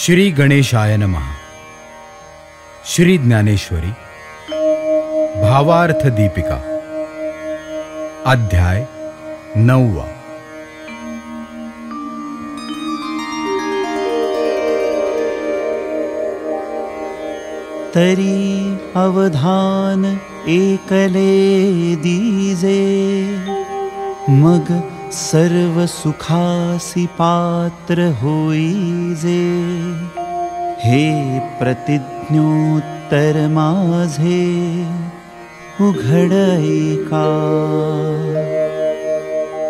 श्री गणेशाय नमः। श्री ज्ञानेश्वरी भावार्थ दीपिका अध्याय नौवा तरी अवधान एकले दीजे मग सर्व सुखासी पात्र होईजे हे प्रतिज्ञोत्तर माझे उघड ऐका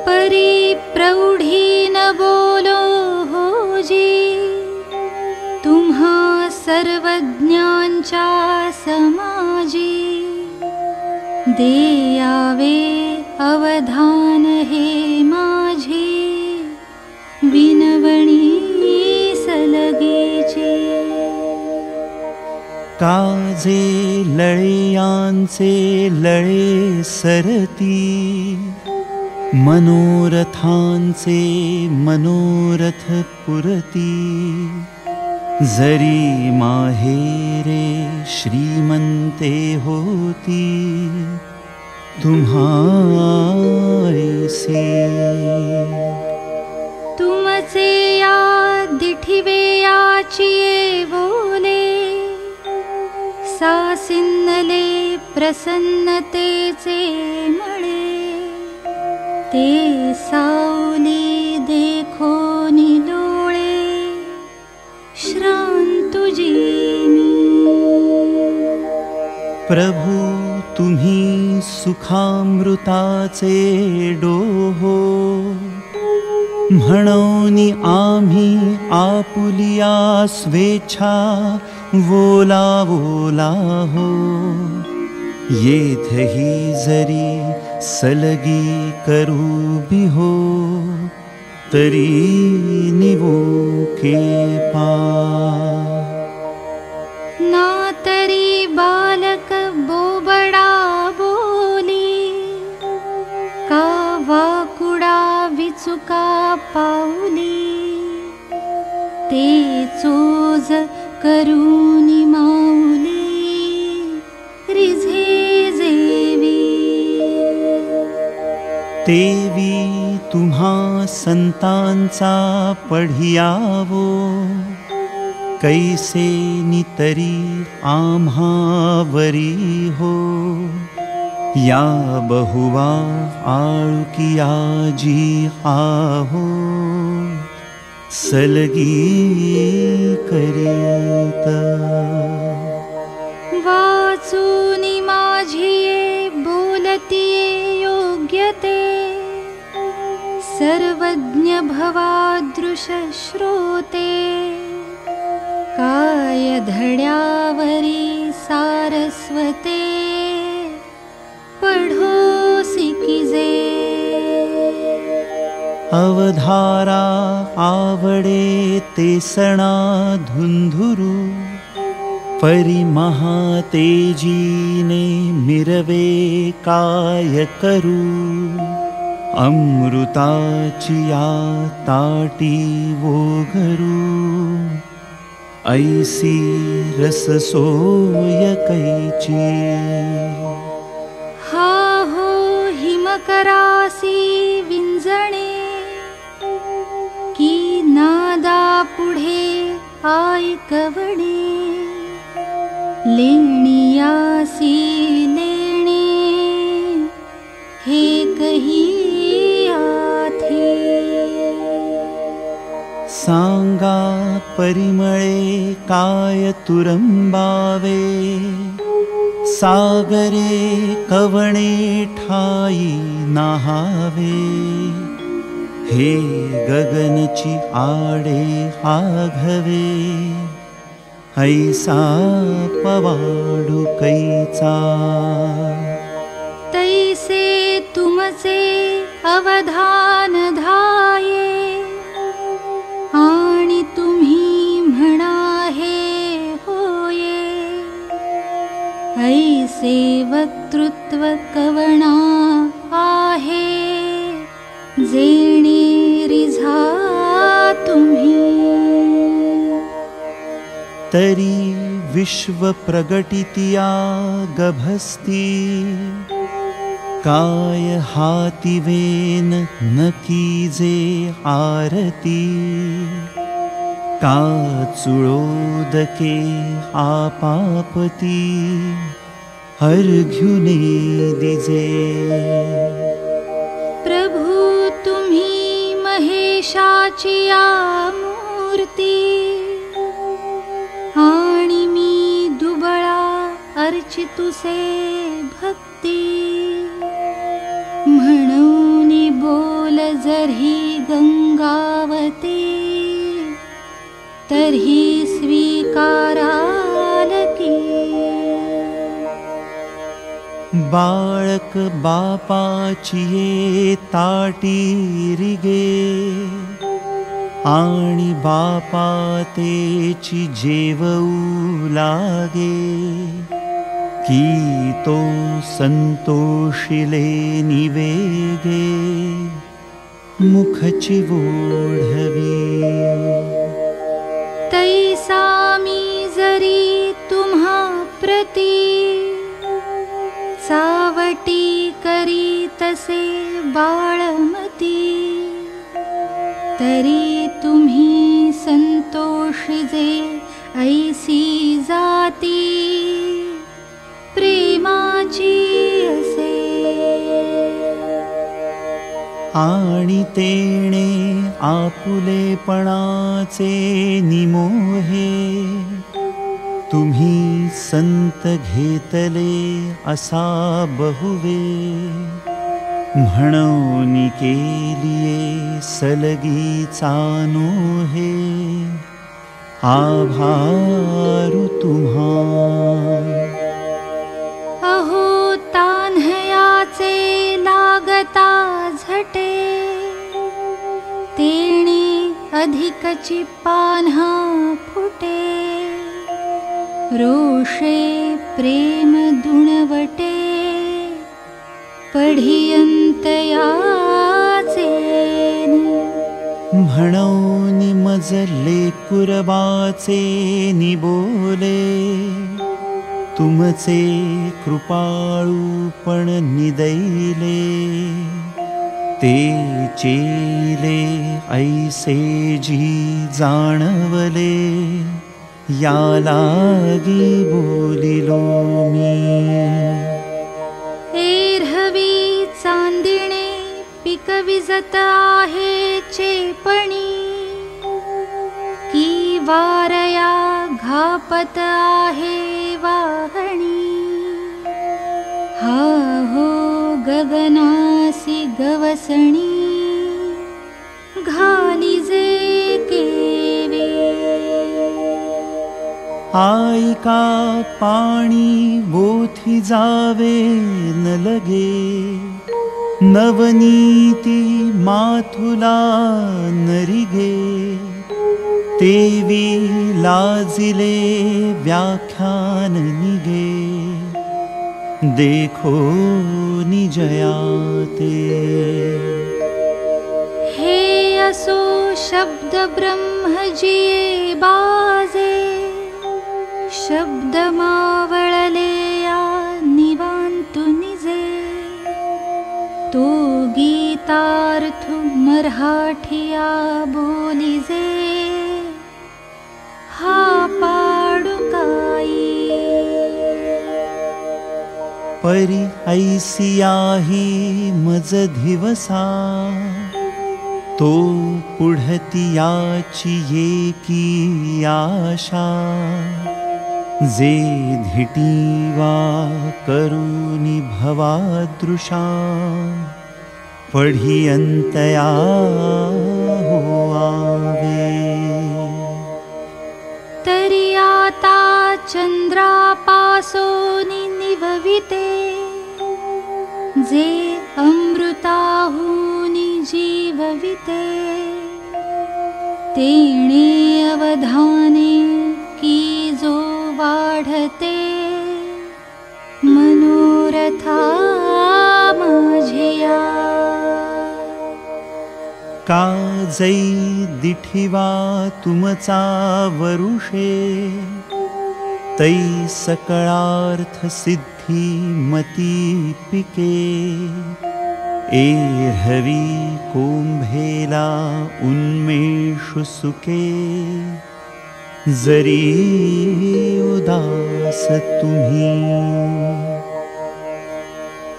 परी प्रौढी न बोलो हो जी तुम्हा सर्वज्ञांच्या समाजी देयावे अवधान हे माझे विनवणी सलगेचे काजे लळयांचे लळे सरती मनोरथांचे मनोरथ पुरती. जरी माहेरे श्रीमंते होती तुम्हासी तुमचे या दिठिवे याचिये बोले सासिन्नले प्रसन्नतेचे मळे ते सावली देखो निलोळे श्रांतुजी प्रभू तुम्ही सुखामृताचे डोहो। म्हणून आम्ही आपुलिया स्वेच्छा वोला वोला हो। येथही जरी सलगी करू बिहो तरी निवो के पा। ना तरी बालक बोबडा बोली का वाकुडा विचुका पाऊली। ते चोज करूनी माऊली रिझे जेवी। तेवी तुम्हा संतांचा पढियावो कैसे नितरी आम्हावरी हो? या बहुवा आळुकिया जी आहो? सलगी करीत। वाचूनी माझी बोलतीये योग्यते। सर्वज्ञ भवादृश श्रोते काय धड्यावरी सारस्वते पढो सिकिजे अवधारा आवडे ते सणा धुंधुरू परिमहातेजीने मिरवे काय करू अमृताची या ताटी वोघरू ऐसी रससोय कैची हा हो हिमकरासी विंजणे की नादा पुढे ऐकवणे लेणियासी लेणे हे कही सांगा परिमळे काय तुरंबावे? सागरे कवणे ठाई नाहावे? हे गगनची आडे आघवे? पवाडू कैचा? तैसे तुमचे अवधान धाये ऐसे वक्तृत्व कवणा आहे जेणे रिझा तुम्ही तरी विश्व प्रगटितिया गभस्ती काय हातिवेन न कीजे आरती। का चुळोदके आपापती अर्घ्युने दिजे। प्रभु तुम्ही महेशाची या मूर्ती आणि मी दुबळा अर्चितुसे भक्ती। म्हणून बोल जरी गंगावती तर्हि स्वीकाराल बाळक बापाची ये ताटी रिगे आणि बापा लागे. की तो संतोषिले निवेगे मुखची ओढवी सावटी करी तसे बाळमती. तरी तुम्ही संतोषिजे ऐसी जाती. प्रेमाची असे. आणि तेणे आपुलेपणाचे निमोहे. तुम्ही संत घेतले असा बहुवे म्हणून केलिये सलगी चानो हे आभारू तुम्हा। अहो तान्हयाचे लागता झटे तेणे अधिकची पान्हा फुटे रोषे प्रेम दुणवटे पढियंतयाचे म्हणून मजले कुरबाचे निबोले तुमचे कृपाळूपण निदैले। ते चेले ऐसे जी जाणवले मी। एरहवी चांदिणे पिकविजत आहे चेपणी। की वारया घापत आहे वाहणी। हा हो गगनासी गवसणी। घाली पाणी बोथी लगे। नवनीती माथुला नरिगे तेवी लाजिले व्याख्यान निगे। देखो निजयाते। हे असो शब्द ब्रह्मजिये बाजे शब्द मावळले या निवांतु निजे तो गीतार्थ मराठिया बोलिजे हा पाडुकाई परी ऐसियाही मज दिवसा तो पुढतियाची येकी आशा जे धिटीवा करुनि भवादृशा पढियंतया हो आवे तरी आता चंद्रापासोनी निवविते जे अमृताहुनी जीवविते। तेणे अवधाने वाढते. मनोरथा का जै दिठिवा तुमचा वरुषे. तै सकळार्थ सिद्धि मती पिके. एर्हवी कुम्भेला उन्मेषु सुके जरी उदास तुम्ही।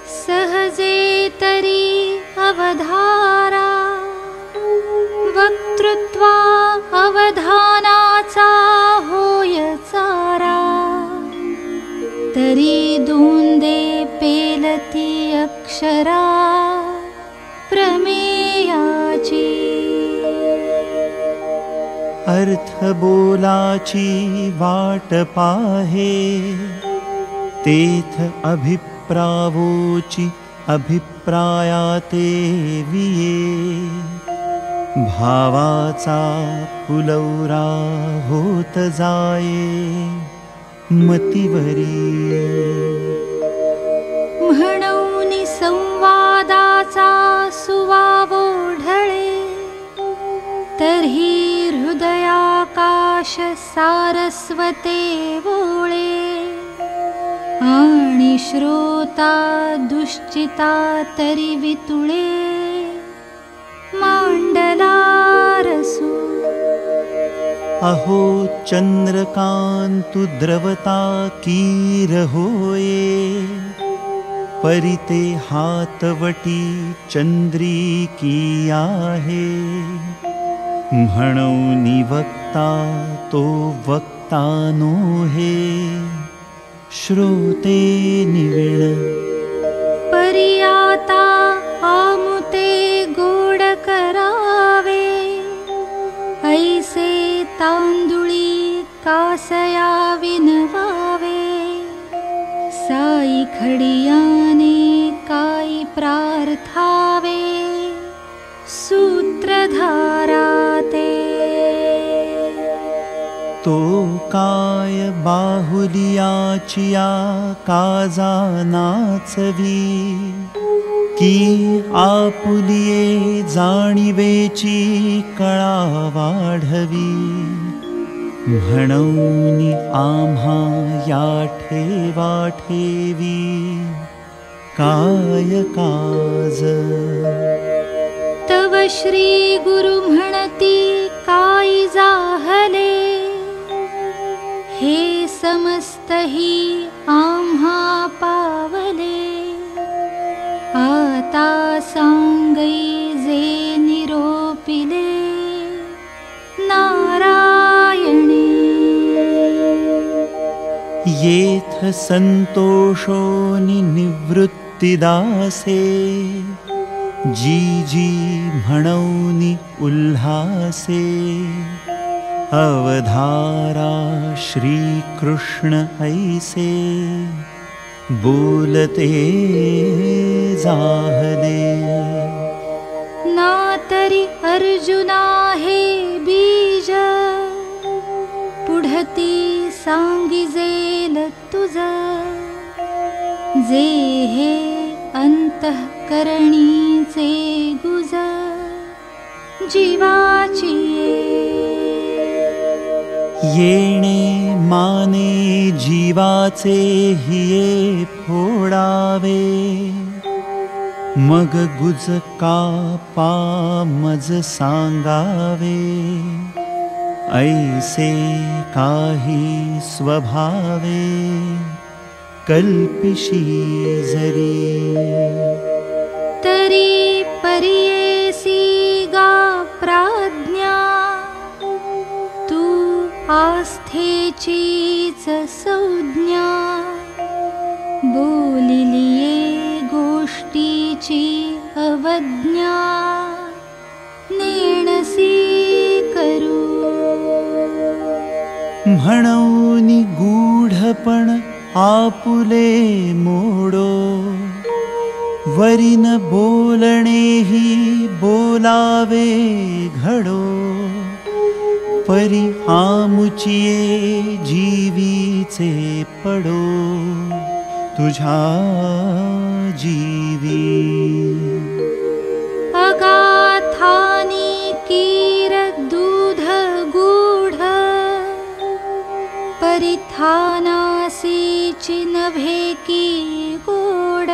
सहजे तरी अवधारा वक्तृत्वा अवधानाचा होय चारा। तरी दोंदे पेलती अक्षरा प्रमेयाची अर्थ बोलाची वाट पाहे तेथ अभिप्रावोची अभिप्रायाते विये। भावाचा फुलौरा होत जाये मतिवरी। म्हणून संवादाचा सुवावो ढळे तर्हि हृदयाकाश सारस्वते वोळे आणि श्रोता दुश्चिता तरी वितुळे मांडलारसू। अहो चन्द्रकान्तु होये परिते हातवटी चन्द्री आहे म्हणून वक्ता तो वक्ता नो हे। श्रोते निविण। पर्याता आमुते गोड करावे। ऐसे तांदुळी कासया विनवावे। साई खडियाने काई प्रार्थावे। सूत्रधाराते काय बाहुलियाचिया काजा नाचवी की आपुलिये जाणिवेची कळा वाढवी आम्हा या ठेवा ठेवी काय काज? तव श्री गुरु म्हणती काई जाहले हे समस्त ही आम्हा पावले आता सांगई जे निरोपिले नारायणे। येथ संतोषोनि निवृत्तिदासे जी जी म्हणौनि उल्हासे अवधारा श्रीकृष्ण ऐसे बोलते जाहले नातरी अर्जुना हे बीज पुढती सांगिजेल तुझ। जे हे अंतःकरणीचे गुज जीवाची येणे माने जीवाचे हिये फोडावे। मग गुज का पामज सांगावे। ऐसे काही स्वभावे। कल्पिशी जरी। तरी परियेसी आस्थेचीच संज्ञा। बोलिलिये गोष्टीची अवज्ञा। नेणसी करू म्हणून गूढपण आपुले मोडो। वरिन बोलणेही बोलावे घडो परी आमुचिये जीवीचे पडो तुझ्या जीवी। अगाथानि कीर दूध गूढ परिथानासी चिनभे की गोड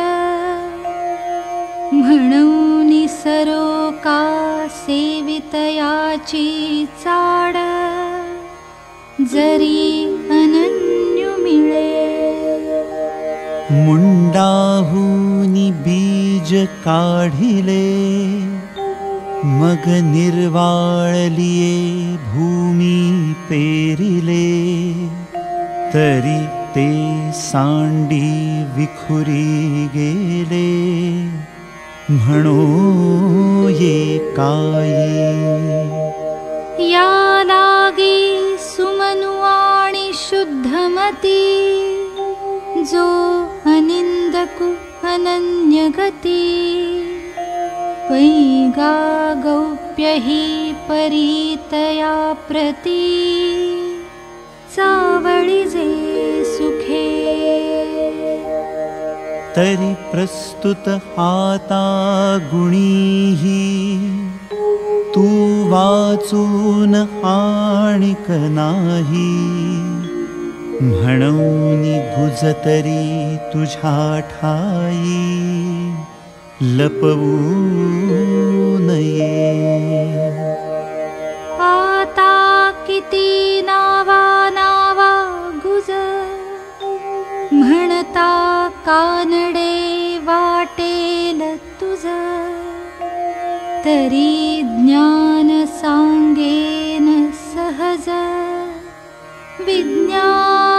म्हणून सरो अनन्यु मिळे मुण्डाहूनि बीज काढिले मग निर्वाळलिये भूमी पेरिले. तरी ते सांडी विखुरी गेले म्हणो ये काये। या लागी सुमनु आणि शुद्धमती जो अनिन्दकु अनन्यगति। पैगा गौप्य हि परीतया प्रति। सावळिजे तरी प्रस्तुत आता गुणीही। तू वाचून आणिक नाही। म्हणून गुजतरी तुझ्या ठाई लपवू नये। आता किती नावा नावा गुज म्हणता कानडे वाटेल तुझ तरी ज्ञान सांगेन सहज विज्ञानीसी।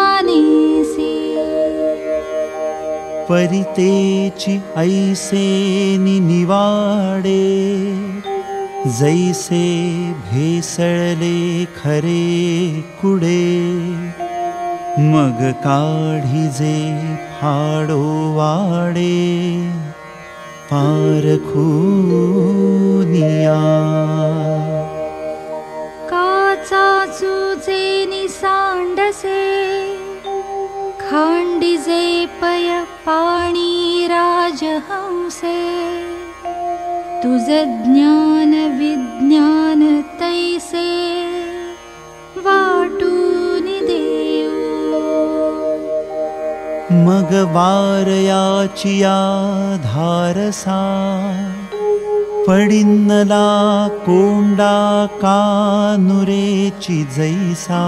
परितेची ऐसे निवाडे जैसे भेसळले खरे कुडे मग काढिजे फाडो वाडे पारखूनिया काचा चुजे निसांडसे खांडिजे पय पाणी राजहंसे. तुझ ज्ञान विज्ञान तैसे वाटून मग वारयाचिया धारसा पडिन्नला कोंडा कानुरेची जैसा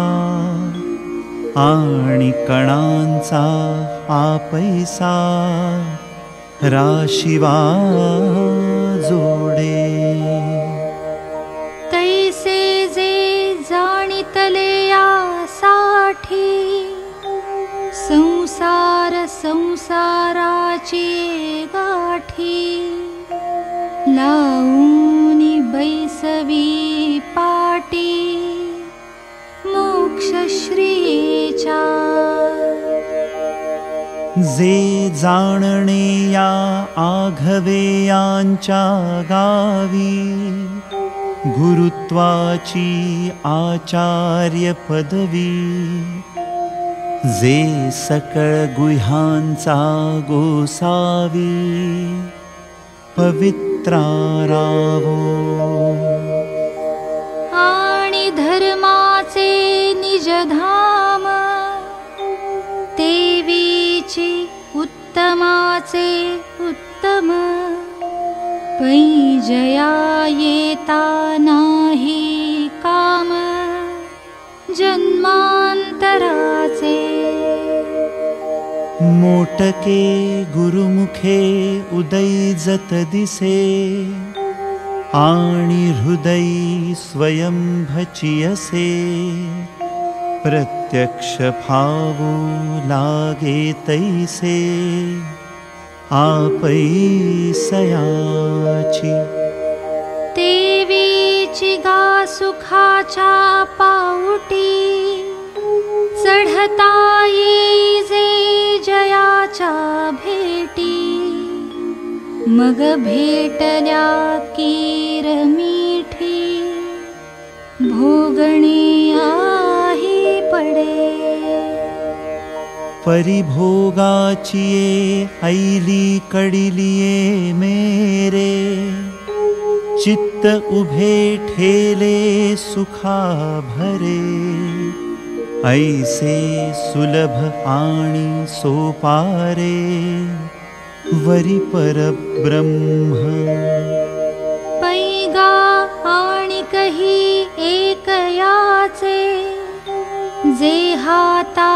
आणि कणांचा आपैसा राशिवा संसाराची गाठी लावूनी बैसवी पाटी मोक्षश्रीचा जे जाणणे या आघवेयांच्या गावी गुरुत्वाची आचार्य पदवी जे सकळ गुह्यांचा गोसावी पवित्रारावो आणि धर्माचे निजधाम मोटके गुरुमुखे उदैजत दिसे आणि हृदय स्वयं भचियसे। प्रत्यक्ष भावू लागे तैसे। आपैसयाची देवीची गा सुखाच्या पाऊटी चढता येई जयाच्या भेटी मग भेटल्या कीर मिठी भोगणे आहे पडे। परिभोगाचिये ऐली कडिलिये मेरे। चित्त उभे ठेले सुखा भरे ऐसे सुलभ आणी सोपारे वरि परब्रह्म पैगा आणि कही एकयाचे जे हाता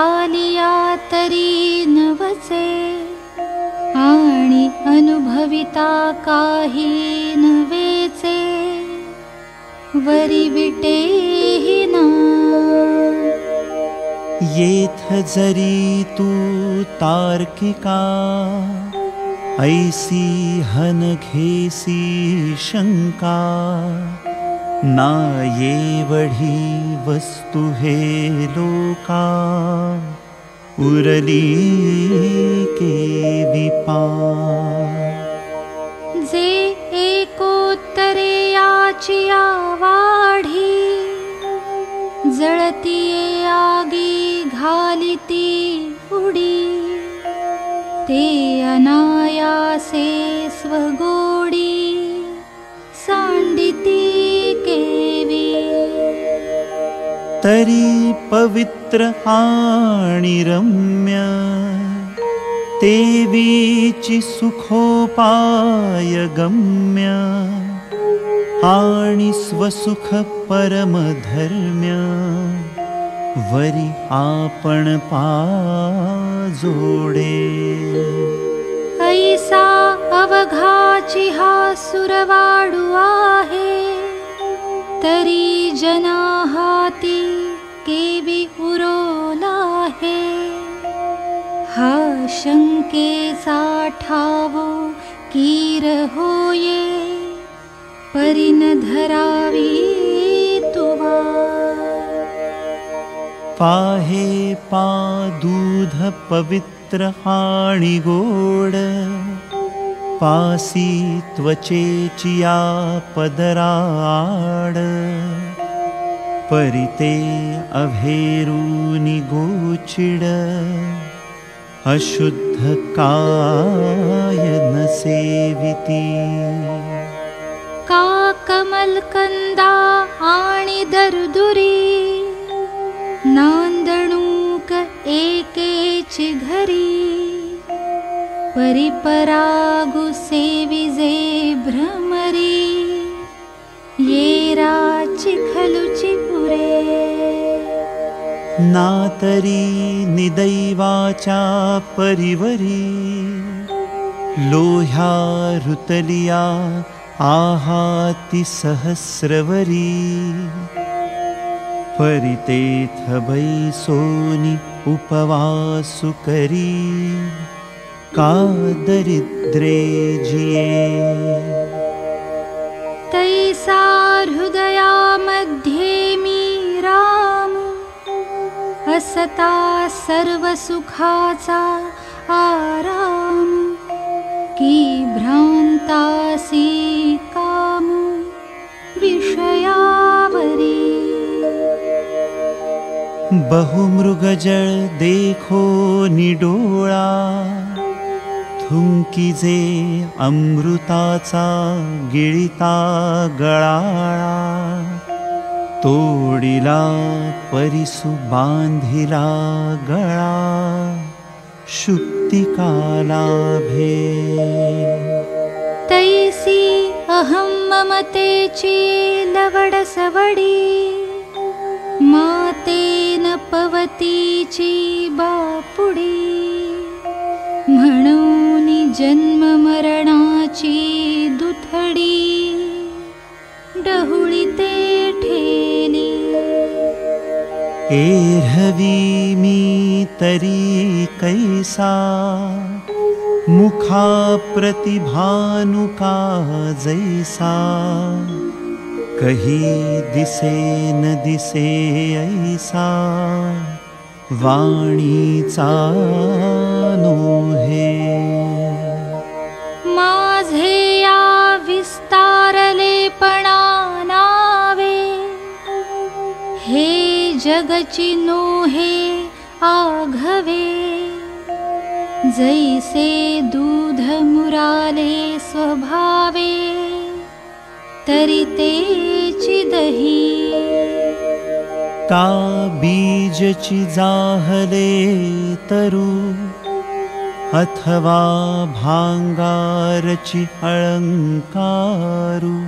आलिया तरी नवचे। आणि अनुभविता काही नवेचे वरी विटेही ना येथ जरी तू तार्किका ऐसी हन घेसी शंका। ना येवढी वस्तु हे लोका उरली के विपा। जे एकोत्तरे याचिया वाढी जळतीये आगी घालिती उडी। ते अनायासे स्वगोडी। सांडिती केवी। तरी पवित्र आणि रम्य सुखोपाय गम्य आणि स्वसुख परमधर्म्य वरी आपण पाजोडे ऐसा अवघाची हा सुरवाडू आहे तरी जना हाती केवी उरोला आहे हा शंकेचा ठावो कीर होये परिन धरावी तुवा पाहे पा दूध पवित्र आणि गोड। पासी त्वचेचिया पदराड। परिते अभेरूनि गोचिड अशुद्ध काय न सेविती। का कमलकंदा आणि दरदुरी नांदणूक एकेची घरी परिपरागु सेविजे भ्रमरी। येरा चिखलुची पुरे नातरी निदैवाचा परिवरी लोह्या ऋतलिया आहाति सहस्रवरी परितेथ बैसोनि उपवासु करी। का दरिद्रे जिये। तैसा हृदयामध्ये मी राम असता सर्वसुखाचा आराम। की भ्रांतासी काम विषयावरी बहुमृगजळ देखो निडोळा थुंकीजे अमृताचा गिळिता गळाळा तोडिला परिसु बांधिला गळा शुक्तिकाला भे तैसी अहं ममतेची लवडसवडी मातेन पवतीची बापुडी म्हणून जन्म मरणाची दुथडी डहुळी ते ठेली एर्हवी मी तरी कैसा? मुखा प्रतिभानुका जैसा कही दिसे न दिसे ऐसा वाणीचा नोहे। माझे या विस्तारलेपणा नावे हे जगची नोहे आघवे जैसे दूध मुराले स्वभावे तरी तेची दही। का बीजची जाहले तरु अथवा भांगारची अलंकारू।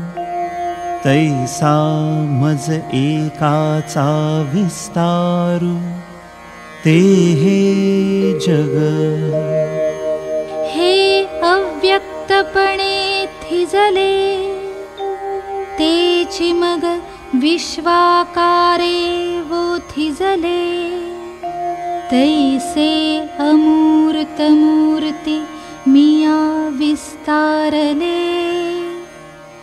तैसा मज एकाचा विस्तारू। ते हे जग। हे अव्यक्तपणे थिजले तेची मग विश्वाकारे वो थिजले तैसे अमूर्तमूर्ति मिया विस्तारले।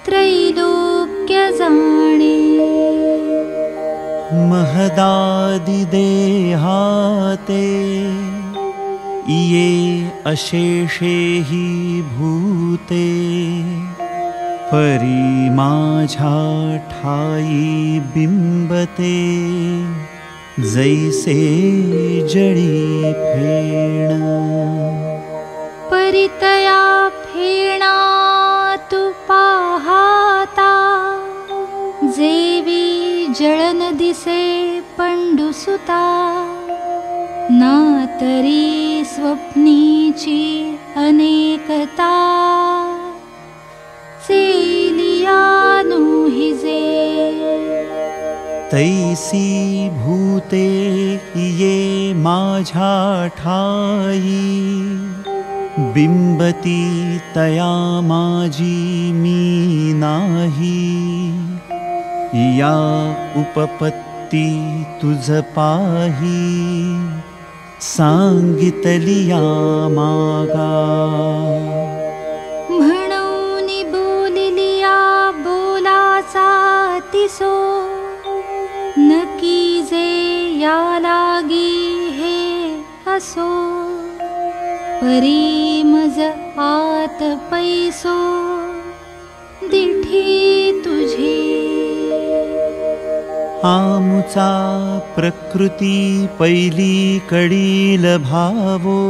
त्रैलोक्य जाणे महदादिदेहाते। ये अशेषे हि भूते परी माझा ठाई बिंबते जैसे जडी फेण। परितया फेणा तु पाहाता जेवी जळन दिसे पंडुसुता ना तरी स्वप्नीची अनेकता चेलियानुहिजे तैसी भूते ये माझा ठाई बिंबती तया माझी मी नाही या उपपत्ती तुझ पाही सांगितलिया मागा तिसो नकी जे या लागी हे असो। परी मज आत पैसो। दिठी तुझी। आमुचा प्रकृती पैली कडील भावो।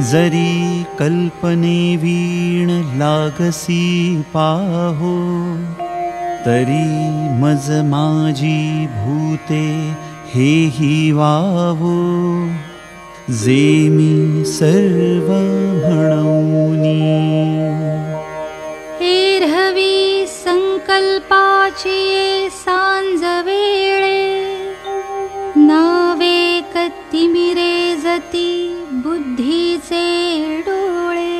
जरी कल्पने वीण लागसी पाहो तरी मज माझी भूते हेही वावो. जे मी सर्व एरहवी संकल्पाची ये सांज वेळे नावे कत्तिमिरे जती बुद्धीचे डोळे.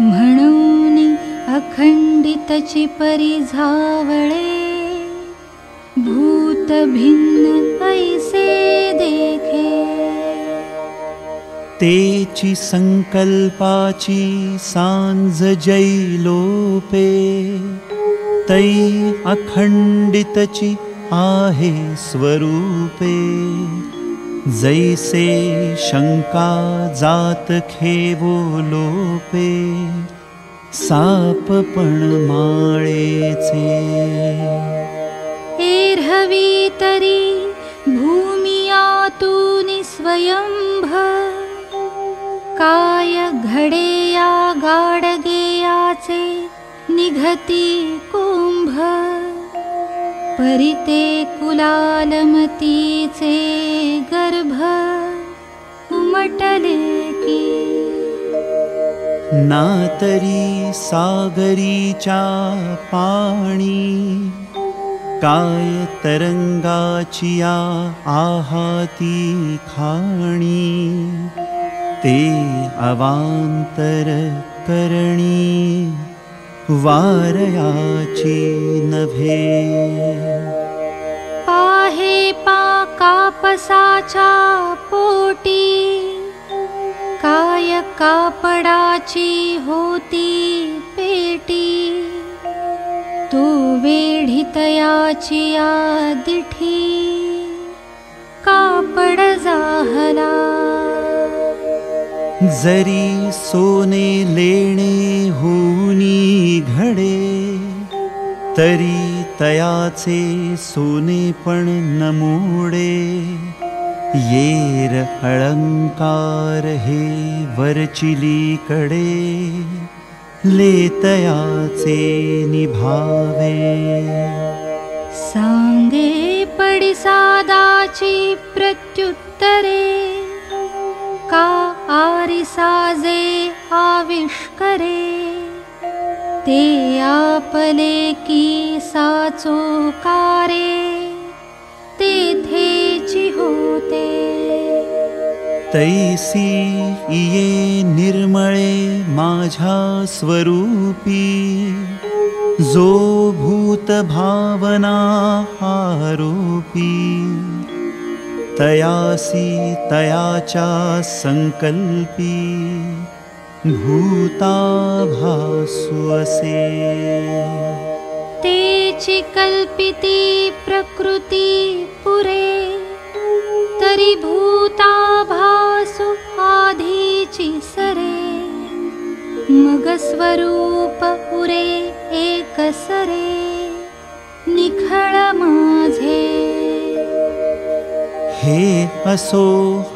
म्हणून अखंडितची परिझावळे भूत भिन्न ऐसे देखे। तेची संकल्पाची सांज जैलोपे तै अखंडितची आहे स्वरूपे। जैसे शंका जात खेवो लोपे सापपण माळेचे. एर्हवी तरी भूमियातून स्वयंभ. काय घडे या गाडगेयाचे निघती कुंभ. परिते कुलालमतीचे गर्भ उमटले की नातरी सागरीच्या पाणी काय तरंगाचिया आहाती खाणी ते अवांतर करणी वारयाची नभे पाहे पा कापसाच्या पोटी काय कापडाची होती पेटी. तो वेढितयाची दिठी कापड जाहला जरी सोने लेणे होऊनी घडे तरी तयाचे सोने पण नमोडे येर अलंकार हे वरचिलीकडे लेतयाचे निभावे. सांगे पडि सादाची प्रत्युत्तरे का आरिसाजे आविष्करे. ते आपले की साचो तेथेची होते। तैसी इये निर्मळे माझा स्वरूपी। जो भूत भावना आरोपी। तयासी तयाचा संकल्पी। भूता भासु असे तेची कल्पिती प्रकृती पुरे। तरी भूता भासु आधीची सरे। मग स्वरूप पुरे एक सरे निखळ माझे हे असो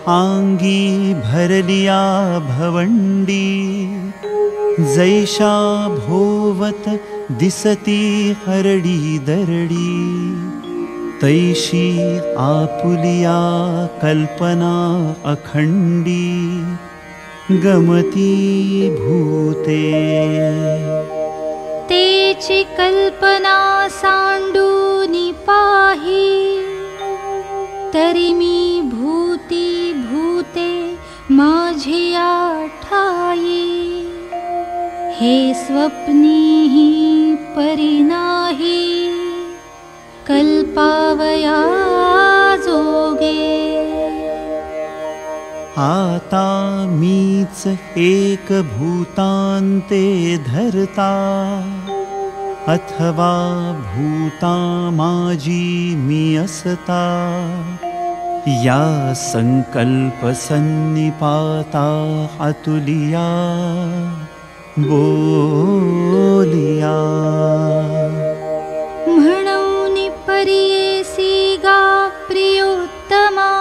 आंगी भरलिया भवंडी जैशा भोवत दिसती हरडी दरडी तैशी आपुलिया कल्पना अखंडी गमती भूते। तेची कल्पना सांडूनी पाही तरी मी भूती भूते ठाई हे स्वप्नीही परिनाही कल्पावया जोगे आता मीच एक भूतान्ते धरता अथवा भूता असता या संकल्पसन्निपाता अतुलिया बोलिया। म्हणून परियेसी गा प्रियोत्तमा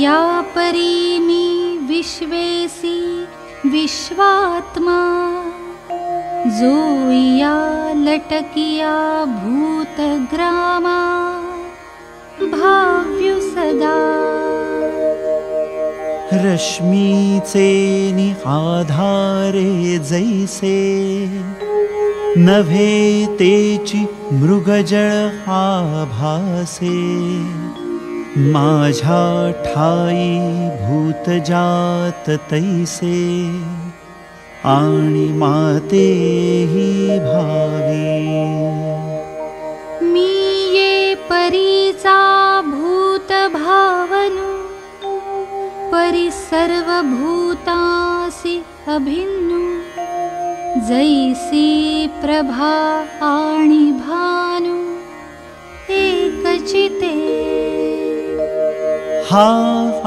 या परी मी विश्वेसी विश्वात्मा जो या लटकिया भूतग्रामा भाव्यु सदा। रश्मीचे नि आधारे जैसे नभे तेची मृगजळ आभासे। माझ्या ठाई भूतजात तैसे आणि मातेही भावी। मी ये परीचा भूत भावनु परि सर्वभूतासि अभिन्नु। जैसी प्रभा आणि भानु एकचिते। हा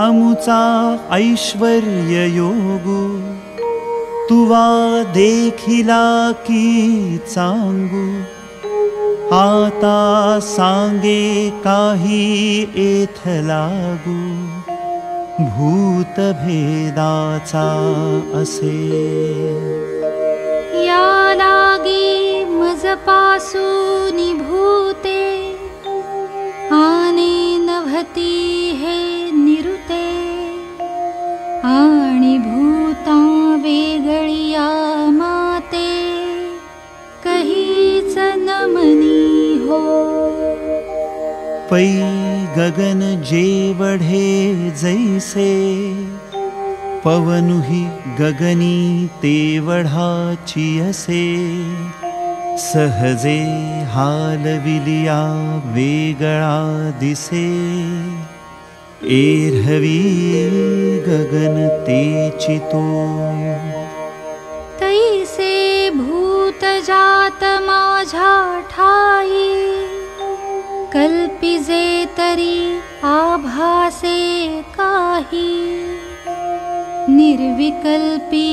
अमुचा ऐश्वर्य योगू तुवा देखिला की चांगू आता सांगे काही एथ लागू भूतभेदाचा असे. या लागी मजपासून भूते आने नभती हे निरुते आणि भूता वेगळिया माते कहीच नमनी हो। पै गगन जेवढे जैसे पवनुही गगनी तेवढाची असे सहजे हालविलिया वेगळा दिसे एरहवी गगन तेची तो तैसे भूत जात माझ्या ठाई कल्पिजे तरी आभासे काही। निर्विकल्पी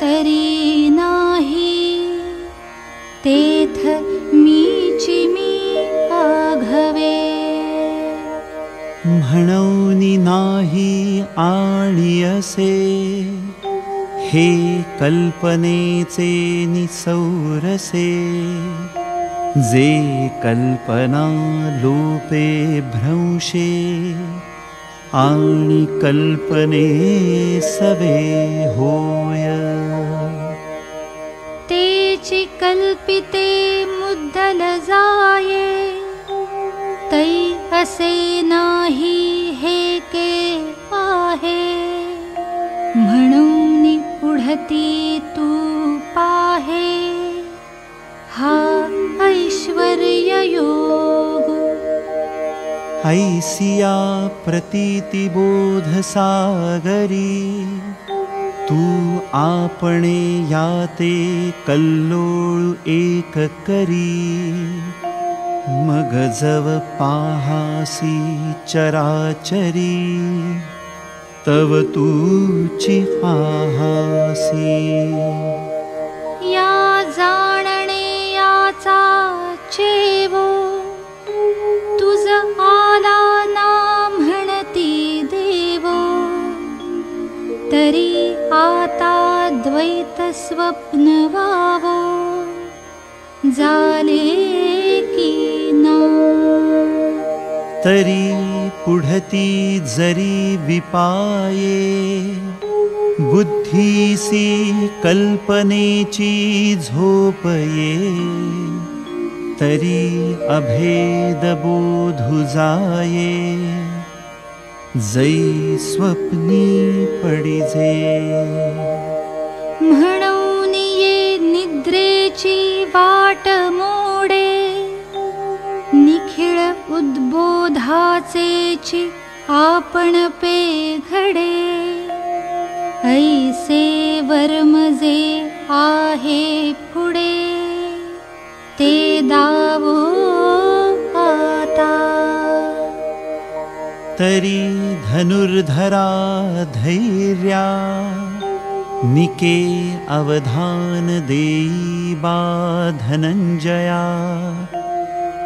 तरी नाही तेथ मीची मी आघवे म्हणौनी नाही आणि असे हे कल्पनेचे निसौरसे। जे कल्पना लोपे भ्रंशे। आणि कल्पने सवे होय। तेची कल्पिते मुद्दल जाये तै असे नाही हे के आहे. म्हणून पुढती तू पाहे. हा ऐश्वर्य योग ऐसिया प्रतीतिबोध सागरी तू आपणे याते कल्लोळु एक करी मग जव पाहासी चराचरी तव तूची पाहासी या आला ना म्हणती देवो। तरी आता द्वैत स्वप्न वावो झाले की ना तरी पुढती जरी विपाये बुद्धीसी कल्पनेची झोप ये तरी अभेद बोधु जाये जै स्वप्नी पडिजे। म्हणून ये निद्रेची वाट मोडे निखिळ उद्बोधाचेची आपण पे घडे. ऐसे वर्मजे आहे पुढे. ते दावो आता. तरी धनुर्धरा धैर्या निके अवधान देई बा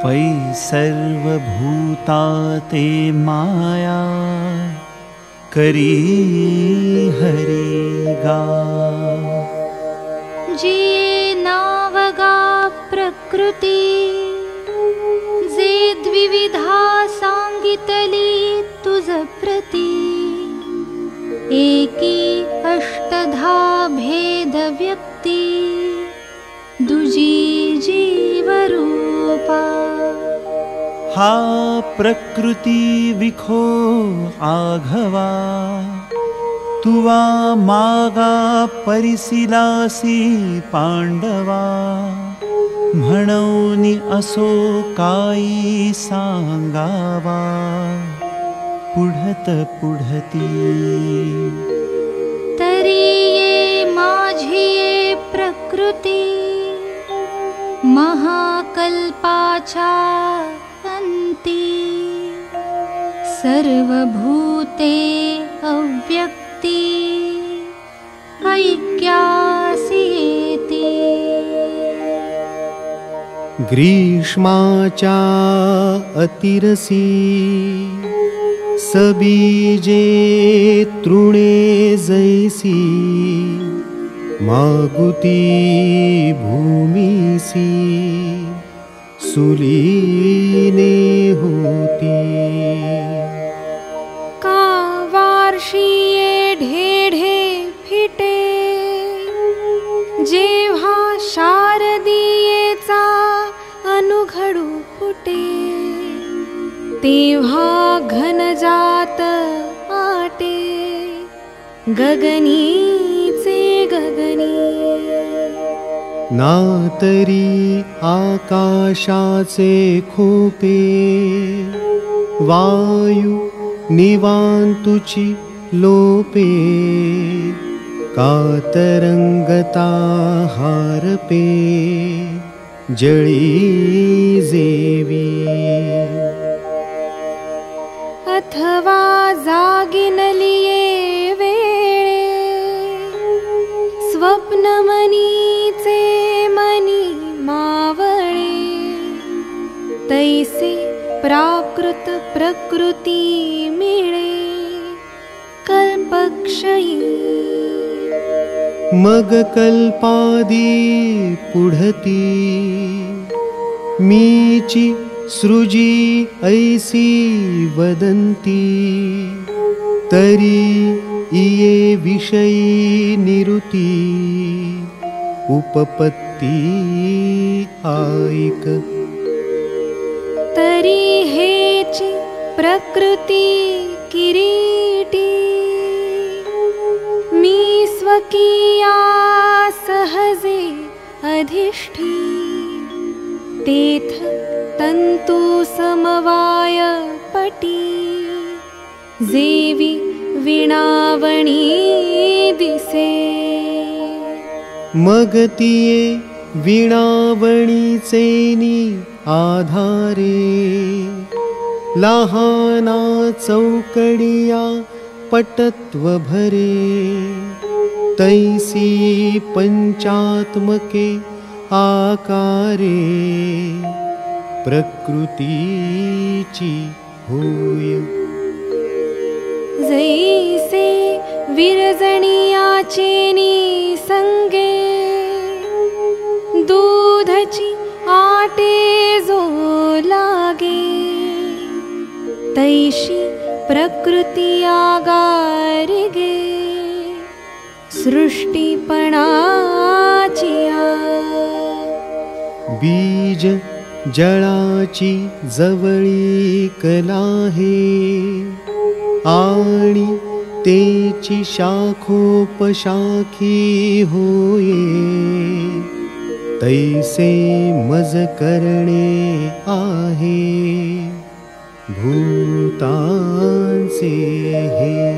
पै सर्वभूता ते माया करी हरी गा। जी नावगा प्रकृती जे द्विविधा सांगितली तुझ प्रती एकी अष्टधा भेद हा प्रकृती विखो आघवा। तुवा मागा परिसिलासी पांडवा। म्हणून असो काई सांगावा। पुढत पुढती। तरी ये माझी ये प्रकृती महाकल्पाच्या अंती सर्वभूते अव्यक्ती ऐक्यासी येती ग्रीष्माच्या अतिरसी सबीजे तृणे जैसी मागुती भूमीसी सुलीने होती तेव्हा घनजात आटे। गगनीचे गगनी। आकाशाचे खोपे। वायू निवांतुची लोपे। कातरंगता हारपे। जळी जेवी अथवा जागिनलिये वेळे स्वप्नमनीचे मनी मावळे तैसे प्राकृत प्रकृती मिळे कल्पक्षयी। मग कल्पादी पुढती। मीचि सृजी ऐसी वदन्ती। तरी इये विषयी निरुती। उपपत्ती आयिक। तरी हेची प्रकृती किरीटी। मी स्वकीया सहजे अधिष्ठी। तेथ समवाय पटी। जेवी विणावणी दिसे। मगतिये विणावणीचेनी आधारे। लहाना चौकडिया पटत्व भरे। तैसी पञ्चात्मके आकारे प्रकृतीची होय। जैसे विरजणियाचेनी संगे दूधची आटे जो लागे तैशी प्रकृती आगारी गे सृष्टीपणाचिया बीज जळाची जवळी कलाहे आणि तेची शाखोपशाखी होये. तैसे मज करणे आहे भूतांचे हे.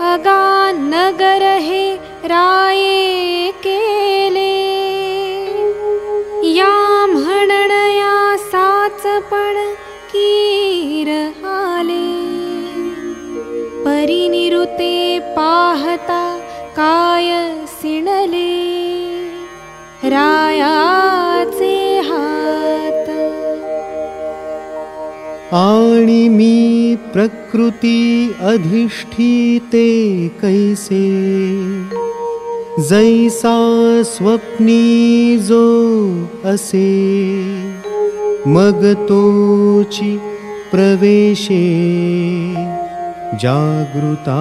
अगा नगर हे राये केले परिनिरुते पाहता काय सिणले. रायाचे हात. आणि मी प्रकृती अधिष्ठिते कैसे? जैसा स्वप्नी जो असे. मग तोची प्रवेशे जागृतावस्थे।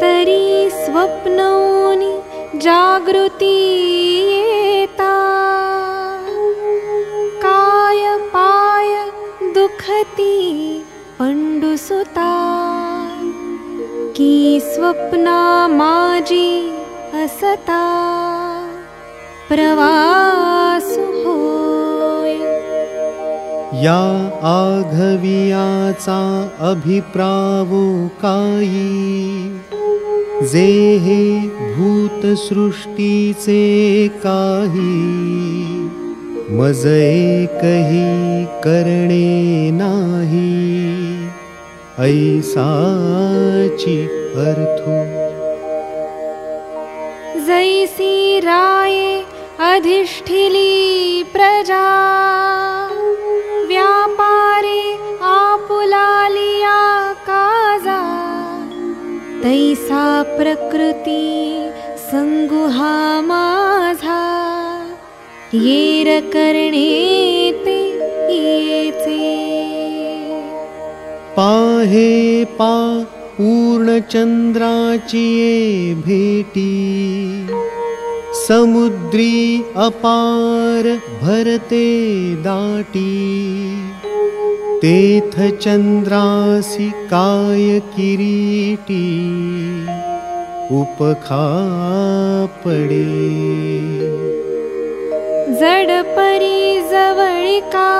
तरी स्वप्नोनी जागृती येता काय पाय दुखती पंडुसुता की स्वप्ना माजी असता। प्रवासु होय या आघवियाचा अभिप्रावो काई जे हे भूतसृष्टीचे काही। मज एकही करणे नाही। ऐसाची अर्थो। जैसी राये अधिष्ठिली प्रजा तैसा प्रकृती संगुहा माझा। येर करणे ते येचे। पाहे पा पूर्णचंद्राची ये भेटी। समुद्री अपार भरते दाटी तेथ चंद्रासी काय किरीटी उपखा पडे जडपरी जवळिका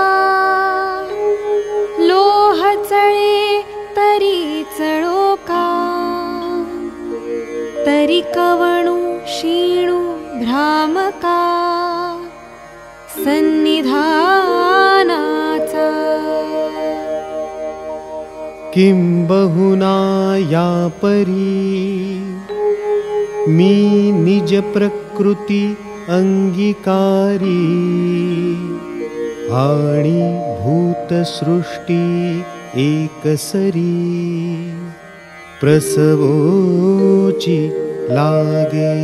लोह चळे तरी चळो का तरी कवणू क्षीणू भ्रामका सन्निधानाचा किं बहुना या परी मी निज प्रकृती अंगीकारी। आणि भूतसृष्टी एकसरी प्रसवोची लागे।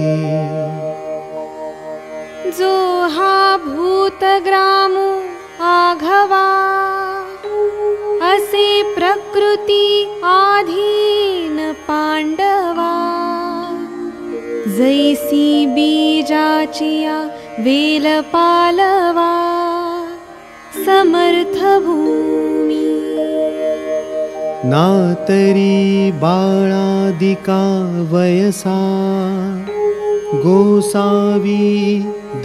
जो हा भूतग्रामो आघवा असे प्रकृती आधीन पांडवा। जैसी बीजाचिया वेल पालवा समर्थ भूमी। नातरी बाळादिका वयसा। गोसावी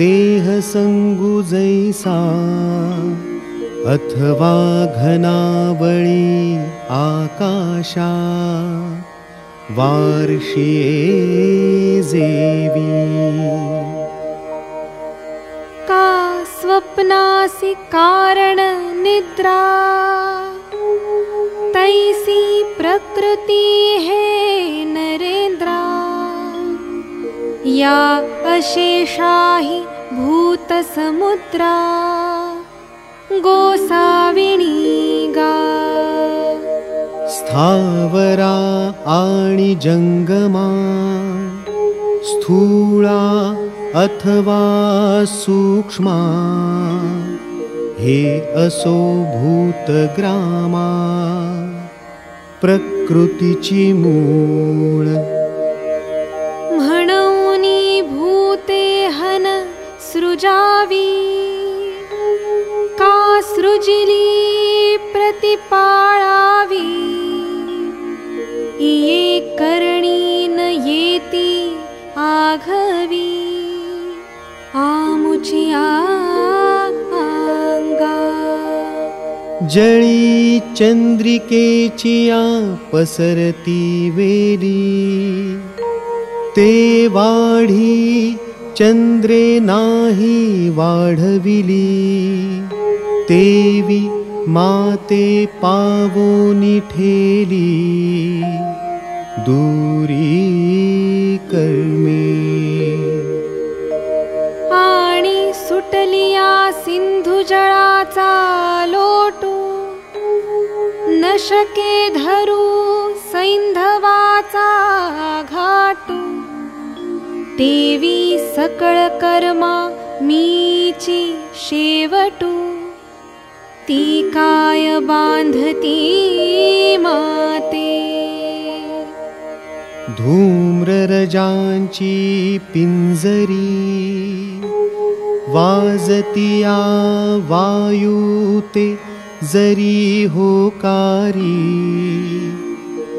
देह संगु जैसा अथवा घनावळी आकाशा वार्षिये जेवी। का स्वप्नासि कारण निद्रा तैसी प्रकृति हे नरेन्द्रा। या अशेषा हि भूतसमुद्रा गोसाविणी गा। स्थावरा आणि जंगमा स्थूळा अथवा सूक्ष्मा। हे असो भूतग्रामा प्रकृतीची मूळ म्हणूनी भूते हन सृजावी का सृजिली प्रतिपाळावी। ये करणी न येती आघवी। आंगा जळी चंद्रिकेचिया पसरती वेली। ते वाढी चंद्रे नाही वाढविली तेवी माते पावोनी ठेली दूरी कर्मे। आणि सुटलिया सिंधू जळाचा लोटू। न शके धरू सैंधवाचा घाटू। देवी सकळ कर्मा मीची शेवटू ती काय बांधती माते। धूम्ररजांची पिंजरी वाजतिया वायुते जरी होकारी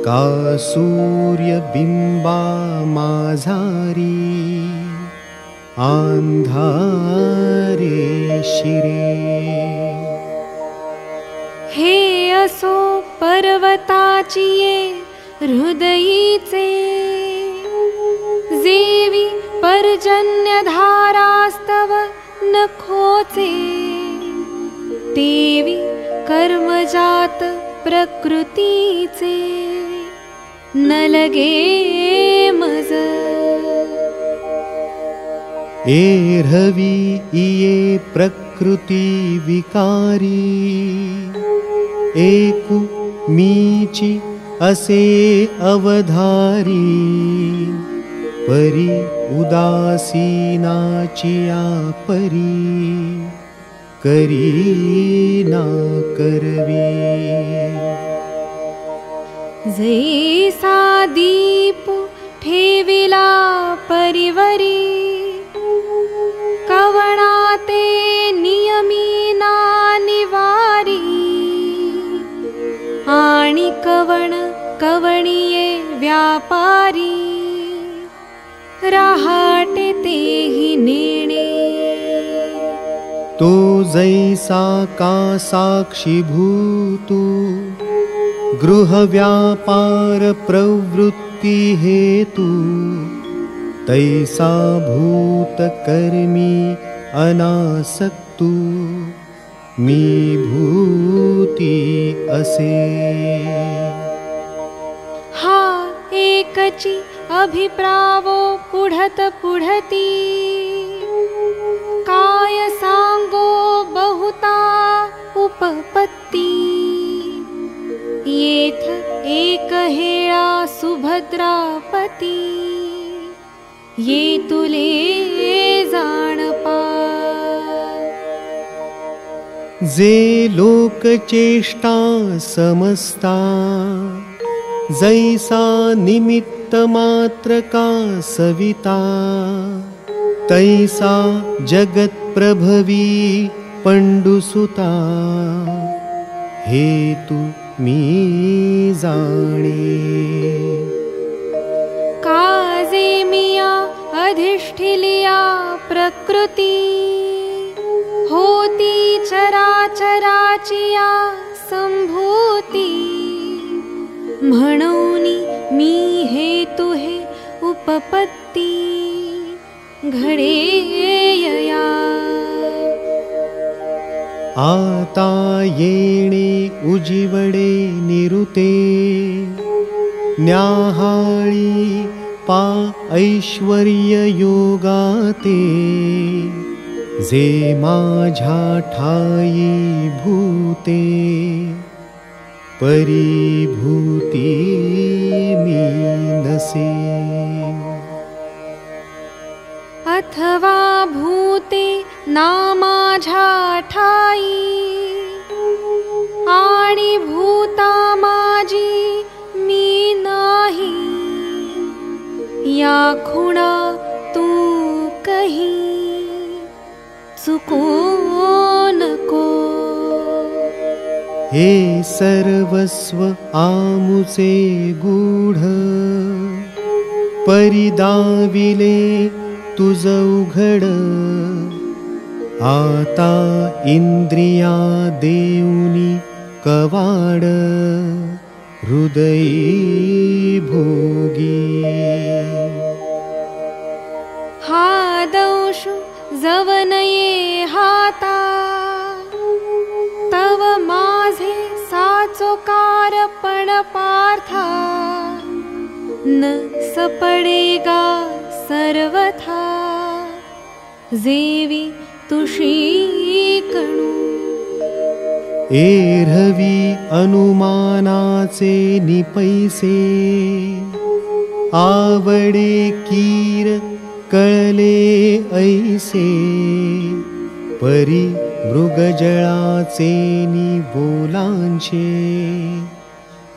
का सूर्यबिंबा माझारी अंधारे शिरे हे असो पर्वताची ये हृदयीचे जेवी पर्जन्यधारास्तव नखोचे देवी कर्मजात प्रकृतीचे न लगे मज। एरवी इये प्रकृती विकारी एकु मीची असे अवधारी। परी उदासीनाचिया परी करी ना करवी। जैसा दीप ठेविला परिवरी आणि कवण कवणिये व्यापारी। रहाटे तेही नेणे। तो जैसा का साक्षीभूतु गृहव्यापार प्रवृत्ति हेतु तैसा भूतकर्मी अनासक्तु मी भूती असे. हा एकची अभिप्रावो पुढत पुढती. काय सांगो बहुता उपपत्ती. येथ एक हेळा सुभद्रापती. ये तुले जाणपा जे लोकचेष्टा समस्ता जैसा निमित्त मात्र का सविता तैसा जगत प्रभवी पंडुसुता हेतु मी जाणे। काजे मिया अधिष्ठिलिया प्रकृती चराचराचिया संभूती म्हणूनी मी हे उपपत्ती। घडे यया। आता येणे उजिवडे निरुते। न्याहाळी पा ऐश्वर्य योगाते जे माझ्या ठाई भूते परिभूती मी नसे. अथवा भूते ठाई आणि भूता माझी मी नाही. या खुणा नको हे सर्वस्व आमुचे गूढ परिदाविले तुझ उघड आता इंद्रिया देऊनी कवाड हृदयी भोगी। हा दंशु जवनये हाता। तव माझे साचोकारपण पार्था न सपडेगा सर्वथा। जेवी तुषी कणू। एरवी अनुमानाचे निपैसे। आवडे कीर कळले ऐसे परी मृगजळाचे नि बोलांचे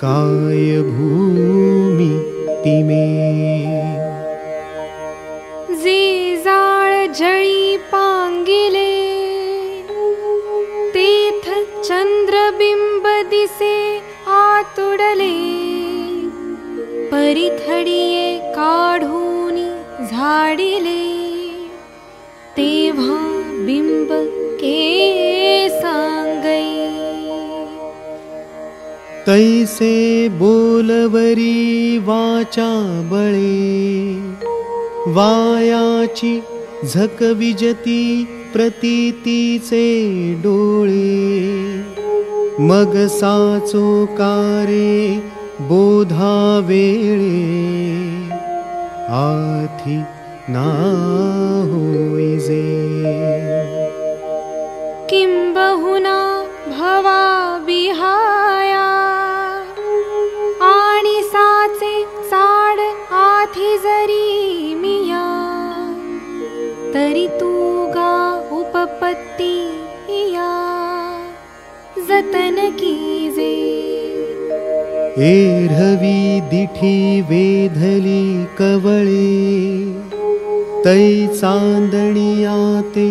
काय भूमी तिमे। जे जाळ जळी पांगिले तेथ चंद्रबिंब दिसे आतुडले परिथडिये काढूनी झाडिले तेव्हा बिंब के सांगई तैसे बोलवरी वाचा बळे वायाची झक विजती प्रतीतीचे डोळे. मग साचो कारे बोधा वेळे आथी ना होईजे किंबहुना भवा विहाया। चाड आथी जरी मिया। तरी तू गा उपपत्ती या जतन कीजे दिठी वेधली कवळे तै चांदणिया ते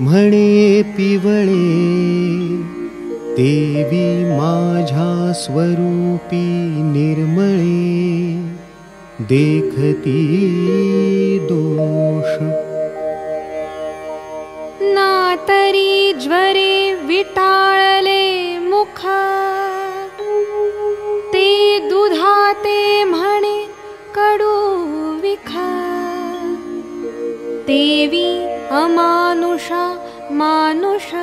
म्हणे पिवळे देवी माझ्या स्वरूपी निर्मळे देखती दोष. ना तरी ज्वरे मुख दुधाते म्हणे कडू विख। देवी अमानुषा मानुष।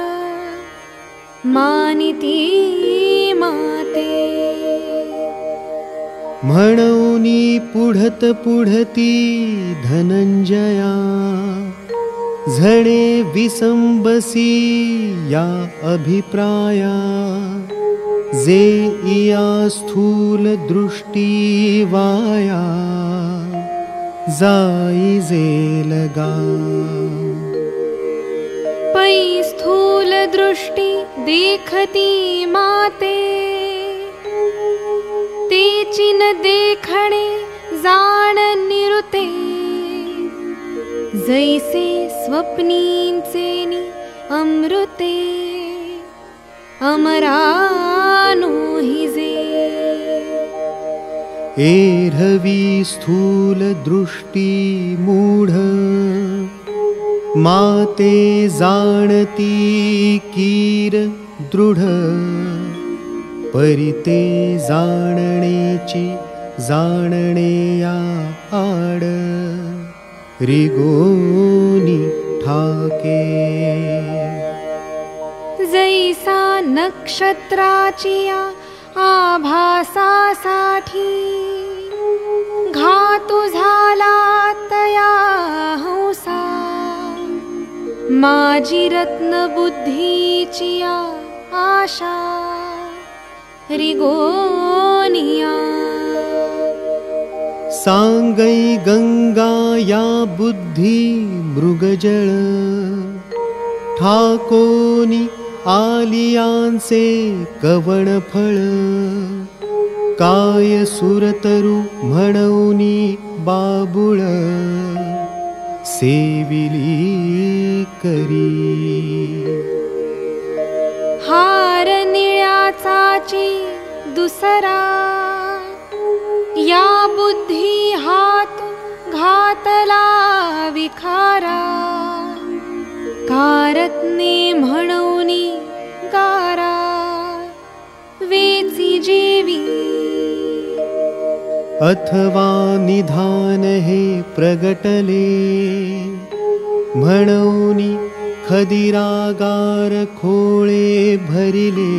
मानिती माते। म्हणूनी पुढत पुढती धनंजया। झणे विसंबसी या अभिप्राया जे स्थूल दृष्टी वाया पै स्थूल दृष्टि देखती माते ते चिन देखणे जाण निरुते। जैसे स्वप्नींचेनी अमृते अमरानो हिजे एर्हवी स्थूल दृष्टी मूढ माते जाणती कीर दृढ परिते जाणणेची जाणणेया आड। रिगोनी ठाके। जैसा नक्षत्राचिया आभासासाठी घातु झाला तया हंसा। रत्न बुद्धीचिया आशा। रिगोनिया। सांगै गंगा या बुद्धी ठाकोनी आलियांचे कवणफळ काय सुरतरु म्हणूनी बाबुळ. सेविली करी. हार निळ्याचाची दुसरा. या बुद्धी हात घातला विखारा. कारत्ने म्हणूनी गारा वेची जेवी। अथवा निधान हे प्रगटले म्हणूनी खदिरागार खोळे भरिले।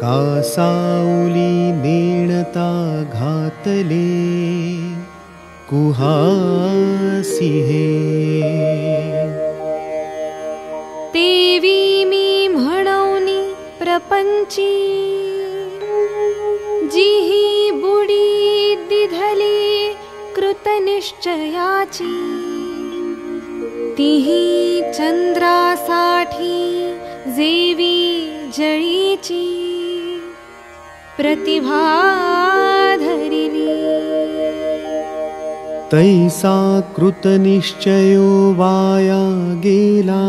कासाऊली नेणता घातले कुहासी तेवी मी म्हणूनी प्रपंची जी ही बुडी दिधली कृतनिश्चयाची। तिही चंद्रासाठी जेवी जळीची। प्रतिभा धरिली। तैसा कृतनिश्चयो वाया गेला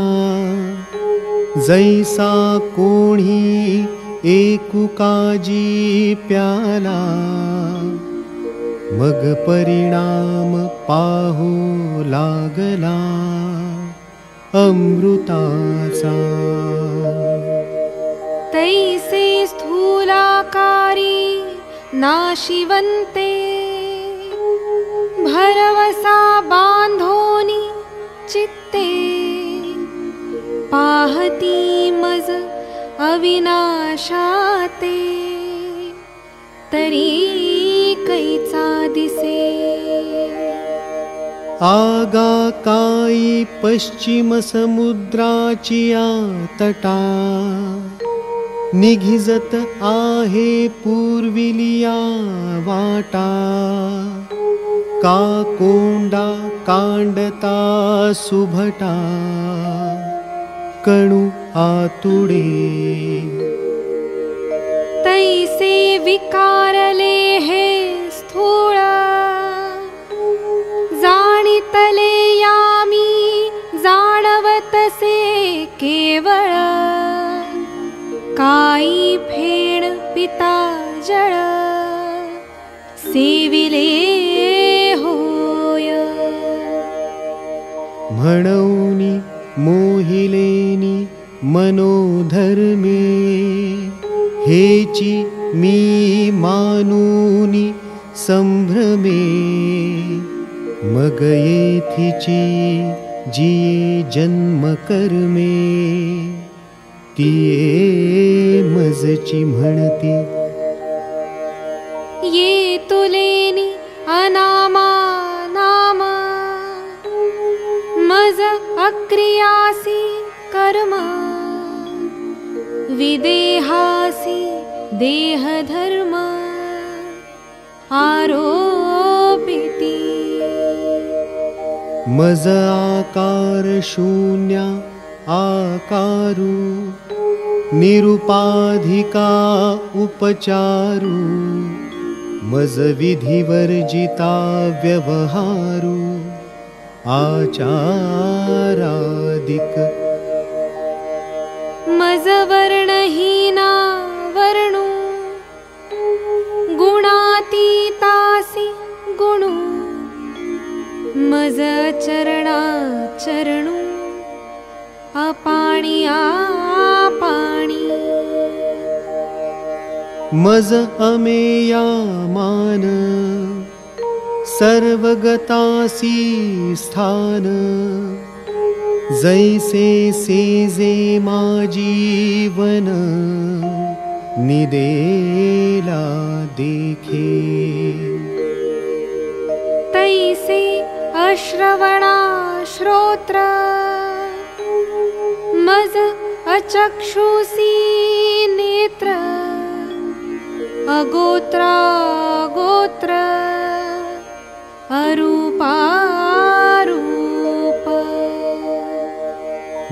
जैसा कोणी एकुकाजी प्याला मग परिणाम पाहू लागला अमृताचा. तैसे स्थूलाकारी नाशिवन्ते भरवसा बांधोनी चित्ते पाहती मज अविनाशाते तरी कैचा दिसे आगा काई पश्चिम समुद्राचिया तटा निघिजत आहे पूर्विलिया वाटा। का कोंडा कांडता सुभटा कणु आतुडे तैसे विकारले हे स्थूळ जाणितले यामी जाणवतसे केवळ काई फेण पिता जळ सेविले होय म्हणौनी मोहिलेनी मनोधर्मे। हेची मी मानूनी संभ्रमे। मग येथीची जी जन्म कर्मे। तिये मजची म्हणती। ये तुलेनी अनामा मज अक्रियासी कर्म विदेहासी देहधर्म आरोपिती। मज आकार शून्या आकारु निरुपाधिका उपचारु मज विधिवर्जिता व्यवहारु आचारादिक। मजवर्णहीना वर्णो। गुणातीतासि गुणो। मज चरणा चरणो अपाणि आपाणि। मज अमेया मान सर्वगतासी स्थान। जैसे सेजे मा जीवन निदेला देखे। तैसे अश्रवणा श्रोत्र मज अचक्षुषी नेत्र अगोत्रा गोत्र अरूपारूप।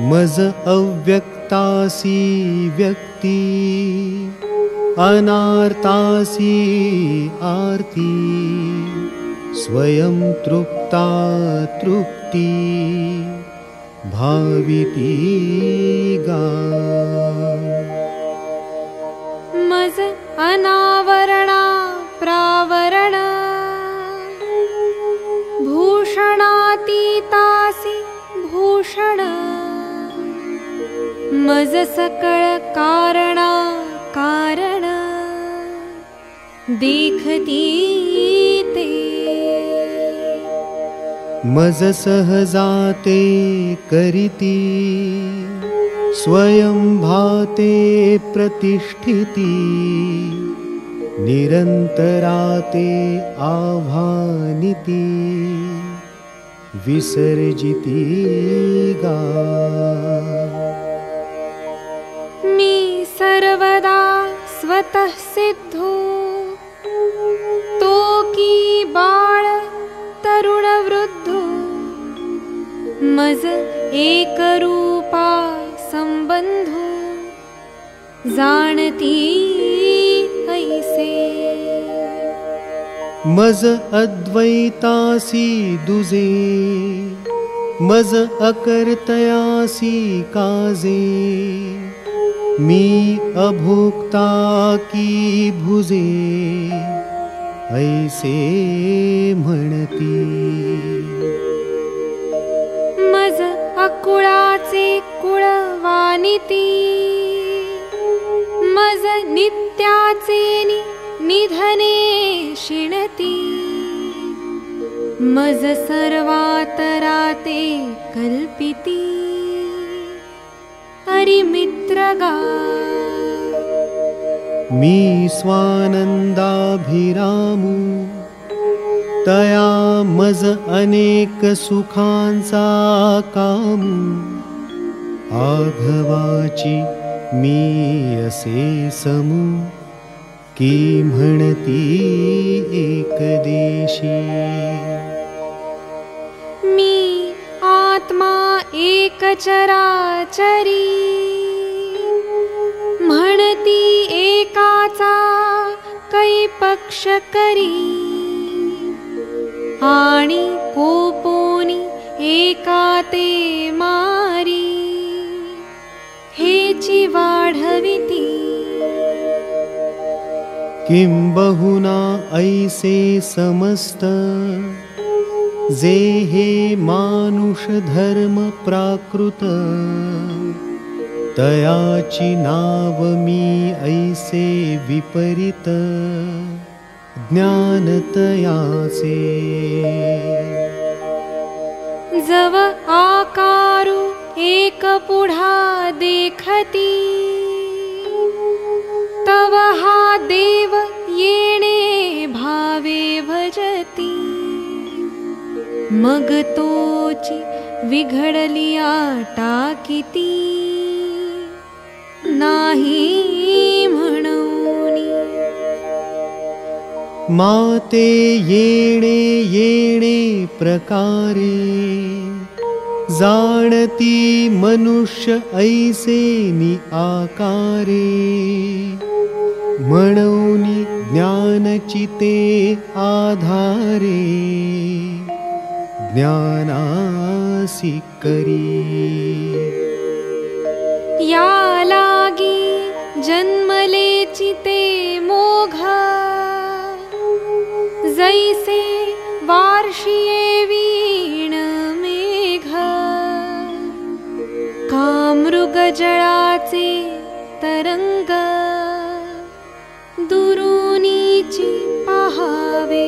मज अव्यक्तासी व्यक्ति अनार्तासी आर्ति स्वयं तृप्ता तृप्ति भाविती गा। मज अनावरणा प्रावरण मज सकळ कारणा कारण। देखती ते। मज सहजाते करिती। स्वयं भाते प्रतिष्ठिती। निरन्तराते आभानिती विसर्जिती गा मी सर्वदा स्वतः सिद्धो। तो की बाळ तरुण वृद्धो मज एकरूपा संबंधो। जाणती मज अद्वैतासी दुजे मज अकर्तयासी काजे। मी अभोक्ता की भुजे ऐसे म्हणती। मज अकुळाचे कुळवानिती मज नित्याचे नि निधने शिणती। मज सर्वातराते कल्पिती। हरिमित्रगा मी स्वानन्दाभिरामु। तया मज अनेक सुखांचा कामू। आघवाची मी असे समू की म्हणती एकदेशी मी आत्मा एक चराचरी. म्हणती एकाचा कै आणि कोपोनी एका ते मारी. हेची वाढविती किं बहुना ऐसे समस्त? जे हे मानुष धर्म प्राकृत तयाची नाव मी ऐसे विपरीत ज्ञानतयाचे जव आकारु एक पुढा देखती तव हा देव येणे भावे भजती। मग तोची विघडलिया टाकिती नाही म्हणूनी। माते येणे येणे प्रकारे जाणती मनुष्य ऐसे नि आकारे। म्हणूनी ज्ञानचिते आधारे। ज्ञानासी करी। या लागी जन्मले चिते मोघ। जैसे वार्षिये दुरुनीची पहावे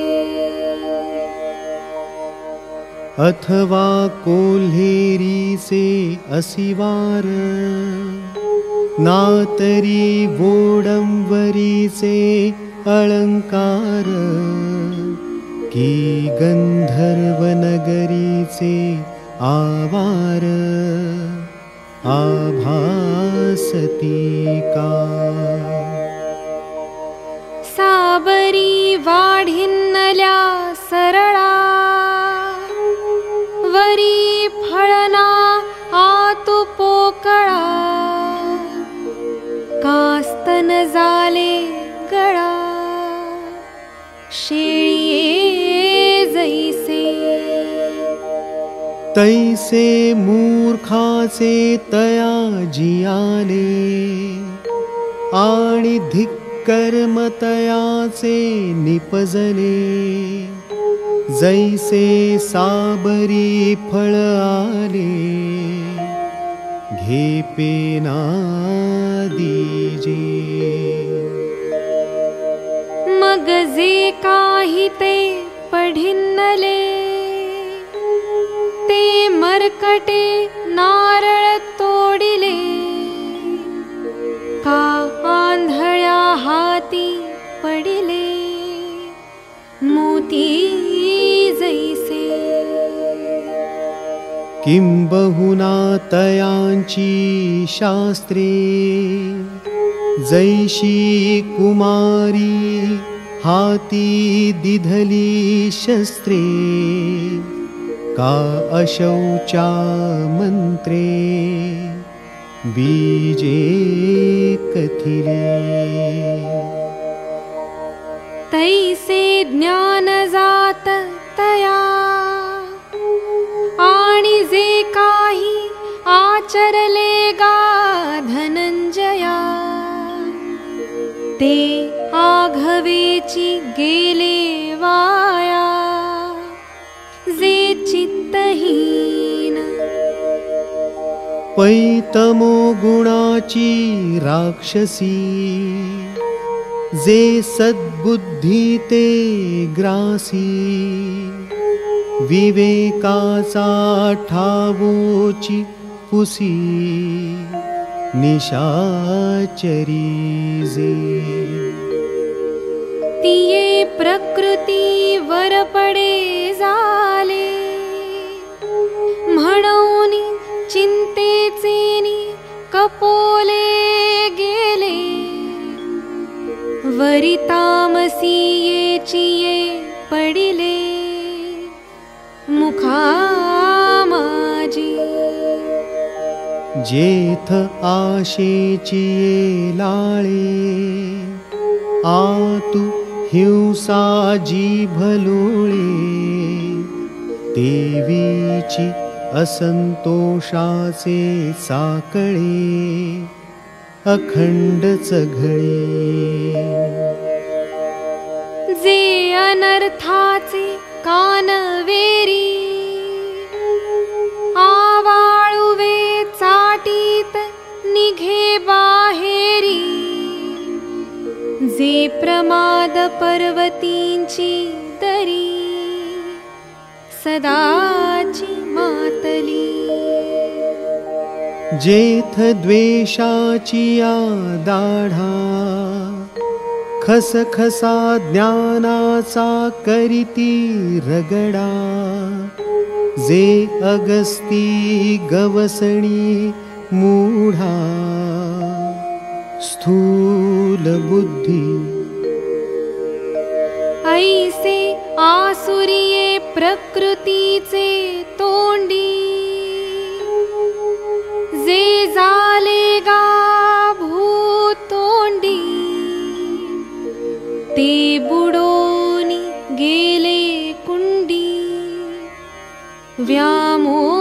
अथवा कोल्हेरी से असिवार। नातरी वोडंबरी से अलंकार। की गंधर्व नगरी से आवार आभासती का? साबरी वाढिन्नल्या सरळा वरी फळना आतु पोकळा कास्तन जाले गळा शेळिये तैसे मूर्खाचे तया जियाले आणि धिक्कर्म तयाचे निपजले जैसे साबरी फळ आले घे पेना दीजे। मग जे काही ते पढिन्नले ते मरकटे नारळ तोडिले. का आंधळ्या हाती पडिले. मोती जैसे. किंबहुना तयांची शास्त्रे. जैशी कुमारी हाती दिधली शस्त्रे का अशौचा मंत्रे बीजे कथिले। तैसे ज्ञान जात तया। आणि जे काही आचरले गा धनंजया। ते आघवेची गेले वाया चित्तहीन। पैतमो गुणाची राक्षसी। जे सद्बुद्धी ते ग्रासी। विवेकाचा ठावोची पुसी। निशाचरी तिये प्रकृती वर पडे झाले. म्हणून चिंतेचेनी कपोले गेले. वरी तामसीयेची ये पडिले. मुखा माझी जेथ आशेची ये लाळे. आतु हिंसा भलोळे देवीची असंतोषाचे साकळे अखंड चघळे. जे अनर्थाचे कानवेरी जे प्रमाद पर्वतींची दरी सदाची मातली जेथ द्वेषाची या दाढा खसखसा ज्ञानाचा करीती रगडा। जे अगस्ती गवसणी मूढा स्थूल बुद्धी ऐसे आसुरिये प्रकृतीचे तोंडी। जे झाले गा भूतोंडी ते बुडोनी गेले कुंडी। व्यामोहाचा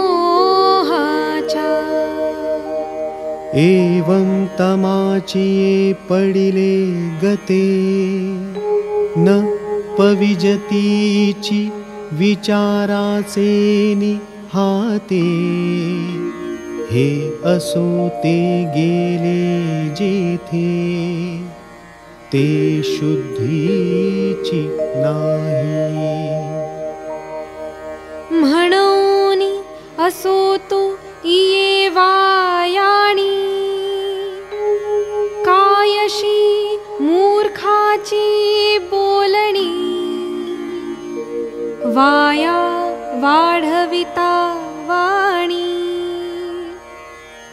एवं तमाचिये पडिले गते न पविजतीची विचाराचे हाते। हे असो ते गेले जेथे ते शुद्धीची नाही। म्हणून असो तू ये वायाणी बोलणी। वाया वाढविता वाणी।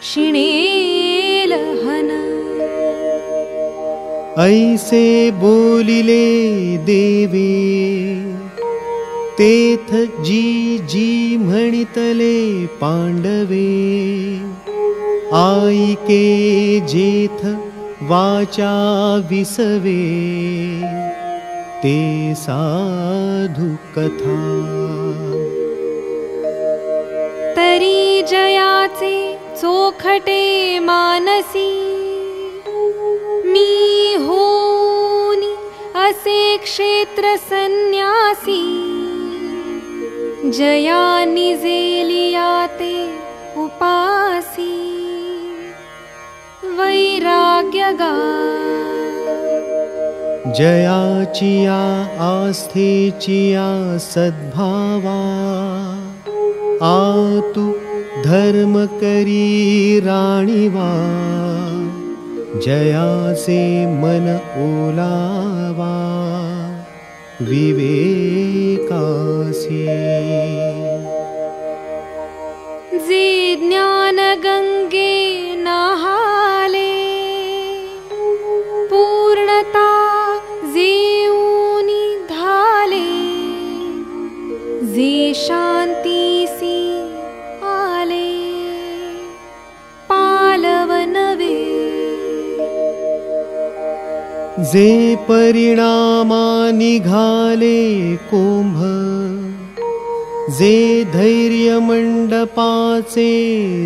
शिणेल हन। ऐसे बोलिले देवे। तेथ जी जी म्हणितले पांडवे। आईके जेथ वाचा विसवे ते साधु कथा। तरी जयाचे चोखटे मानसी मी होनी असे क्षेत्र संन्यासी जया निजेलिया ते उपासी वैराग्य गा जयाचिया आस्थेचिया सद्भावा। आतु धर्म करी राणीवा। जयासे मन ओलावा। विवेकासी। जे ज्ञान जे परिणामा निघाले कुंभ जे धैर्य मंडपाचे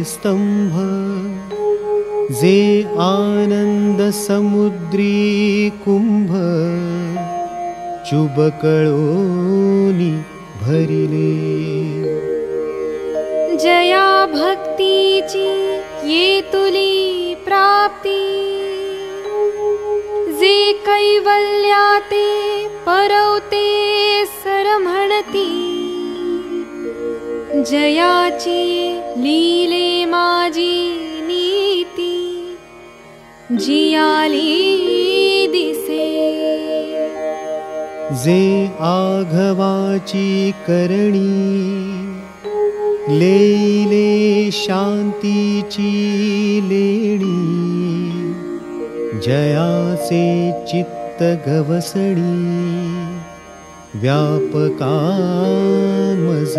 स्तंभ जे आनंद समुद्री कुंभ चुबकळोनी भरिले। जया भक्तीची ये तुली प्राप्ती जे कैवल्या ते परवते सर म्हणती जयाची लीले माझी नीती जियाली दिसे। जे आघवाची करणी लेले शांतीची लेणी जयाचे चित्त गवसणी व्यापका मज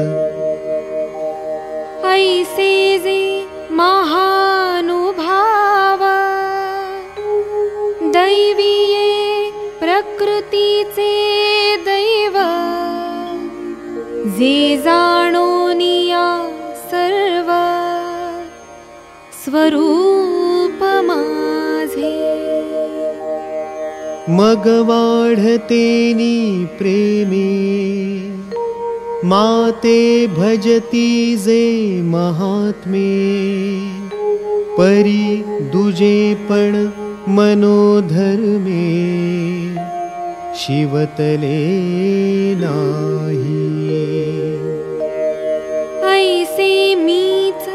ऐसे जे महानुभाव दैवीये प्रकृतीचे दैव जे जाणोनिया सर्व स्वरूप माझे मग वाढतेनी प्रेमे। माते भजती जे महात्मे। परी दुजे पण मनोधर्मे। शिवतले नाही। ऐसे मीच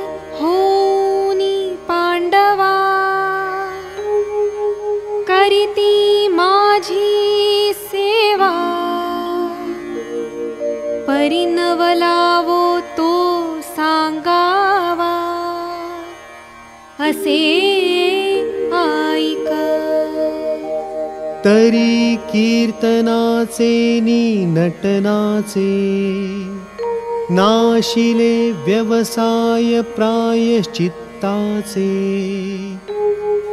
परिणवलावो तो सांगावा. असे ऐक. तरी कीर्तनाचे नी नटनाचे नाशिले व्यवसाय प्रायश्चित्ताचे.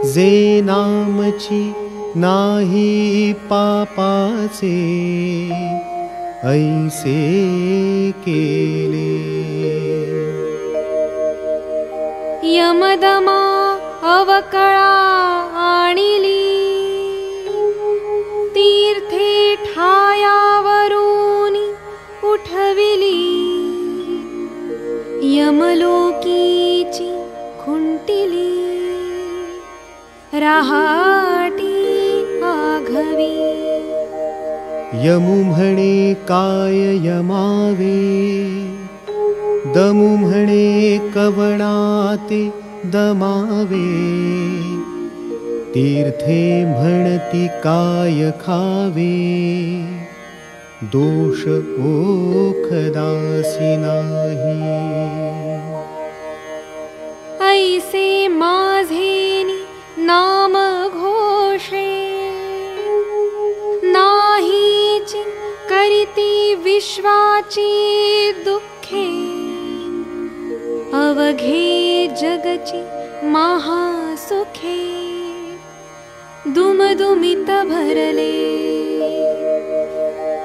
जे नामची नाही पापाचे ऐसे केले। यमदमा अवकळा आणिली। तीर्थे ठायावरून उठविली। यमलोकीची खुंटिली। रहाटी आघवी यमु काय यमावे? दमु कवणाते दमावे? तीर्थे म्हणती काय खावे? दोष ओखदासी नाही। ऐसे माझेनी नाम घोषे विश्वाची दुःखे अवघे जगची महासुखे दुमदुमित भरले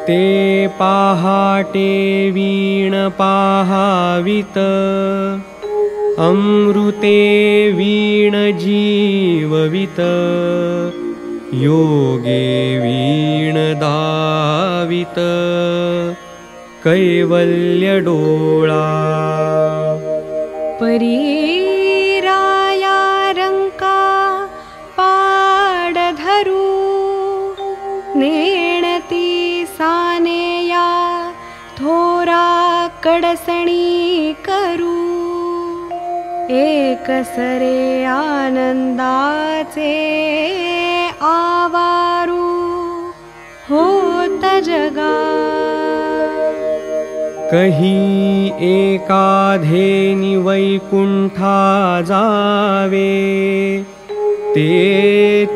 ते पहाटे वीण पाहावित अमृते वीण जीववित योगे वीण दावित कैवल्य डोळा परीराया रंका पाडधरू नेणती सानेया थोरा कडसणी करू। एकसरे आनंदाचे आवारू होत जगा। कही एकाधेनि वैकुंठा जावे ते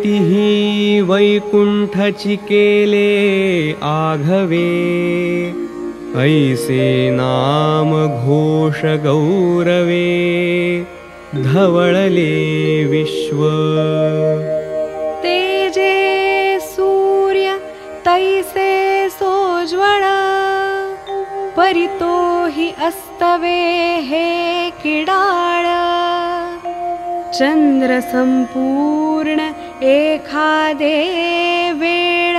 तिही वैकुंठची केले आघवे। ऐसे नाम घोष गौरवे धवळले विश्व परितो हि अस्तवे किडाळ। चंद्र संपूर्ण एखादे वेळ।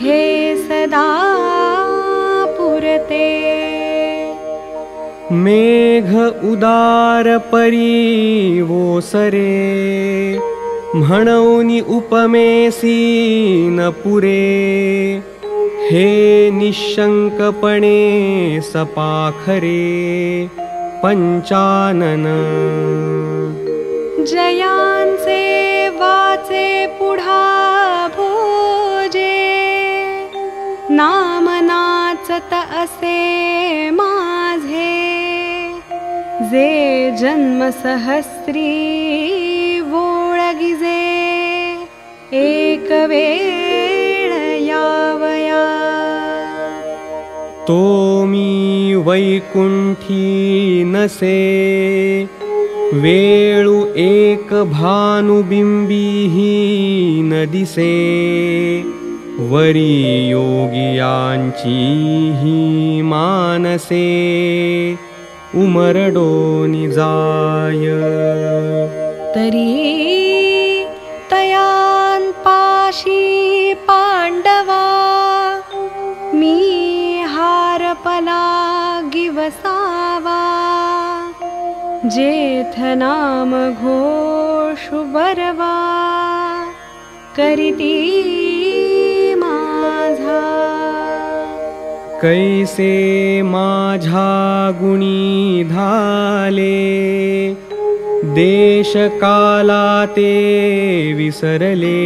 हे सदा पुरते। मेघ उदार परी वोसरे म्हणूनि उपमेसी न पुरे हे निशंकपणे सपाखरे पंचानन जयांचे वाचे पुढा भोजे। नाम नाचत असे माझे। जे जन्म सहस्री वोळगिजे। एक तो मी वैकुंठी नसे। वेळू एक दिसे वरी योगियांची ही मानसे। उमरडोनी जाय तरी तयान पाशी पांडवा नाम घोषु करीती माझा। कैसे माझा गुणी धाले देश काला ते विसरले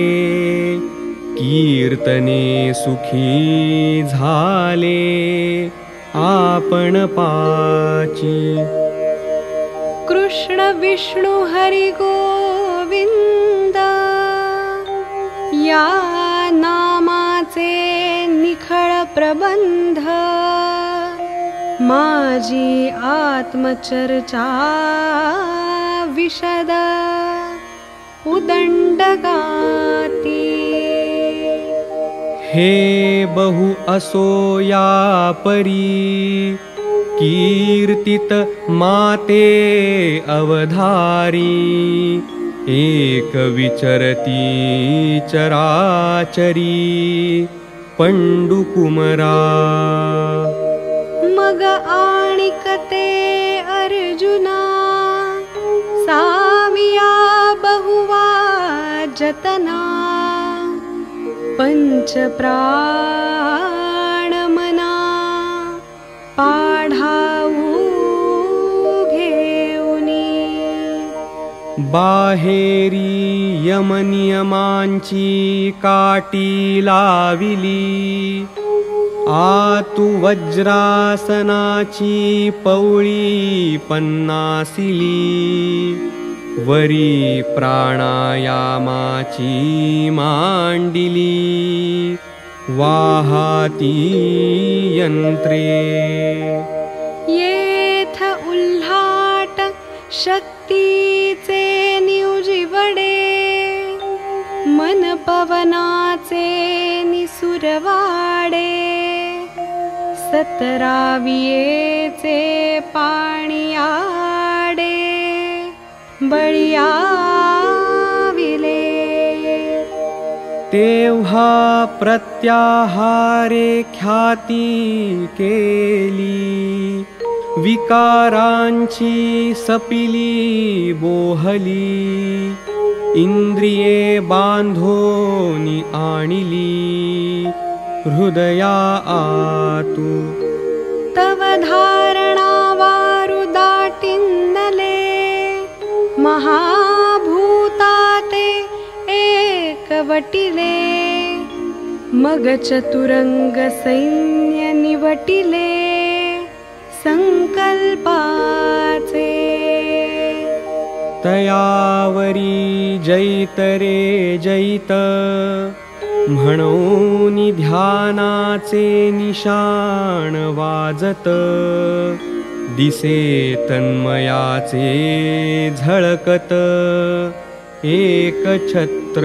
कीर्तने सुखी झाले आपण पाची कृष्ण विष्णु हरि गोविन्द। या नामाचे निखळ प्रबंध। माझी आत्मचर्चा विशद। उदंडगाती हे बहु असो या परी कीर्तित माते अवधारी। एक विचरती चराचरी। पंडुकुमरा मग आणिकते अर्जुना। साविया बहुवा जतना। पंच प्राणमना यमनियमांची काटी लाविली. आतु वज्रासनाची पौळी पन्नासिली. वरी प्राणायामाची मांडिली. वाहाती यंत्रे. येथ उल्हाट शक्तीचे निउजिवडे मन पवनाचे निसुरवाडे सतरावियेचे पाणी आडे बळियाविले. तेव्हा प्रत्याहारे ख्याती केली विकारांची सपिली बोहली इंद्रिये बांधोनी आणिली हृदया आतू. तव धारणा वारु दाटिन्दले महाभूताते एकवटिले मग चतुरंग सैन्य निवटिले संकल्पाचे। तयावरी जैतरे जैत म्हणून ध्यानाचे निशाण वाजत दिसे तन्मयाचे झळकत एक छत्र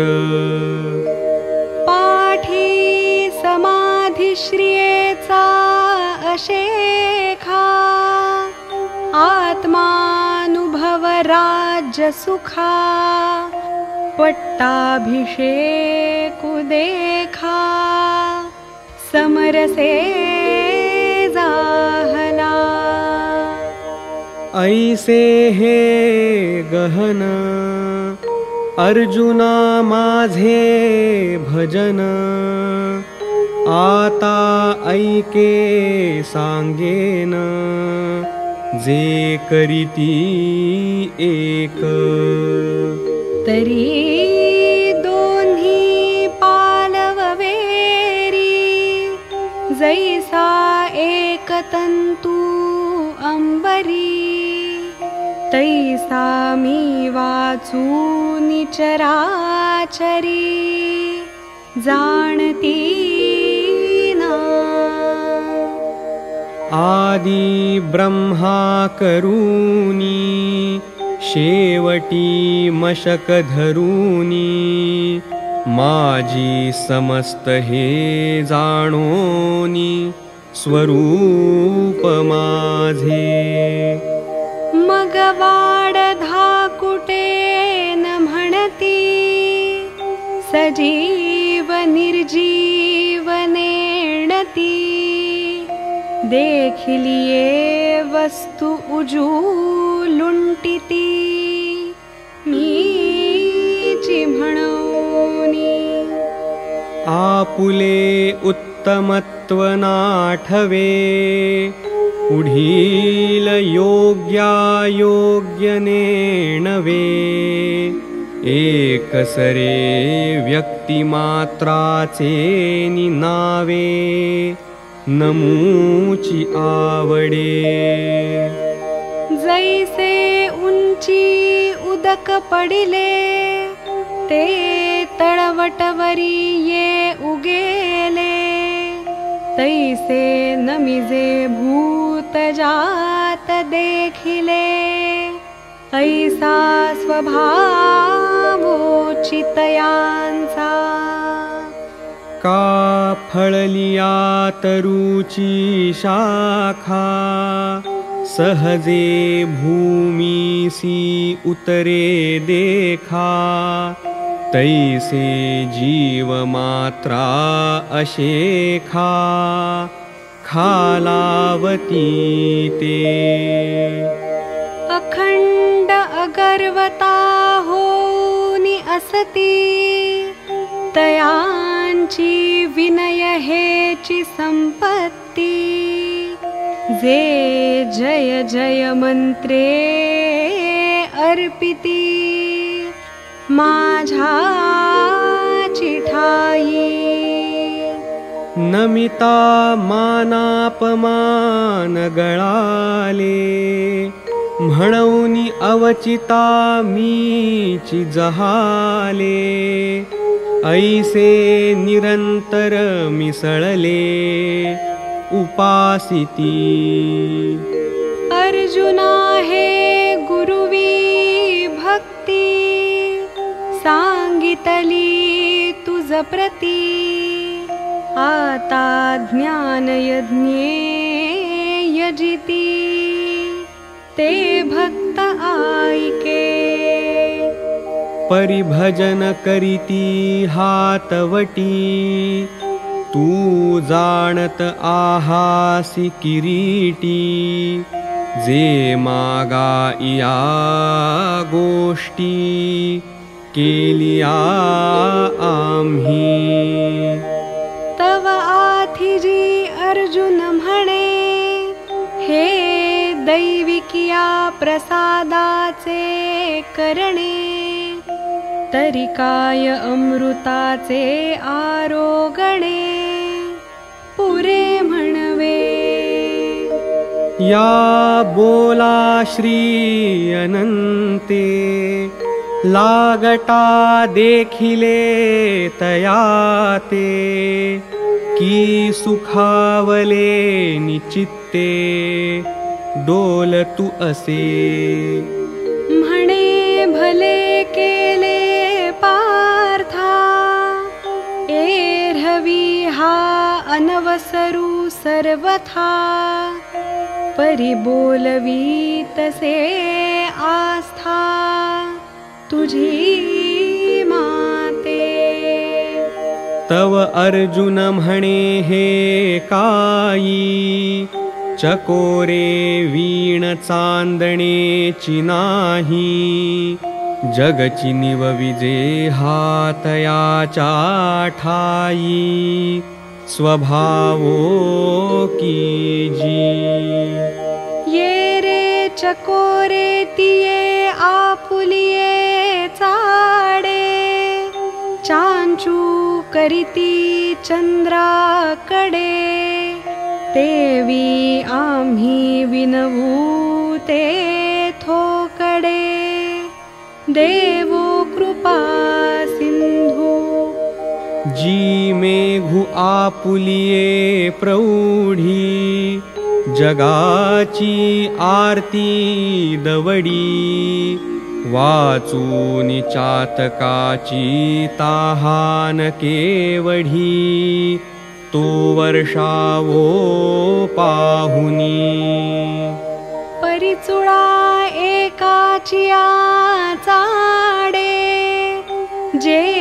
पाठी समाधिश्रियेचा अशेखा आत्मानुभव राज्य सुखा पट्टाभिषेकु देखा समरसे जाहला ऐसे हे गहन अर्जुना माझे भजन आता ऐके सांगेन जे करीती एक। तरी दोन्ही पालववेरी जैसा एक तंतू अंबरी तैसा मी वाचून चराचरी जाणती आदि ब्रह्मा करूनी शेवटी मशक माझी समस्त हे जाणोनी स्वरूप माझे. मग वाड धाकुटे न म्हणती सजीव निर्जीव देखिलिये वस्तु उजू लुंटिती। मीची म्हणूनी आपुले उत्तमत्व नाठवे। पुढील योग्यायोग्य नेणवे एकसरे व्यक्तिमात्राचे निनावे नमूची आवडे। जैसे उंची उदक पडिले ते तळवटवरी ये उगेले। तैसे नमिजे भूत जात देखिले ऐसा स्वभावोचितयांचा का फळलिया तरुची शाखा सहजे भूमीसी उतरे देखा। तैसे जीव मात्रा अशेखा। खालावती ते अखंड अगर्वता होनी असती तयांची विनय हेची संपत्ती। जे जय जय मंत्रे अर्पिती। माझा चिठाई। नमिता मानापमान गळाले। म्हणून अवचिता मीची जहाले ऐसे निरंतर मिसळले उपासिती। अर्जुना हे गुरुवी भक्ती सांगितली तुझ प्रती। आता ज्ञानयज्ञे यजिती। ते भक्त आईके परिभजन करीती हातवटी। तू जाणत आहासी किरीटी। जे मागा इया गोष्टी केलिया आम्ही। तव आथिजी अर्जुन म्हणे हे दैविकिया प्रसादाचे करणे तरी काय अमृताचे आरोगणे पुरे म्हणवे। या बोला श्री अनंते लागटा देखिले तयाते की सुखावले निचित्ते डोल तू असे अनवसरू सर्वथा। परी बोलवी तसे आस्था। तुझी माते। तव अर्जुन म्हणे हे काई चकोरे वीण चांदणेची नाही जगची निवविजे हातयाचा ठाई स्वभावो की जी। ये रे चकोरे चाडे चांचू करीती चंद्राकडे। देवी आम्ही विनवू ते थोकडे। देवो कृपा जी मेघु आपुलिये प्रौढी जगाची आरती दवडी वाचून चातकाची ताहान केवढी तो वर्षावो पाहुनी. परिचुळा एकाचिया चाडे गंगे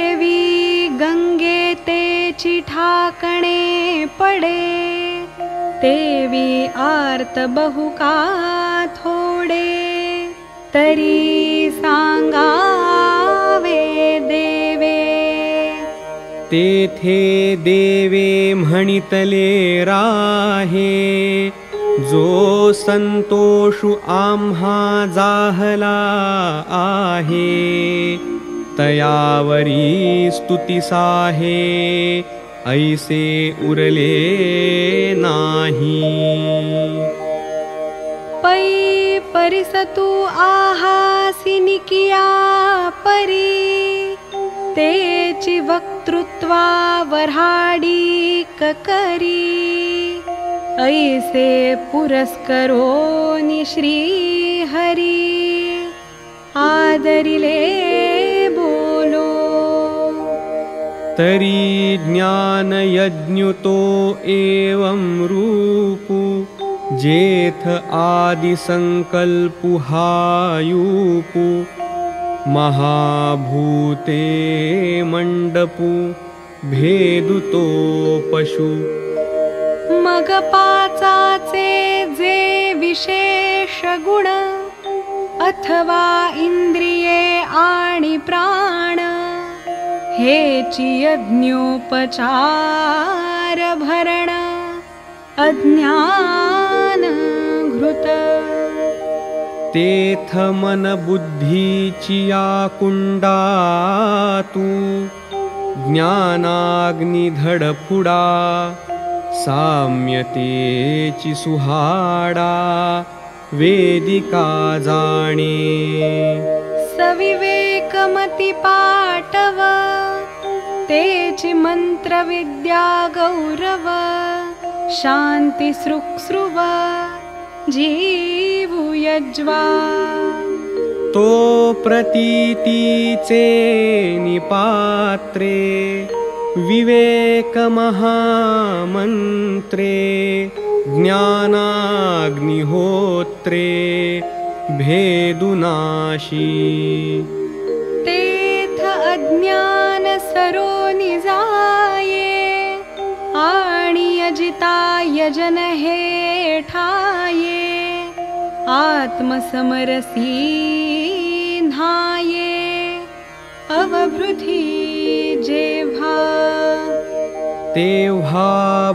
तेची ठाकणे पडे। तेवी आर्त बहुका थोडे तरी सांगावे देवे। तेथे देवे म्हणितले राहे। जो संतोषु आम्हा जाहला आहे तयावरी स्तुती साहे ऐसे उरले नाही। पै परिसतु आहासिनिकिया परी तेची वक्तृत्वा वराडी ककरी। ऐसे पुरस्करो श्री हरी आदरिले तरी ज्ञानयज्ञुतो एवं रूपु जेथ आदिसङ्कल्पुहायूपु महाभूते मण्डपु भेदुतो पशु। मगपाचाचे जे विशेष गुण अथवा इन्द्रिये आणि प्राण हेची यज्ञोपचार भरण अज्ञान घृत तेथ मन बुद्धीचिया कुण्डातु ज्ञानाग्निधडफुडा साम्यतेचि सुहाडा वेदिका जाणे। सविवेकमति पाटव तेचि मन्त्रविद्या गौरव शान्तिसृक्सृव जीवुयज्वा तो प्रतीतीचे निपात्रे विवेकमहामन्त्रे ज्ञानाग्निहोत्रे भेदुनाशी। तेथ अज्ञान सरो निजाये आणि अजिता यजन हे ठाये आत्मसमरसी न्हाये अवभृती जेव्हा तेव्हा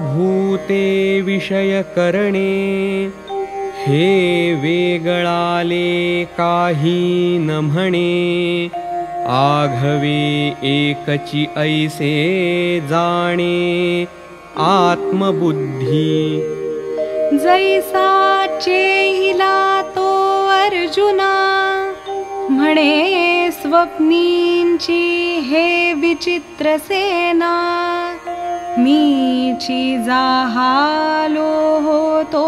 भूते विषयकरणे हे वेगळाले काही न म्हणे आघवे एकची ऐसे जाणे आत्मबुद्धी। जैसा चेहिला तो अर्जुना म्हणे स्वप्नींची हे विचित्र सेना जाहालो होतो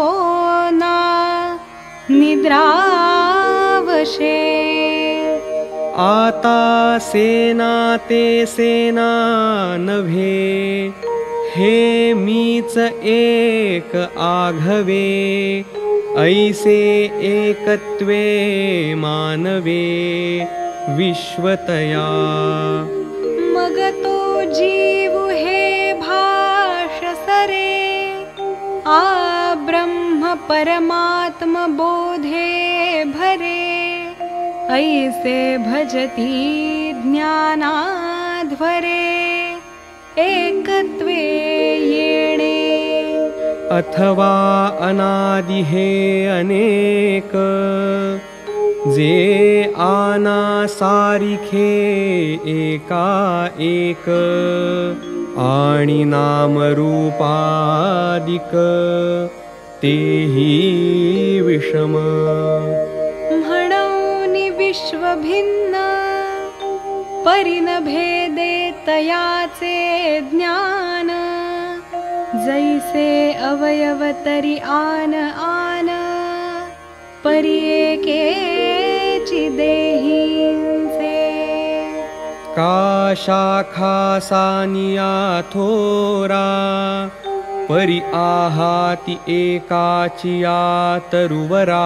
ना निद्रावशे आता सेना ते सेना नभे हे मीच एक आघवे ऐसे एकत्वे मानवे विश्वतया। मग तो जीव हे भाष सरे आ ब्रह्म परमात्म बोधे भरे ऐसे भजती ज्ञानाध्वरे एकत्वे येणे। अथवा अनादि अनेक जे आना सारिखे एका एक आणि नामरूपादिक तेही विषम विश्वभिन्न। परिन भेदे तयाचे ज्ञान। जैसे अवयवतरी आन आन परी एकेची का शाखा सानिया थोरा परि आहाति एकाचिया तरुवरा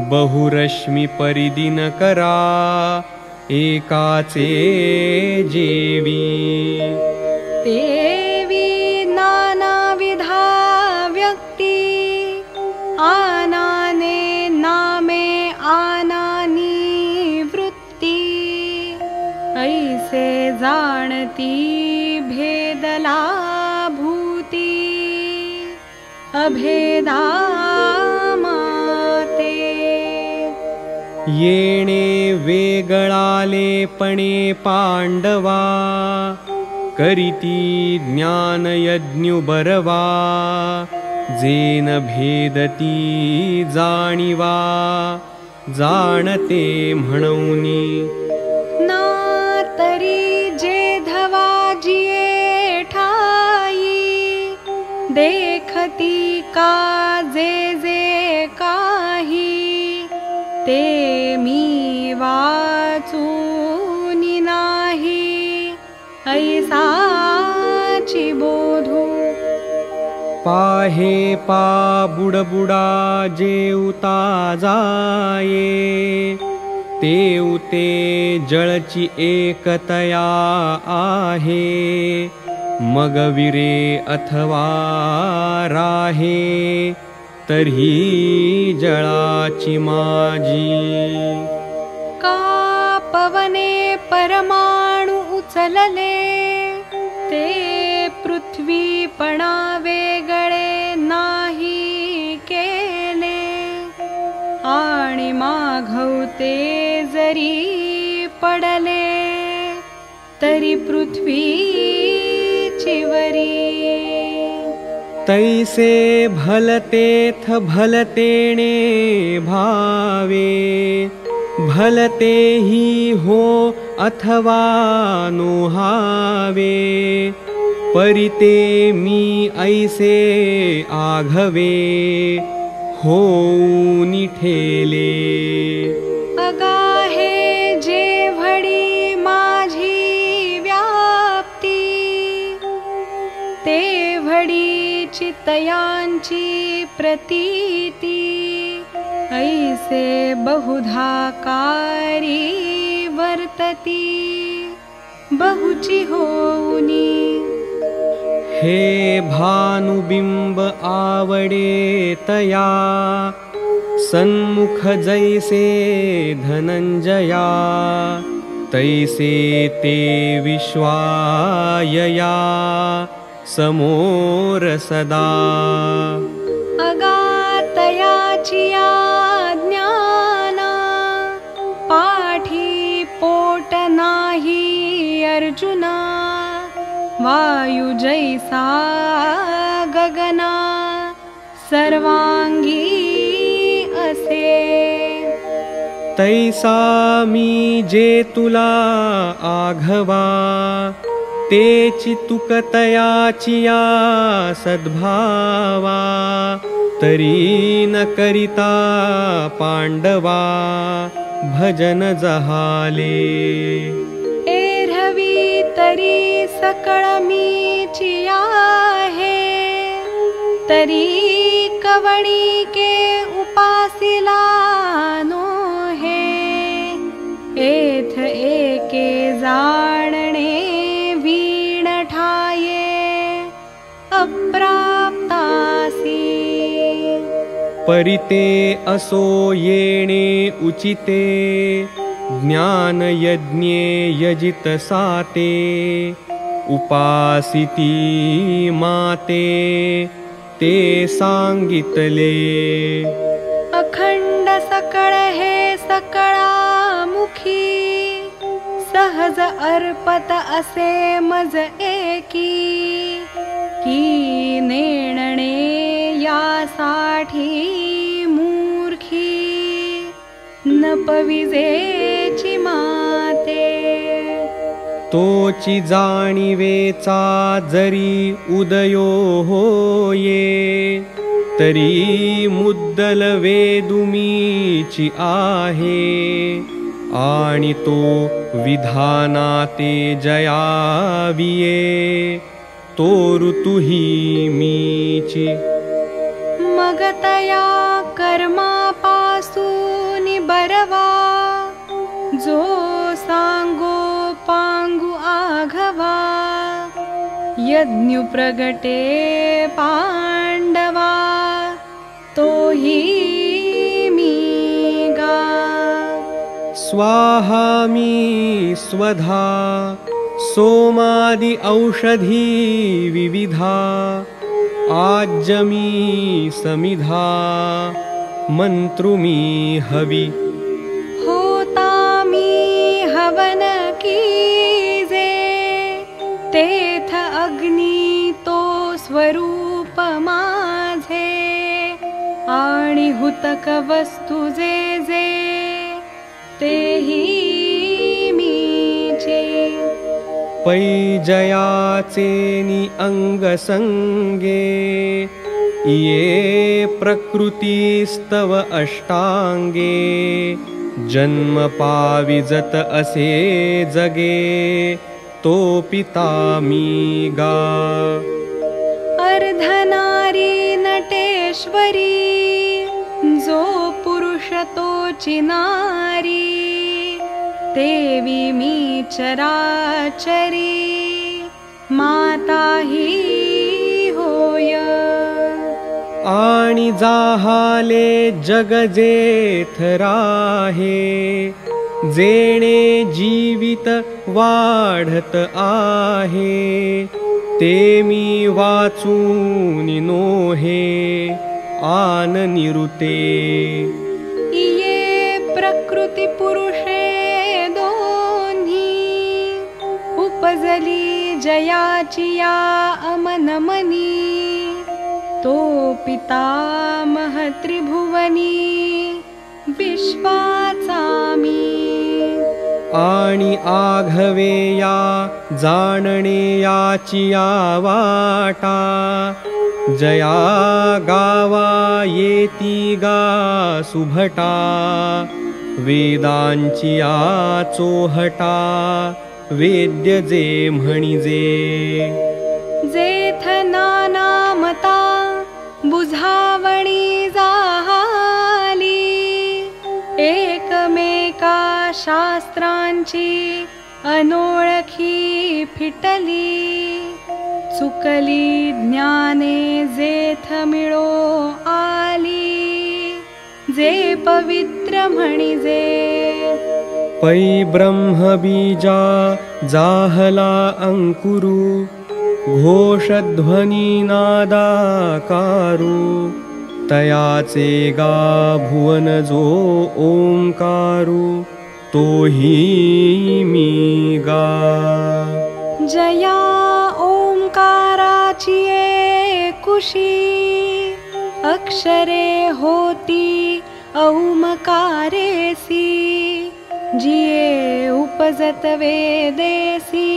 बहुरश्मि परिदिनकरा एकाचे जेवी। देवी नानाविधा व्यक्ती आनाने नामे आनानी वृत्ती। ऐसे जाणती भेदला भूती अभेदा येणे वेगळालेपणे पाण्डवा करिती ज्ञानयज्ञुबरवा जेन भेदती जाणिवा जाणते मनौनी न तर्हि जेधवा ठाई देखती का जे जे काही ते पाहे पा बुडबुडा जेवता जाये तेवते जळची एकतया आहे। मगविरे अथवा राहे तर्ही जळाची माझी। का पवने परमाणु उचलले ते पृथ्वीपणा माघवते जरी पडले तरी पृथ्वी चिवरी। तैसे भलतेथ भलतेणे भावे भलते ही हो अथवा परिते मी ऐसे आघवे हो ठेले चितयांची प्रतीती ऐसे बहुधा कारी वर्तती। बहुची होऊनी। हे भानुबिंब आवडे तया सन्मुख जैसे धनंजया तैसे ते विश्वायया समोर सदा। अगातयाचिया ज्ञाना पाठी पोट नाही अर्जुना वायु जैसा गगना सर्वांगी असे। तैसा मी जे तुला आघवा तेची तुकतयाचिया सद्भावा तरी न करिता पांडवा भजन जहाले। एरवी तरी सकळ मीची आहे तरी कवणी के उपासिला नो हे एथ एके जाणणे परिते असो येणे उचिते ज्ञानयज्ञे यजित साते उपासिती माते ते सांगितले अखंड सकळ हे सकळामुखी सहज अर्पत असे मज एकी की यासाठी मूर्खी न पविजेची माते. तोची जाणीवेचा जरी उदयो होये तरी मुद्दल वेदुमीची आहे. आणि तो विधानाते जयाविये तो ऋतुही मीची मग तया कर्मापासून बरवा जो सांगो पांगु आघवा। यज्ञ प्रगटे पांडवा तोही मी गा स्वाहामी स्वधा। सोमादि औषधी विविधा आज्यमी समिधा मन्त्रुमी हवि। होता मी हवन कीजे तेथ अग्नी तो स्वरूप माझे। आणि हुतक वस्तू जे जे तेही पैजयाचेनि अङ्गसङ्गे इये प्रकृतिस्तव अष्टाङ्गे जन्म पाविजत असे जगे तो पिता मी गा अर्धनारी नटेश्वरी जो पुरुष तो चिनारी मी चराचरी माता ही होय। आणि जाहाले जग जेथ राहे जेणे जीवित वाढत आहे ते मी वाचून नोहे आन निरुते उपजली जयाची या अमनमनी तो पितामह त्रिभुवनी विश्वाचा मी आणि आघवे या जाणणे याची या वाटा जया गावा येती गा सुभटा वेदांची या चोहटा वेद्य जे म्हणिजे जेथ नानामता जाहाली। एकमेका शास्त्रांची अनोळखी फिटली। चुकली ज्ञाने जेथ मिळो आली। जे पवित्र म्हणिजे पै ब्रह्मबीजा जाहला अंकुरु घोषध्वनी नादाकारू तयाचे गा भुवन जो ओंकारू तोही मी गा जया ओंकाराची कुशी अक्षरे होती औमकारेसी जिये उपजत वेदेसी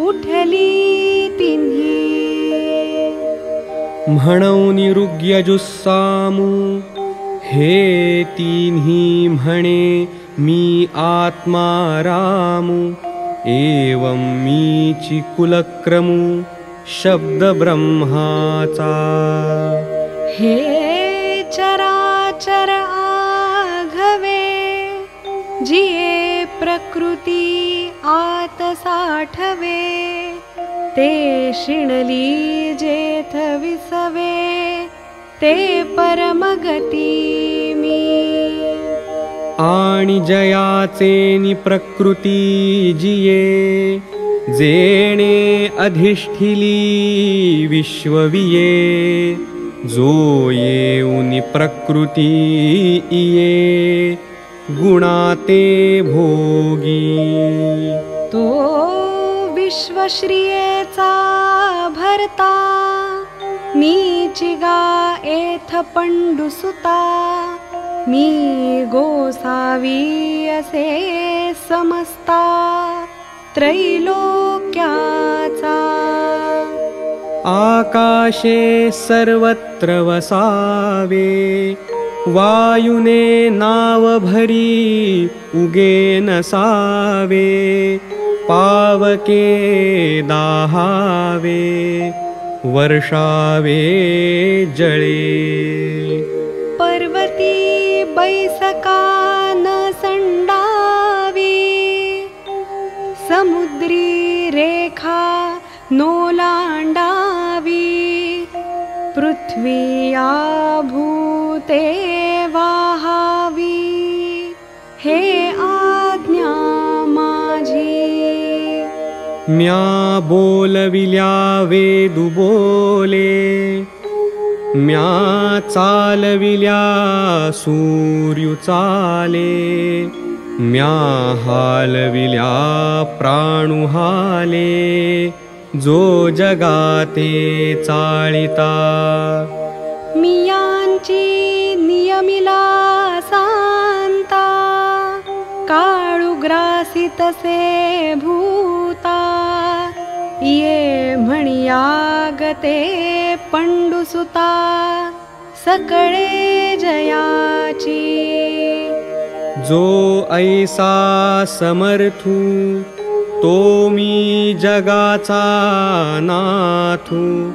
उठली तिन्ही म्हणून निरुग्यजुस्सामू हे तिन्ही म्हणे मी आत्मा रामू एवं मीची कुलक्रमू शब्द ब्रह्माचा। हे जिये प्रकृती आत साठवे ते शिणली जेथ विसवे ते परमगती मी। आणि जयाचे नि प्रकृती जिये जेणे अधिष्ठिली विश्वविये जो येऊनि प्रकृती इये गुणाते भोगी। तो विश्वश्रियेचा भरता मीची गा एथ पंडुसुता मी गोसावी असे समजता त्रैलोक्याचा। आकाशे सर्वत्र वसावे वायुने नाव भरी उगे नसावे पावके दाहावे वर्षावे जळे पर्वती बैसका न संडावी समुद्री रेखा नोलांडावी पृथ्वी म्या बोलविल्या वेदु बोले म्या चालविल्या सूर्यु चाले म्या हालविल्या प्राणु हाले जो जगाते चाळिता. मियांची नियमिला सांता काळू ग्रासित से भूता पंडुसुता सकळे जयाची। जो ऐसा समर्थू तो मी जगाचा नाथू।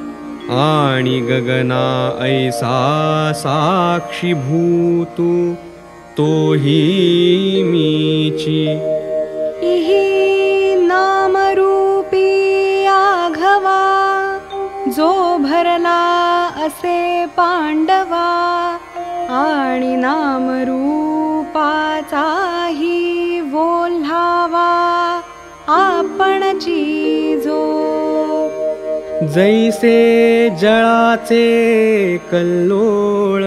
आणि गगना ऐसा साक्षी भूतू तोही मीची। इहि पांडवा आणि नामरूपाचाही वोल्हावा आपणची जो जैसे जळाचे कल्लोळ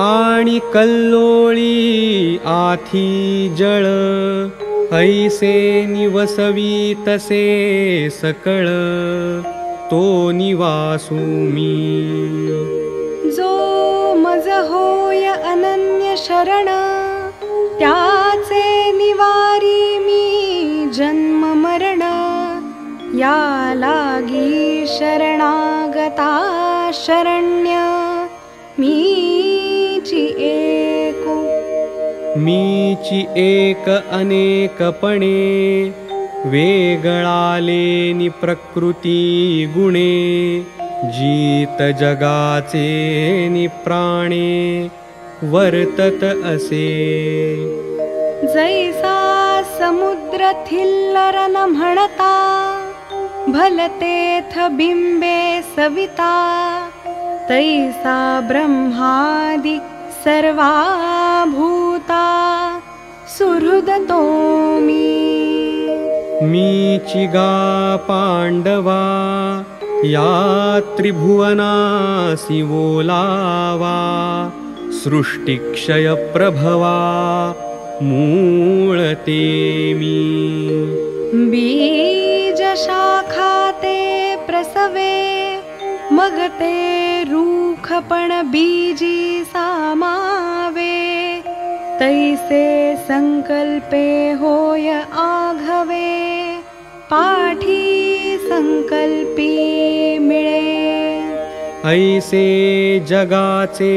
आणि कल्लोळी आथी जळ ऐसे निवसवी तसे सकळ. तो निवासू मी जो मज होय अनन्य शरण त्याचे निवारी मी जन्म मरण या लागी शरणागता शरण्य मीची एको मीची एक अनेकपणे वेगळाले नि प्रकृती गुणे जीत जगाचे प्राणे वर्तत असे. जैसा समुद्र थिल्लरन म्हणता भलतेथ बिंबे सविता तैसा ब्रह्मादि सर्वा भूता सुहृद तो मी मीची गा पांडवा या त्रिभुवनासी सृष्टिक्षयप्रभवा मूळते मी बीज शाखा ते प्रसवे मग ते रूखपण बीजी सामावे तैसे संकल्पे होय आघवे पाठी संकल्पी मिळे। ऐसे जगाचे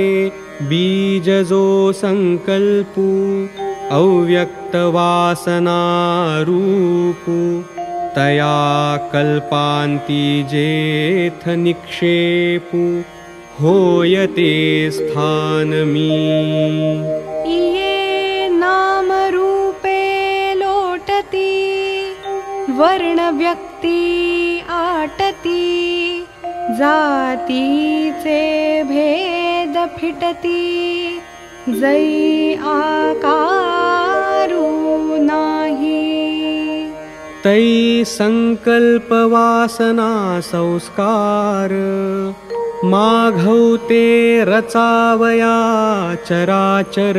बीज जो संकल्पू अव्यक्तवासनारूपू तया कल्पान्ति जेथ निक्षेपू होयते स्थानमी वर्ण व्यक्ती आटती जातीचे भेद फिटती जै आकारू नाही। तै संकल्पवासना संस्कार माघौते रचावया चराचर।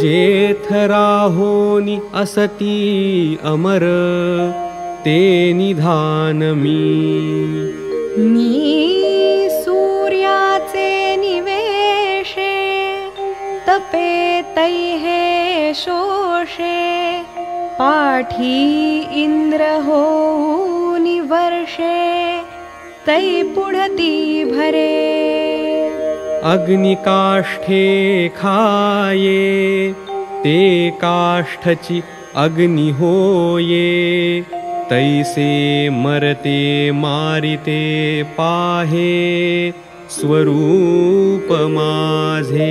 जेथ राहोनि असती अमर। ते निधान मी मी सूर्याचे निवेशे तपे तैहे शोषे। पाठी इंद्र होऊनि वर्षे तै पुढती भरे। अग्निकाष्ठे खाये ते काष्ठची अग्नि होये तैसे मरते मारिते पाहे स्वरूप माझे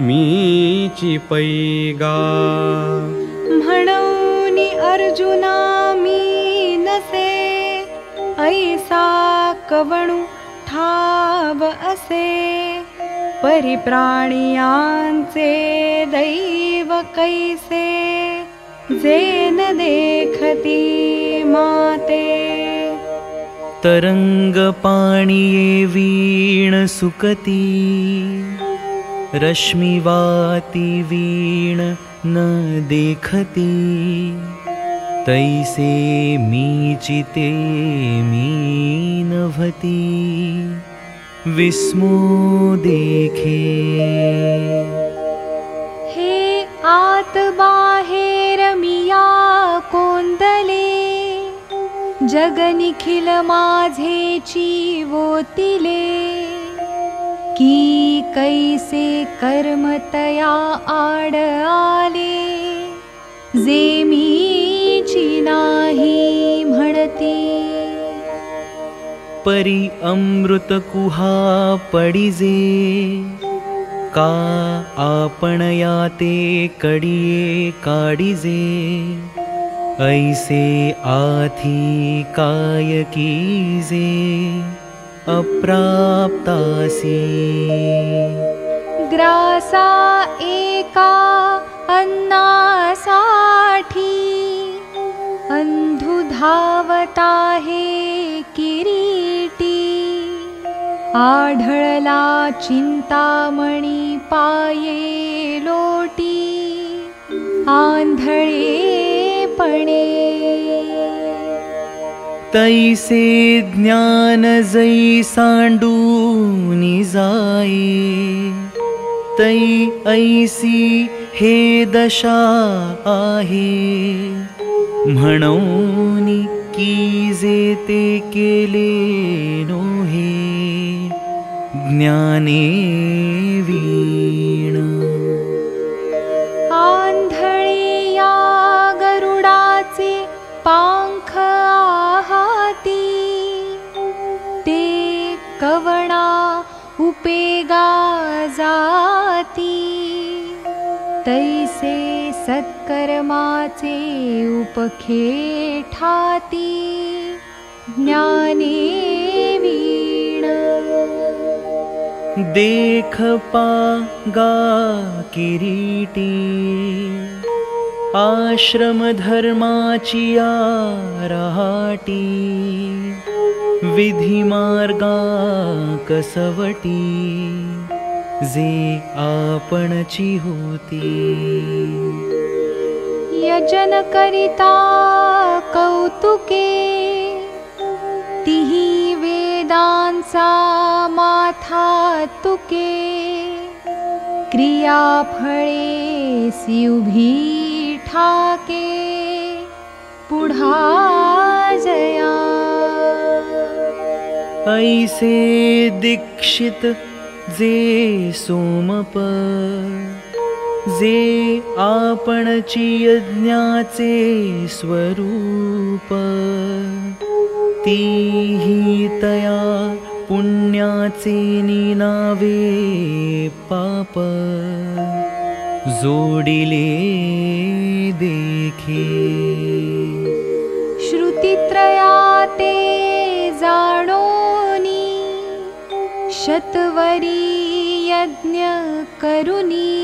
मीची पैगा। म्हणून अर्जुना मी नसे ऐसा कवणू ठाव असे। परिप्राणियांचे दैव कैसे जेन देखती माते। तरङ्गपाणिये वीण सुकती रश्मिवाति वीण न देखती। तैसे मीचिते मीनभती विस्मो देखे। हे आत बाहेर मिया कोंदले की कैसे कर्मतया आड आले? जेमीची नाही म्हणती। परी अमृत कुहा पडिजे का आपण याते कडिये काडिजे? ऐसे आथी काय कीजे अप्राप्तासी। ग्रासा एका अन्नासाठी। अंधु धावता हे किरीटी। आढळला चिंतामणी पाये लोटी। आंधळेपणे तैसे ज्ञान जै सांडूनि जाये तै ऐसी हे दशा आहे। म्हणून की जे ते केले नोहे। ज्ञाने जाती। तैसे सत्कर्माचे उपखे ठाती ज्ञाने वीण। देख पागा किरीटी। आश्रम धर्माची राहाटी विधी मार्गा कसवटी जे आपणची होती यजन करिता कौतुके तिही वेदांचा माथा तुके क्रिया फळे सिउभी ठाके पुढा जया ऐसे दीक्षित जे सोमप जे आपणची यज्ञाचे स्वरूप तीही तया पुण्याचे निनावे पाप जोडिले देखे शतवरी यज्ञ करुनी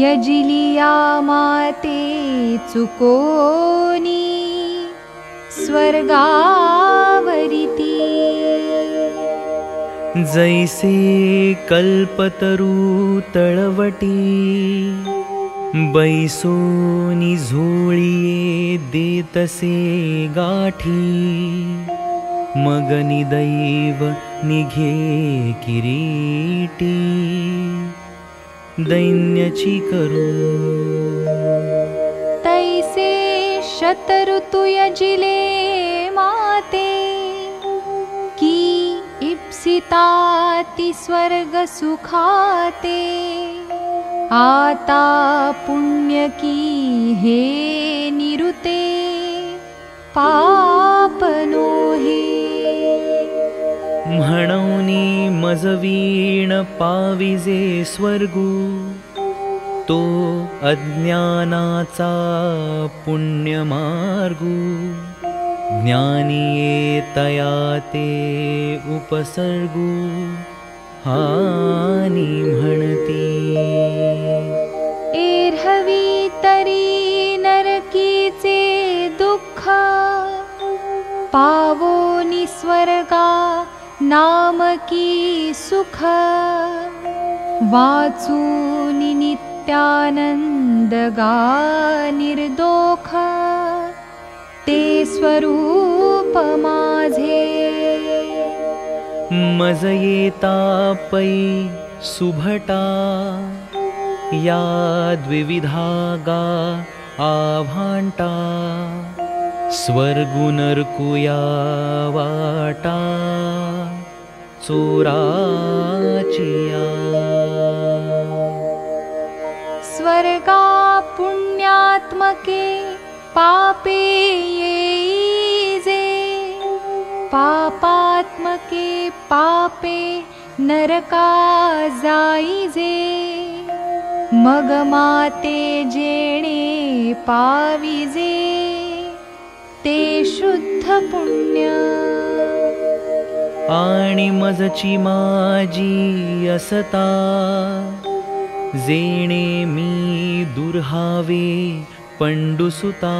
यजिलिया माते चुकोनी स्वर्गावरिती। जैसे कल्पतरू तळवटी बैसोनी झोळिये देतसे गाठी मगनी दैव निघे किरीटी। दैन्यची करू तैसे शतऋतु यजिले माते की इप्सिताति स्वर्ग सुखाते आता पुण्य की हे निरुते पापनो हे मजवीण पाविजे स्वर्गू तो अज्ञानाचा पुण्यमार्गू ज्ञानिये तया ते उपसर्गू हानि म्हणती। एर्हवी तरी नरकीचे दुःख पावो निस्वर्गा नामकी सुख। वाचूनि नित्यानंद गा निर्दोख ते स्वरूप माझे मज येता पै सुभटा। या द्विविधागा आभांटा। स्वर्गुनर्कुया वाटा चोराचिया स्वर्गा पुण्यात्मके पापे येईजे पापात्मके पापे नरका जाईजे। मग माते जेणे पाविजे। ते शुद्ध पुण्य माझी असता। जेणे मी दुर्हावे पंडुसुता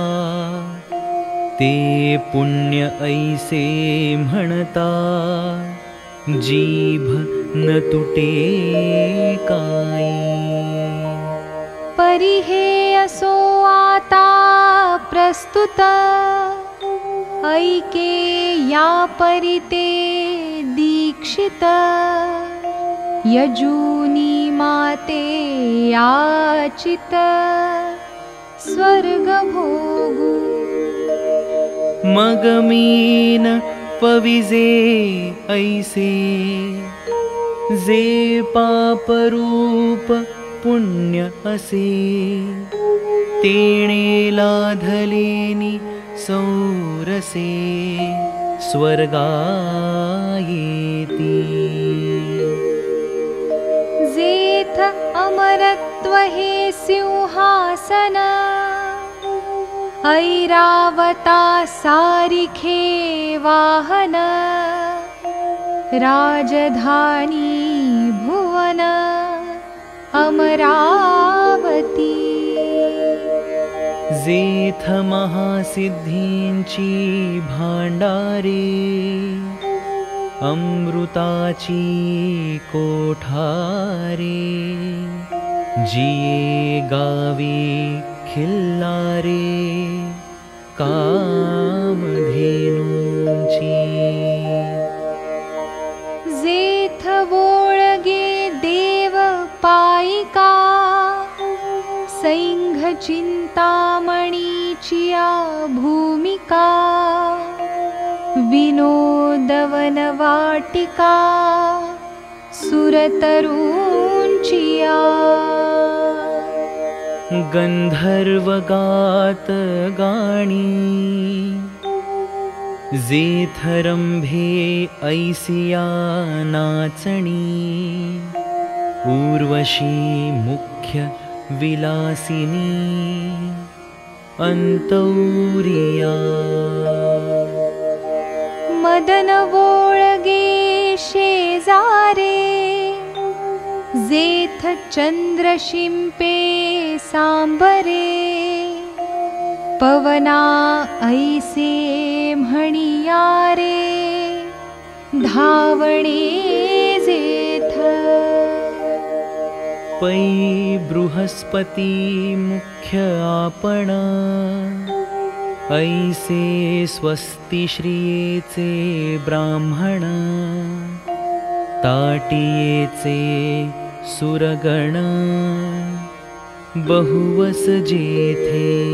ते पुण्य ऐसे म्हणता। जीभ न तुटे काही परिहे असो आता प्रस्तुत ऐके या परिते दीक्षित। यजूनी माते याचित। स्वर्ग भोगू मग मीन पविजे ऐसे। जे पापरूप पुण्य असे। तेणे लाधलेनी सौरसे स्वर्गा येती जेथ अमरत्व हे सिंहासन ऐरावता सारिखे वाहन राजधानी भुवन अमरावती जेथ महासिद्धींची भांडारे अमृताची कोठारे जिये गावी खिल्लारे कामधेनूंची सैंघ चिंतामणीचिया भूमिका विनोदवन वाटिका सुरतरूंचिया गन्धर्वगात गाणी जेथरम्भे ऐसिया नाचणी उर्वशी मुख्य विलासिनी अन्तौरिया मदन वोळगे शेजारे जेथ चन्द्रशिम्पे सांबरे पवना ऐसे म्हणिया रे धावणे जेथ पै बृहस्पती मुख्य आपण। ऐसे स्वस्ति श्रियेचे ब्राह्मण। ताटियेचे सुरगण। बहुवस जेथे।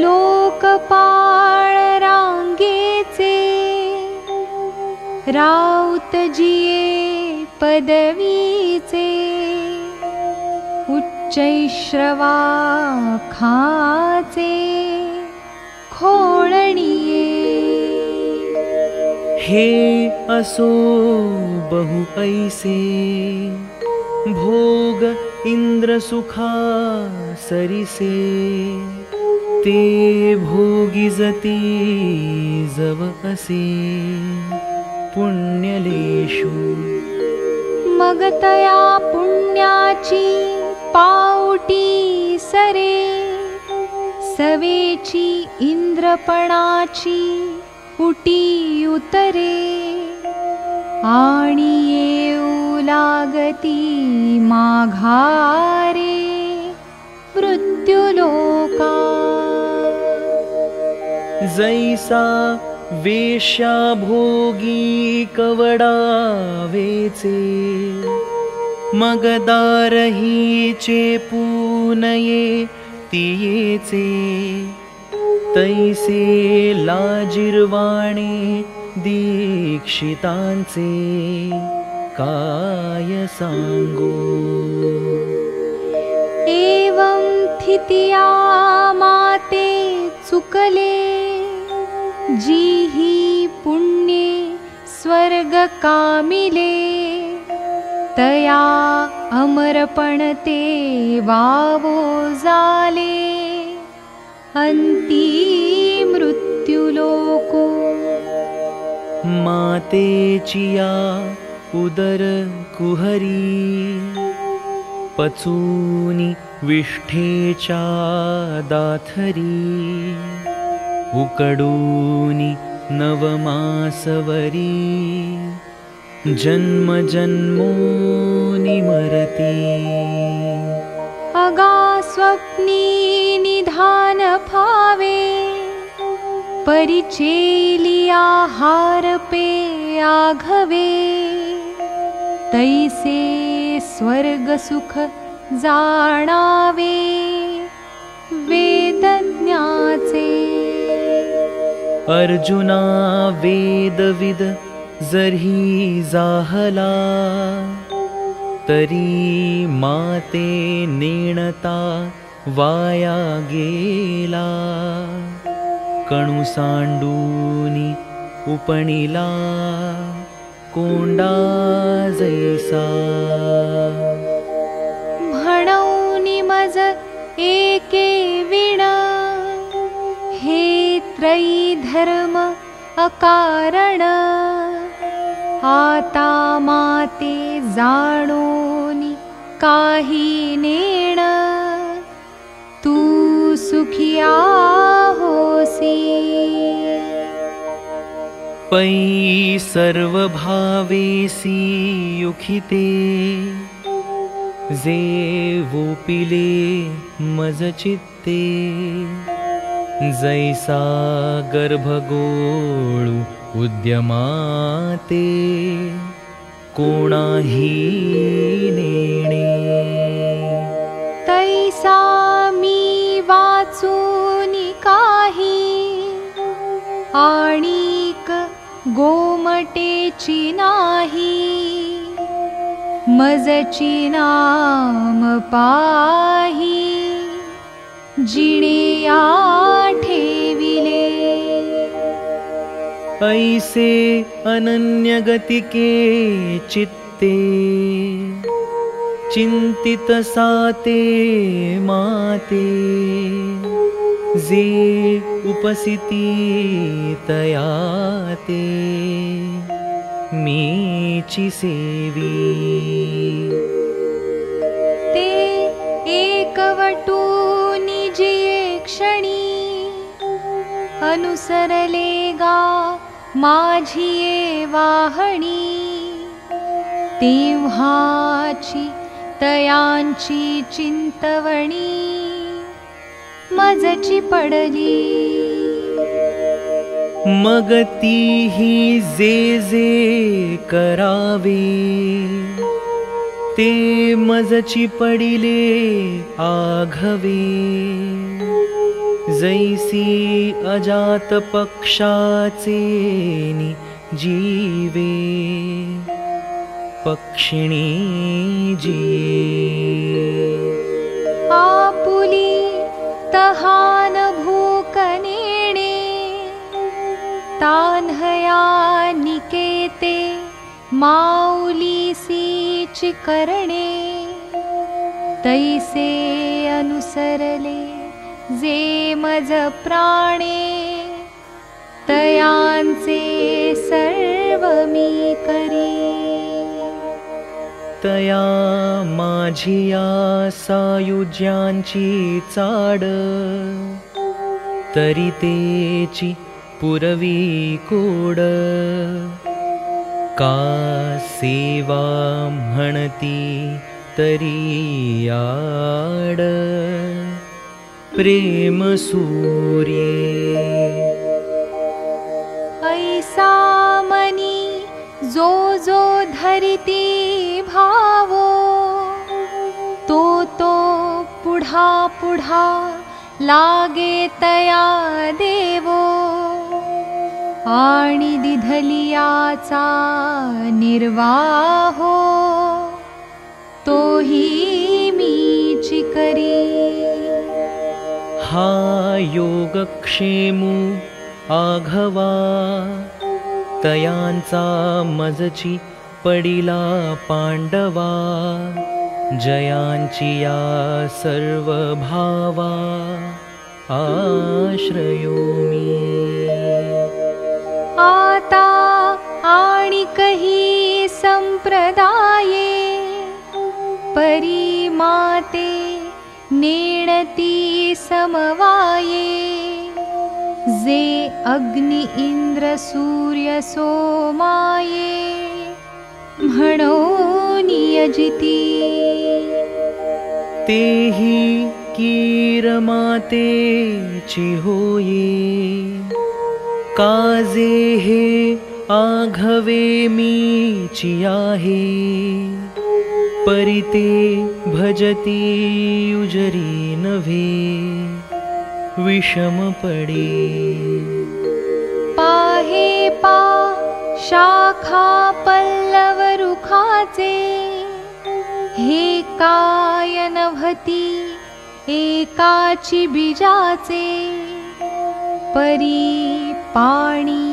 लोकपाळ रांगेचे राऊतजिये पदवीचे उच्चैश्रवा खाचे खोळणिये। हे असो बहु ऐसे भोग इंद्र सुखा सरिसे। ते भोगी जती जव असे पुण्यले देशेषु मगतया पुण्याची पावटी सरे सवेची इंद्रपणाची उटी उतरे. आणि येऊ लागती माघारे मृत्युलोका. जैसा वेश्या भोगी कवडा वेचे मगदारहीचे पूनये तियेचे। तैसे लाजिर्वाणे दीक्षितांचे काय सांगू? एवं थितिया माते चुकले जीही पुण्ये स्वर्ग कामिले तया अमरपणते वावो जाले। अन्ती मृत्युलोको। मातेचिया उदर कुहरी। पचूनि विष्ठेच्या दाथरी उकडूनि नवमासवरी जन्म जन्मोनि मरती। अगा स्वप्नी निधान हारपे आघवे। तैसे स्वर्ग सुख जाणावे वेदज्ञाचे अर्जुना वेदविद जरी जाहला। तरी माते नेणता वाया गेला। कणु सांडूनी उपणिला। कोंडा जैसा। म्हणौनि मज एके विण त्रयी धर्म अकारण। आता माते जाणोनि काही नेण तू सुखिया होसी पै सर्व भावेसी युखिते। जे वोपिले मज चित्ते जैसा गर्भगोळू उद्यमाते कोणाही नेणे तैसा मी वाचूनि काही आणिक गोमटेची नाही। मजची नाम पाही जिणे या ठेविले ऐसे अनन्यगतिके चित्ते चिन्तित साते माते जे उपसिति तयाते मीचि सेवी। ते एकवटू अनुसरले गा माझिये वाहणी. तेव्हाची तयांची चिंतवणी मजची पडली. मग तीही जे जे करावे ते मजची पडिले आघवे। जैसी अजात पक्षाचे जीवे। पक्षिणी जिये। आपुली तहान भूक नेणे तान्हया निकेते माऊलीसी करणे. तैसे अनुसरले जे मज प्राणे. तयांचे सर्व मी करी. तया माझिया सायुज्यांची चाड. तरी तेची पुरवी कोड. का सेवा म्हणती तरी आड प्रेम सूर्ये ऐसा मनी जो जो धरिती भावो तो तो पुढा पुढा लागे तया देवो आणि दिधलियाचा निर्वाहो तोही मीची करी हा योगक्षेमू आघवा तयांचा मजची पडिला पांडवा जयांची या सर्व भावा आश्रयो मी आता कही संप्रदाये परी माते नेणती समवाये। जे अग्नि इंद्र सूर्य सोमाये म्हणो नियजिती। तेही कीरमातेची होये काजे हे आघवे मीची आहे परिते भजती उजरी नव्हे विषम पडे। पाहे पा शाखा पल्लव रुखाचे हे काय नभती एकाची बीजाचे परी पाणी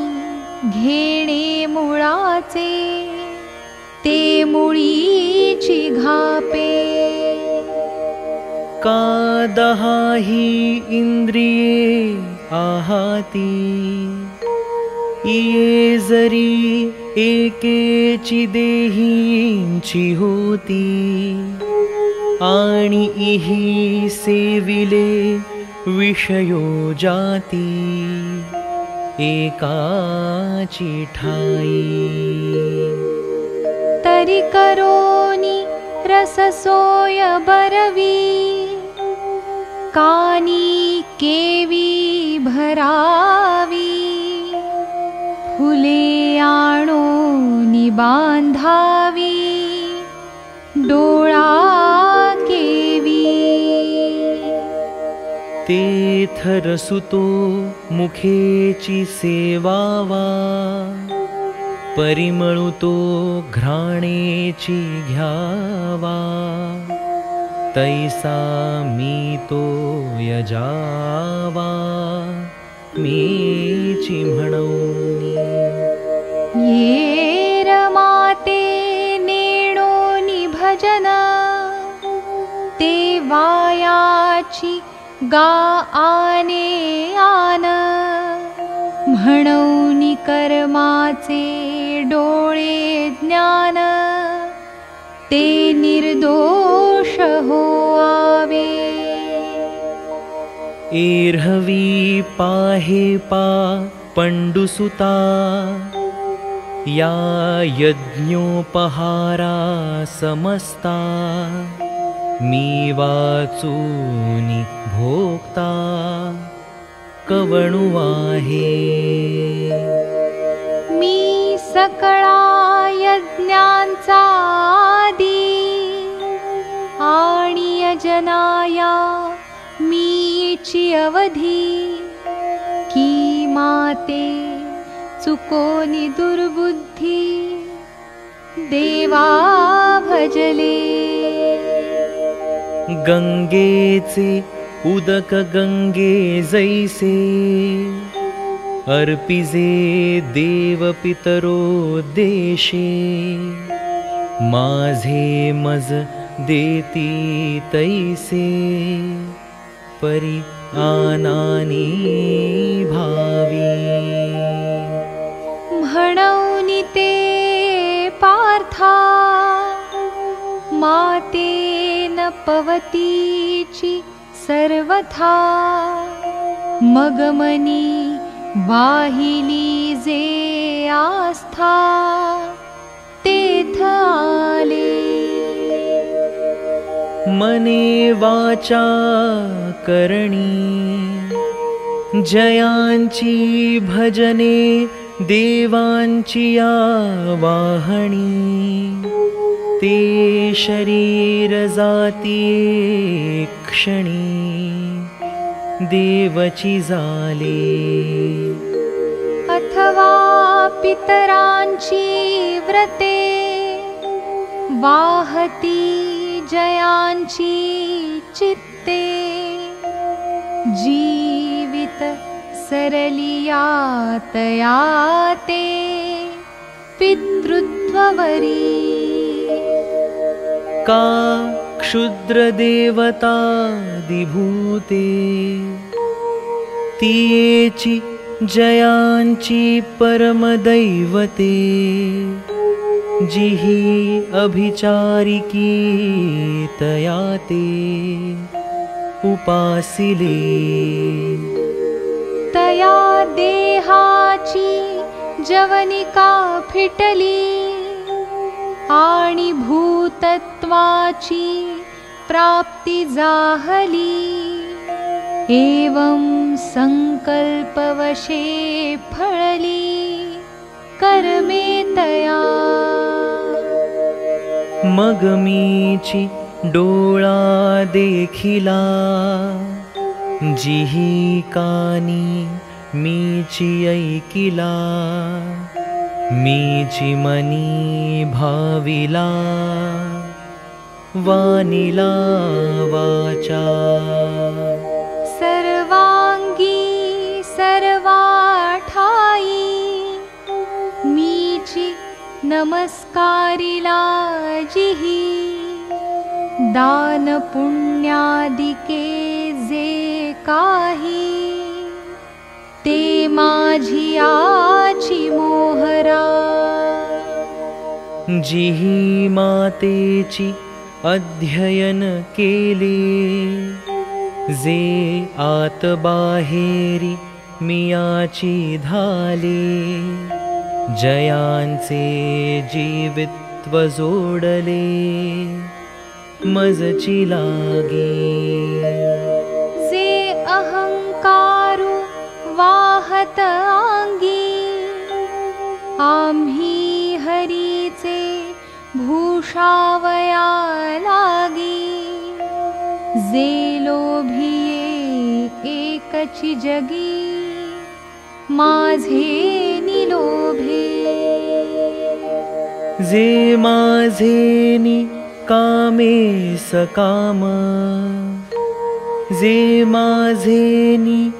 घेणे मुळाचे ते मुळीची घापे. का दहाही इंद्रिये आहाती? ये जरी एकेची देहींची होती आणि इही सेविले विषयो जाती एकाची तरी करोनी रससोय बरवी कानी केवी भरावी। फुले आणो बांधावी डोळा सुतो मुखेची सेवावा। परिमळुतो घ्राणेची घ्यावा। तैसा मी तो यजावा मीची म्हणूनी ये रमाते नेणो निभजन ते वायाची गा आने आन म्हणून कर्माचे डोळे ज्ञान ते निर्दोष हो पाहे पा पंडुसुता या यज्ञोपहारा समस्ता मी वाचूनि भोक्ता कवणु आहे? मी अवधी की माते चुकोनी दुर्बुद्धी देवा भजले गंगेचे उदक गंगे जैसे अर्पिजे देव पितरो देशे। माझे मज देती तैसे। परी आनानी भावी। म्हणून ते पार्था पवतीची सर्वथा। मगमनी वाहिली जे आस्था। तेथ आले। मने वाचा करणी। जयांची भजने देवांची या वाहणी ते शरीर जाती क्षणी देवची झाले अथवा पितरांची व्रते वाहती जयांची चित्ते जीवित सरलिया तया ते पितृत्ववरी का क्षुद्रदेवता दिभूते तियेची जयांची परमदैवते। जिही अभिचारिकी तया ते उपासिले। तया देहाची जवनिका फिटली। आणि भूतत्वाची प्राप्ती जाहली। एवं संकल्पवशे फळली कर्मे तया। मगमीची डोळा देखिला। जिही कानी मीची ऐकिला। मीची मनी भाविला वानिला वाचा सर्वांगी सर्वाठाई मीची नमस्कारिला जिही दान पुण्यादिके जे काही ते माझी आची मोहरा। जिही मातेची अध्ययन केले। जे आत बाहेरी मियाची धाले। जयांचे जीवित्व जोडले। मजची लागे। जे अहंकारू आम्ही भूषावया लागी जे लोभिये एकची जगी। माझे निलोभे। जे माझेनी कामे सकाम। जे माझेनी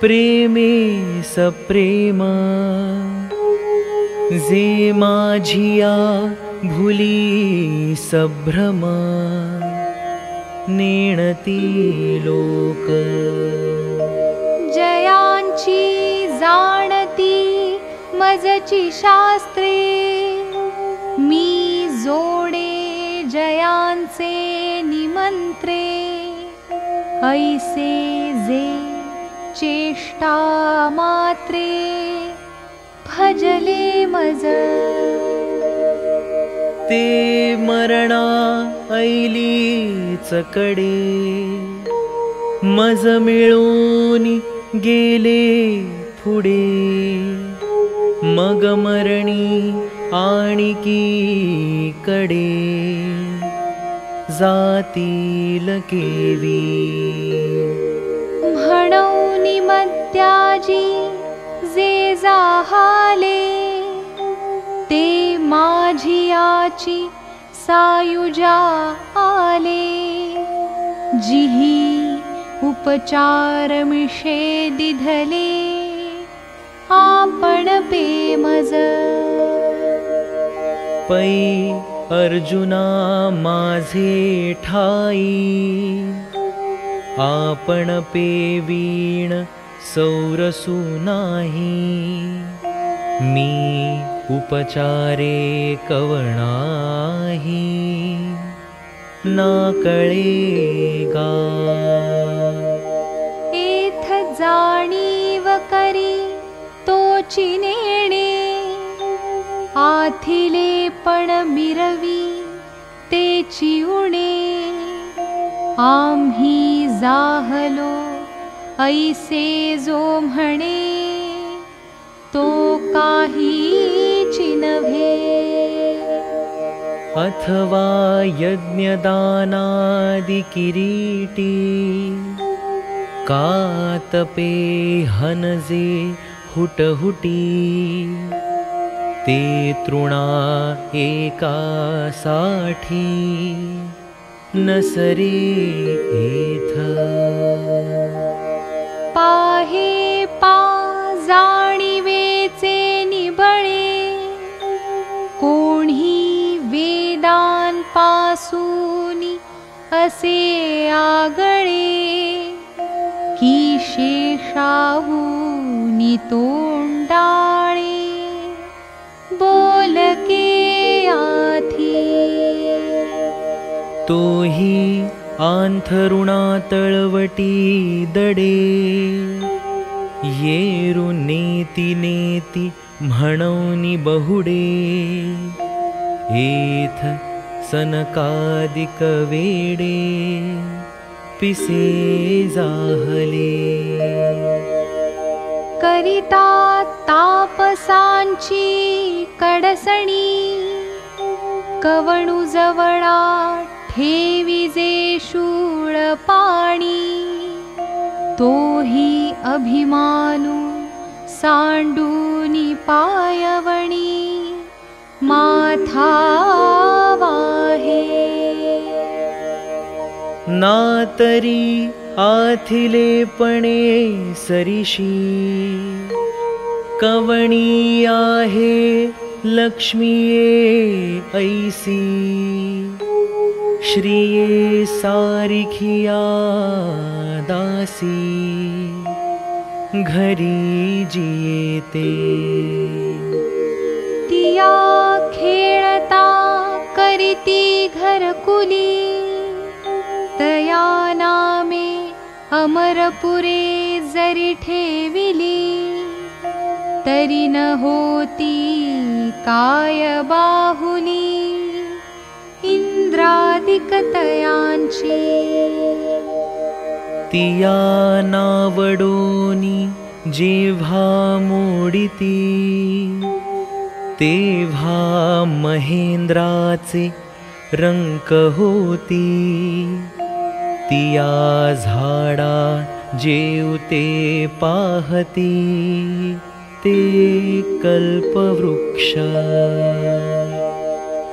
प्रेमे सप्रेम। जे माझिया भुली सभ्रम नेणती लोक। जयांची जाणती मजची शास्त्रे मी जोडे जयांचे निमंत्रे। ऐसे जे चेष्टा मात्रे भजले मज ते मरणा ऐलीच कडे. मज मिळून गेले पुढे. मग मरणी आणिकी कडे. जातील केवी. म्हणून मत्याजी जे जाहाले ते माझी आची सायुजा आले जिही उपचार मिशे दिधले आपण पेमज पै अर्जुना माझे ठाई आपण पेवीण सौरसू नाही मी उपचारे कवणाही नाकळेगा एथ जाणीव करी तोची नेणे आथिले पण मिरवी तेची उणे। आम्ही जाहलो ऐसे जो म्हणे तो काही अथवा यज्ञदानादिकिरीटी। कातपे हनजे हुटहुटी। ते तृणा एका साठी। नसरे एथ। पाहे पासूनी असे आगळे की आंथरुणा तळवटी दडे. येरु नेती नेती म्हणौनी बहुडे. एथ सनकादिक वेडे पिसे जाहले। करिता तापसांची कडसणी कवणू जवळा ठेविजे शूळ पाणी तोही अभिमानू सांडूनी पायवणी माथा वाहे नातरी आथिलेपणे सरिषी। कवणी आहे लक्ष्मीये ऐसी। श्रिये सारिखिया दासी। घरी जियेते तिया खेळता करीती घरकुली तया नामे अमरपुरे जरी ठेविली तरी न होती काय बाहुली इंद्रादिकतयांची. तिया नावडोनी जेव्हा मोडिती तेव्हा महेंद्राचे रंक होती तिया झाडा जेवते पाहती. ते कल्पवृक्ष.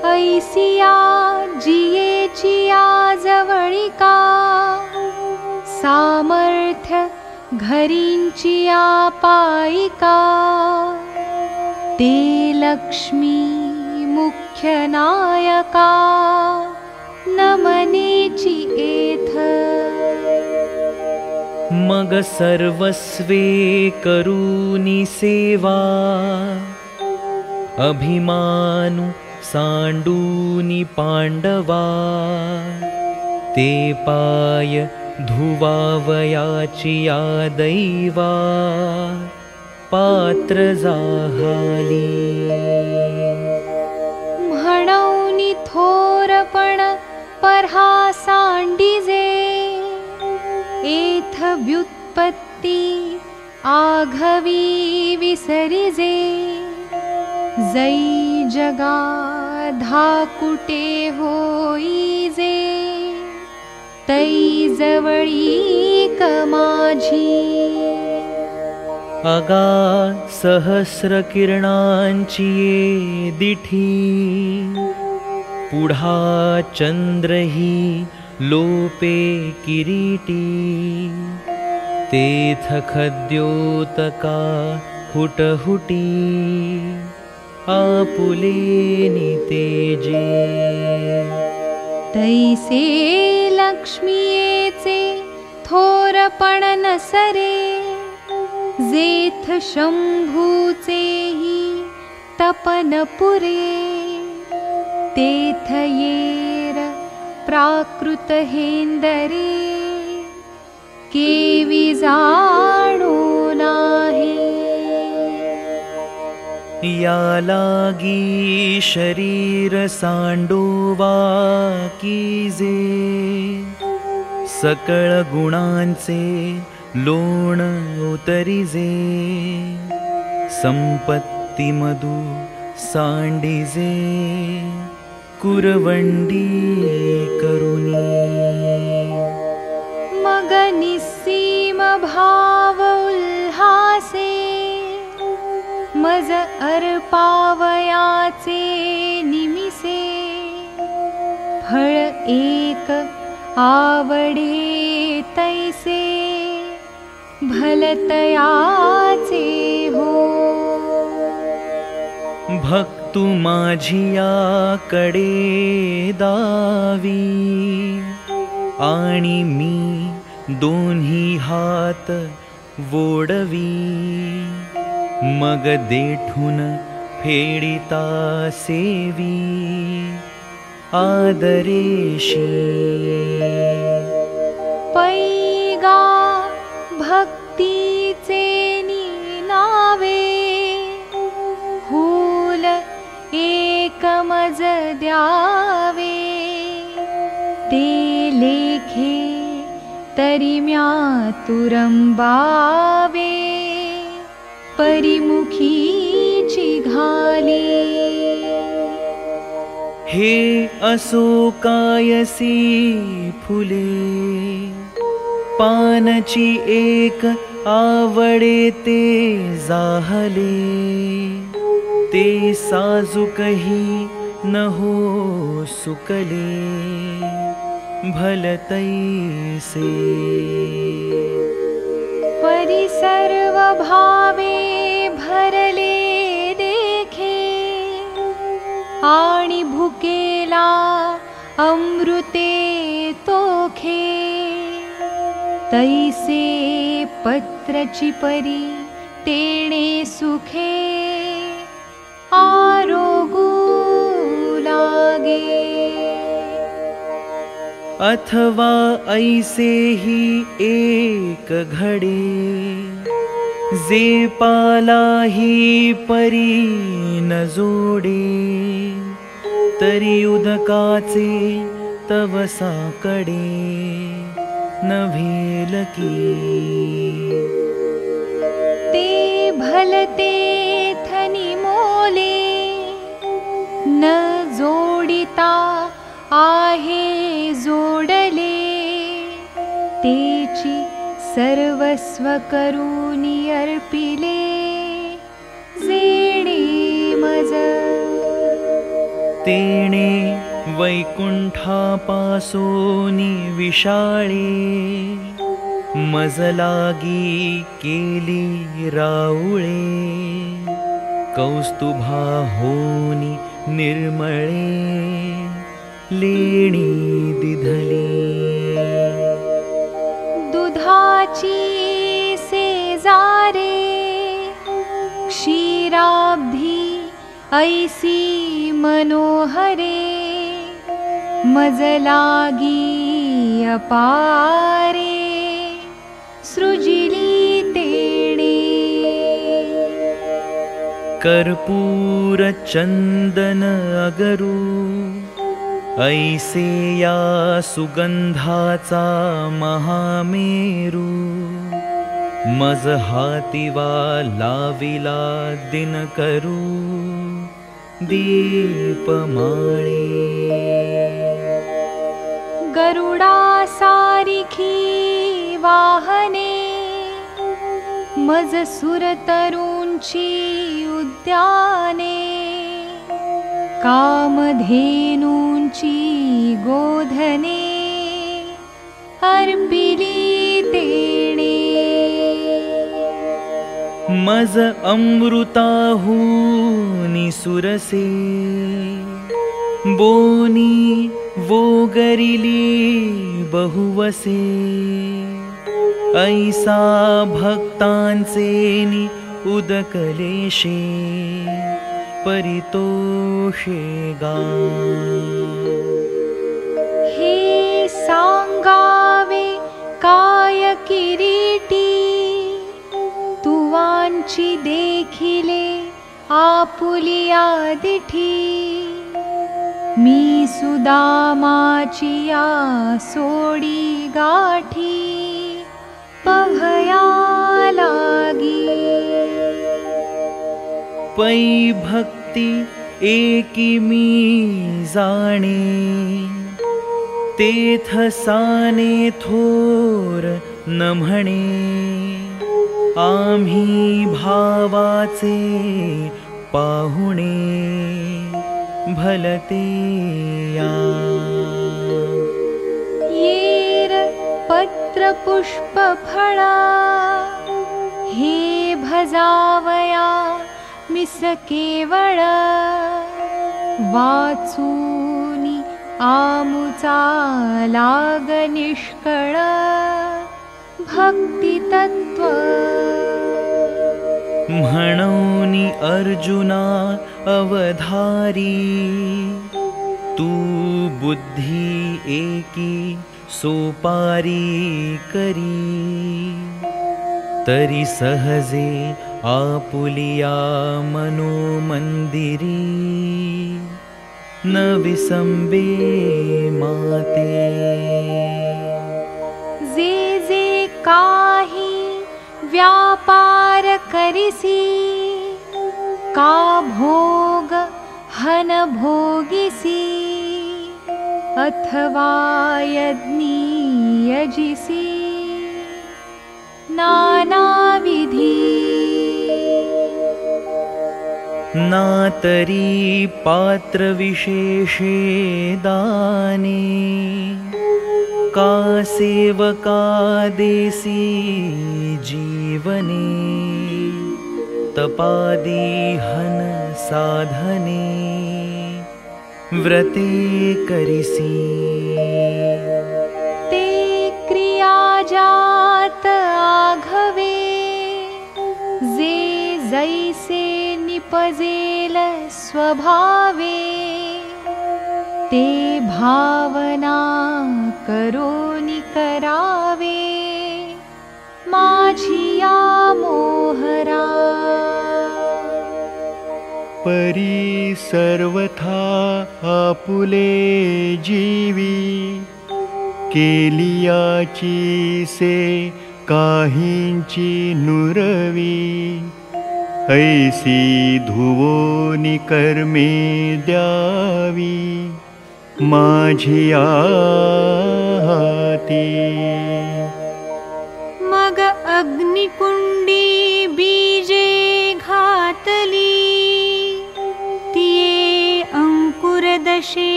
ऐसिया जियेचिया जवळिका. सामर्थ्य घरींचिया पायिका ते लक्ष्मी मुख्य नायका नमनेची एथ। मग सर्वस्वे करूनी सेवा अभिमानु सांडूनी पांडवा ते पाय धुवावयाची या दैवा पात्र जाहाली म्हणौनी थोरपण परहा सांडिजे एथ व्युत्पत्ती आघवी विसरिजे। जै जगा धाकुटे होईजे। तै जवळी कमाझी अगा सहस्र किरणांची ये दिठी। पुढा चंद्रही लोपे किरीटी। तेथ खद्योतका हुटहुटी। आपुले तेजे तैसे लक्ष्मीयेचे थोरपण नसरे जेथ शंभूचेही तपन पुरे तेथ येर प्राकृत हेन्दरे केवि जाणो नाही। या लागी शरीर सांडोवा कीजे सकळ गुणांचे लोण उतरिजे संपत्ती मधु सांडिजे कुरवंडी करुणी। मग निस्सीम भाव उल्हासे मज अर्पावयाचे निमिसे फळ एक आवडे तैसे भलतयाचे हो भक्तु माझिया कडे दावी। आणि मी दोन्ही हात वोडवी। मग देठून फेडिता सेवी। आदरेशी। पैगा भक्तीचे नावे हुल एकमज द्यावे ते तरी म्या तुरंबावे परिमुखीची घाली हे असो कायसी फुले पानची एक आवडे ते जाहले. ते साजुकही न हो सुकले. भलतैसे परिसर्व भावे भरले देखे. आणि भुकेला अमृते तोखे तैसे पत्रची परी तेणे सुखे आरोगू लागे। अथवा ऐसे ही एक घडे जे पालाही परी न जोडे। तरी उदकाचे तवसाकडे नव्हेल की ते भलते थनी मोले न जोडिता आहे जोडले तेची सर्वस्व करूनी अर्पिले जेणे मज तेणे वैकुंठापासोनी विशाळे मजलागी होनी निर्मळे। लेणी दिधली। दुधाची सेजारे। क्षीराब्धी ऐसी मनोहरे मजलागी अपारे सृजिली तेणे। कर्पूर चंदन अगरू ऐसे या सुगंधाचा महामेरू मज लाविला दिन करू दीपमाळे सारिखी वाहने मज सुरतरूंची उद्याने कामधेनूंची गोधने अर्पिली तेणे। मज अमृताहूनि सुरसे बोनी वो वोगरि बहुवसे। ऐसा भक्तं उदकलेशे परितोषे गा हे सा काय किरीटी तुवांची देखिले तुखिले आपुलियादि मी सुदामाचिया सोडी गाठी पभया लागी। पै भक्ति साने थोर न म्हणे आम्ही भावाचे पाहुणे भलते या येर पत्र पुष्प फळा हे भजावया मिस केवळ वाचूनी आमुचा लाग निष्कळ। भक्तितत्त्व अर्जुना अवधारी। तू बुद्धी एकी सोपारी करी। तरी सहजे आपुलिया मनोमन्दिरी। न विसंबे माते। जे जे काही व्यापार करिसी का भोग हन भोगिसी अथवा यज्ञी यजिसी नानाविधी नातरी पात्रविशेषे दाने का सेवका देसी जीवने तपादिहन साधने व्रते करिसी। ते क्रियाजात आघवे जे जैसे निपजेल स्वभावे ते भावना करोनि करावे। माझिया मोहरा परी सर्वथा आपुले जीवी। केलियाची से काहींची नुरवी। ऐसी धुवोनी कर्मे द्यावी माझी हाती मग अग्निकुंडी बीजे घातली तिये अंकुरदशे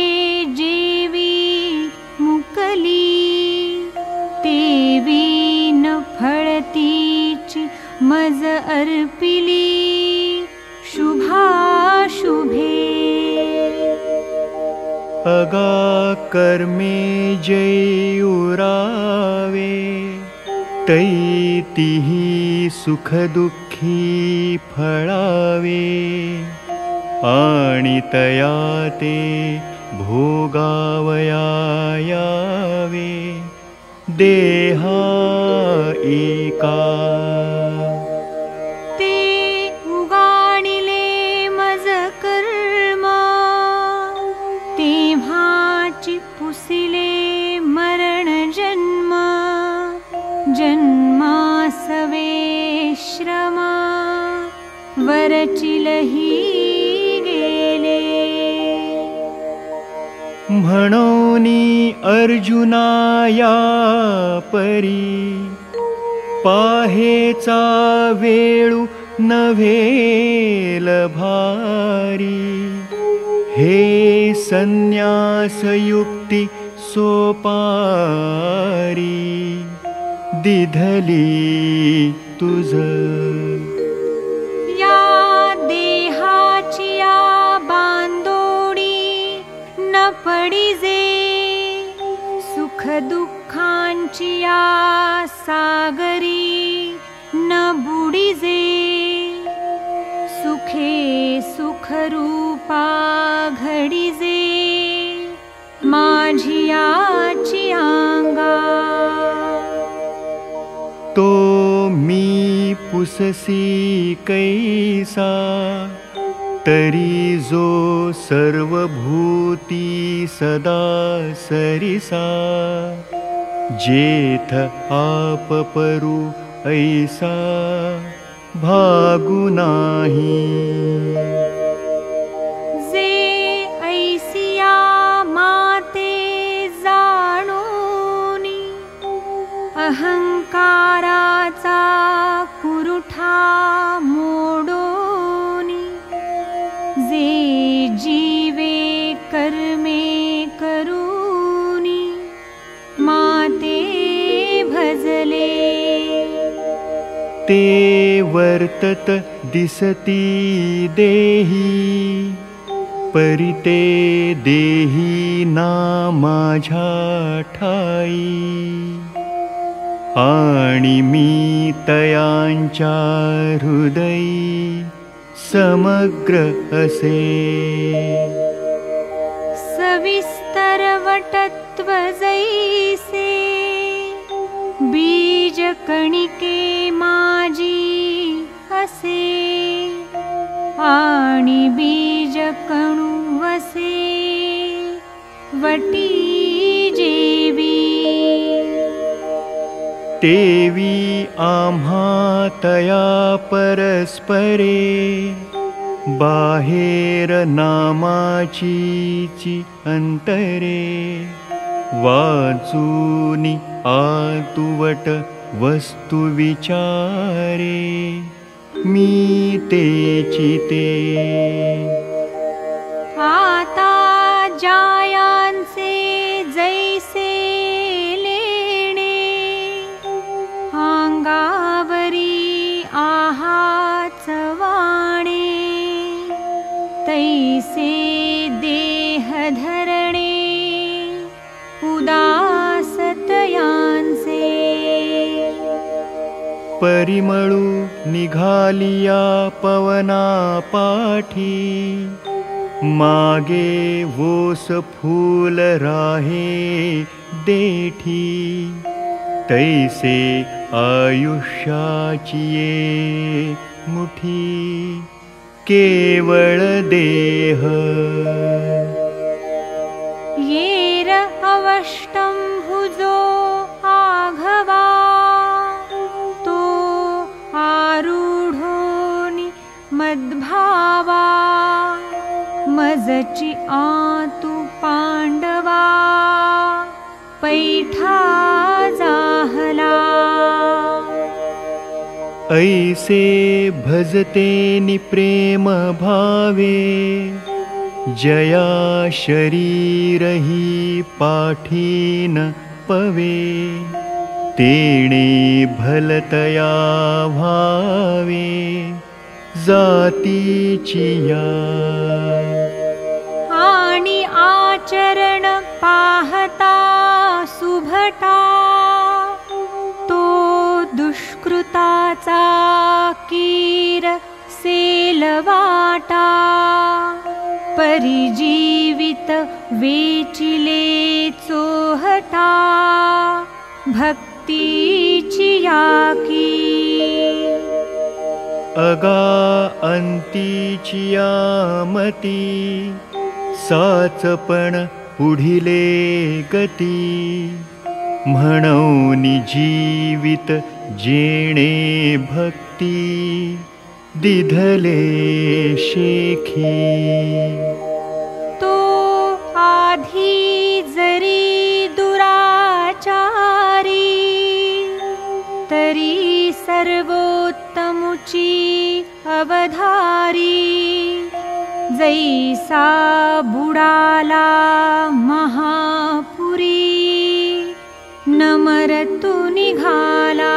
जेवी मुकली तेवी न फळतीची मज अर्पिली शुभाशुभे अगा कर्मे जय तैतिही सुखदुःखी फळावे। आणि तया ते भोगावया यावे देहा एका म्हणोनी अर्जुनाया परी। पाहेचा वेळू नव्हेल भारी। हे संन्यासयुक्ती सोपारी। दिधली तुझ सागरी न बुडिजे। सुखे सुख रूपा घडिजे। माझी आची अंगा तो मी पुससी कैसा तरी जो सर्वभूती सदा सरिसा जेथ आप परु ऐसा भागु नाही ते वर्तत दिसती देही परिते देही ना माझ्या ठाई. आणि मी तयांच्या हृदयी समग्र असे. सविस्तर वटत्व असे आणि बीज कणु वसे वटी जेवी। तया परस्परे बाहेर नामाचीची अंतरे। वाचूनी आतुवट वस्तु विचारे मी तेची ते आता जायांचे परिमळू निघालिया पवना पाठी। मागे वोस फूल राहे देठी। तैसे आयुष्याची ये मुठी। केवळ देह। येर अवष्टं भुजो आघवा मद्भावा मजची आतु पांडवा। पैठा जाहला। ऐसे भजते निप्रेम भावे। जया शरीरही पाठीन पवे। तेणे भलतया भावे जातीचिया। आणि आचरण पाहता सुभटा। तो दुष्कृताचा कीर सेलवाटा। परिजीवित वेचिले चोहटा। भक्तीची याकी अगा अंतीचिया मती साचपण पुढिले गती। म्हणून जीवित जेणे भक्ती दिधले शेखी। तो आधी जरी अवधारी। जैसा बुडाला महापुरी नमरतु निघाला।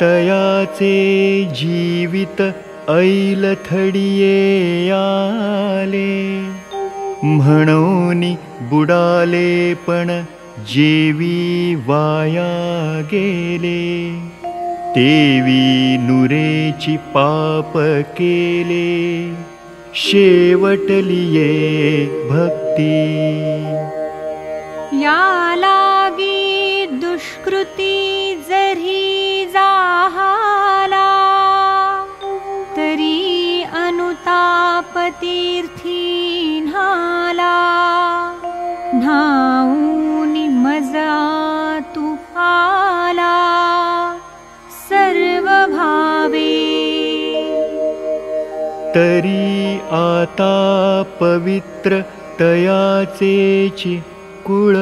तयाचे जीवित ऐलथडिये आले। म्हणून बुडाले पण जेवी वाया गेले तेवी नुरेची पाप केले शेवटलिये भक्ती। या लागी दुष्कृती तरी आता पवित्र तयाचेची कुळ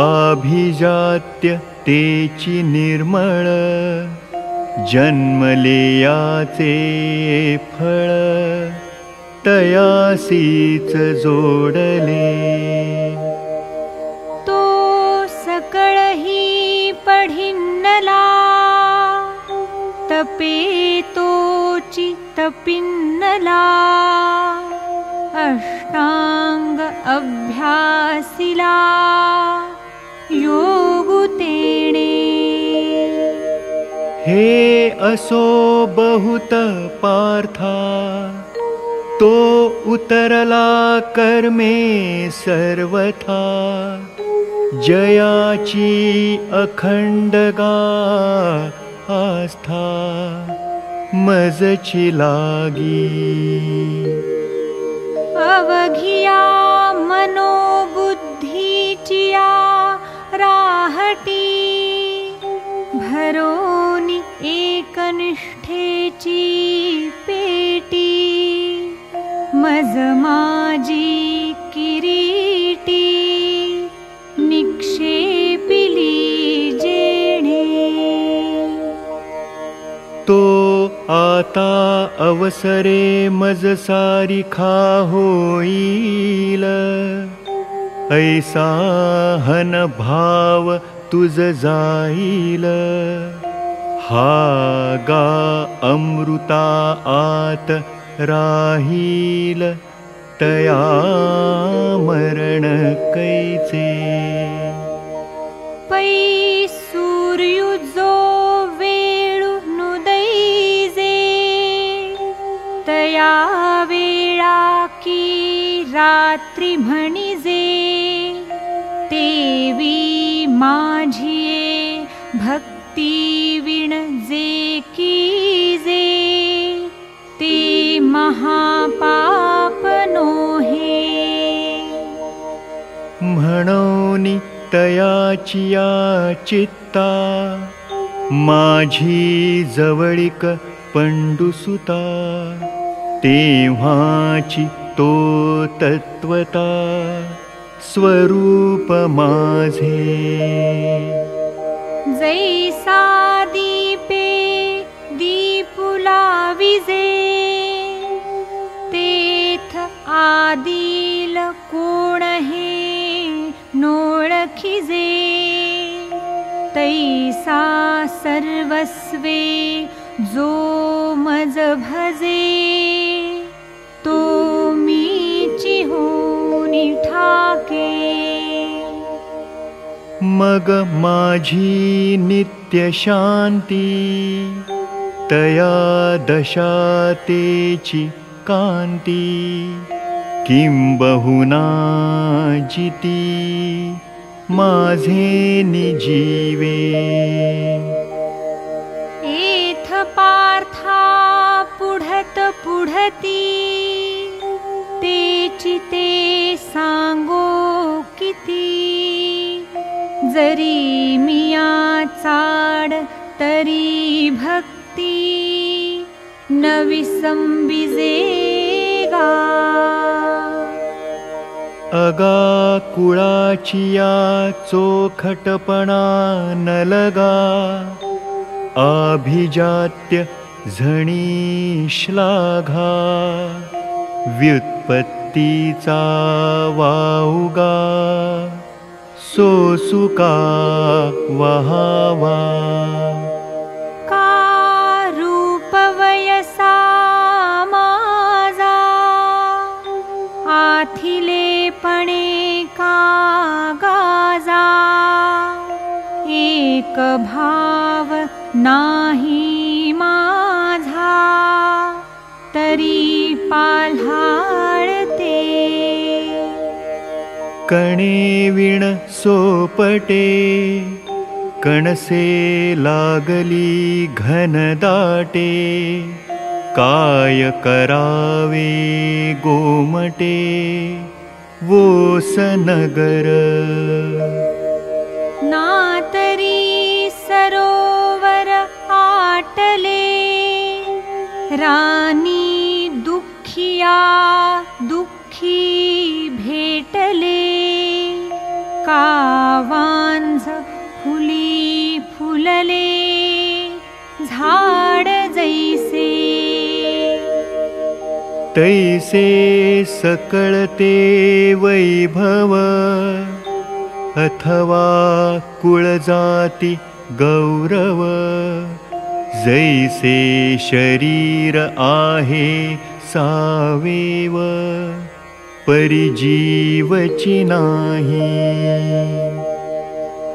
अभिजात्य तेची निर्मळ जन्मलेयाचे फळ तयासीच जोडले. तो सकळही पढिन्नला तपे तोची तपिन्नला अष्टांग अभ्यासिला। योगुतेणे हे असो बहुत पार्था तो उतरला कर्मे सर्वथा। जयाची अखंडगा आस्था मजची लागी अवघिया मनोबुद्धीचिया राहटी। भरोनि एकनिष्ठेची पेटी। मज आता अवसरे मज सारिखा हन भाव तुझ जाईल। हा गा अमृता आत राहील। तया मरण कैचे की रात्री म्हणिजे तेवी माझिये भक्ती विण जे कीजे। ते महापाप नोहे म्हणोनी तयाचिया चित्ता माझी पंडुसुता तेव्हाची तो तत्वता स्वरूप माझे जैसा दीपे दीपुला विजे तेथ आदिल कोण हे नोळखिजे। तैसा सर्वस्वे जो मज भजे तो ठाके मग माझी नित्य शांती तया दशातेची कांती किंबहुना जिती माझे निजीवे एथ पार्था पुढत पुढती तेची ते सांगो किती जरी मिया चाड तरी भक्ती नवी अगा कुळाचिया चोखटपणा नलगा श्लाघा वाऊगा सोसुका वहावा। का रूप वयसा माझा? आथिले पणे का गाजा? भाव कणे विण सोपटे कणसे लागली घनदाटे काय करावे गोमटे वोस नगर नातरी सरोवर आटले रानी या दुःखी भेटले कावांझ फुली फुलले झाड जैसे। तैसे सकळते वैभव अथवा कुळजाती गौरव। जैसे शरीर आहे सावेव परिजीवची नाही।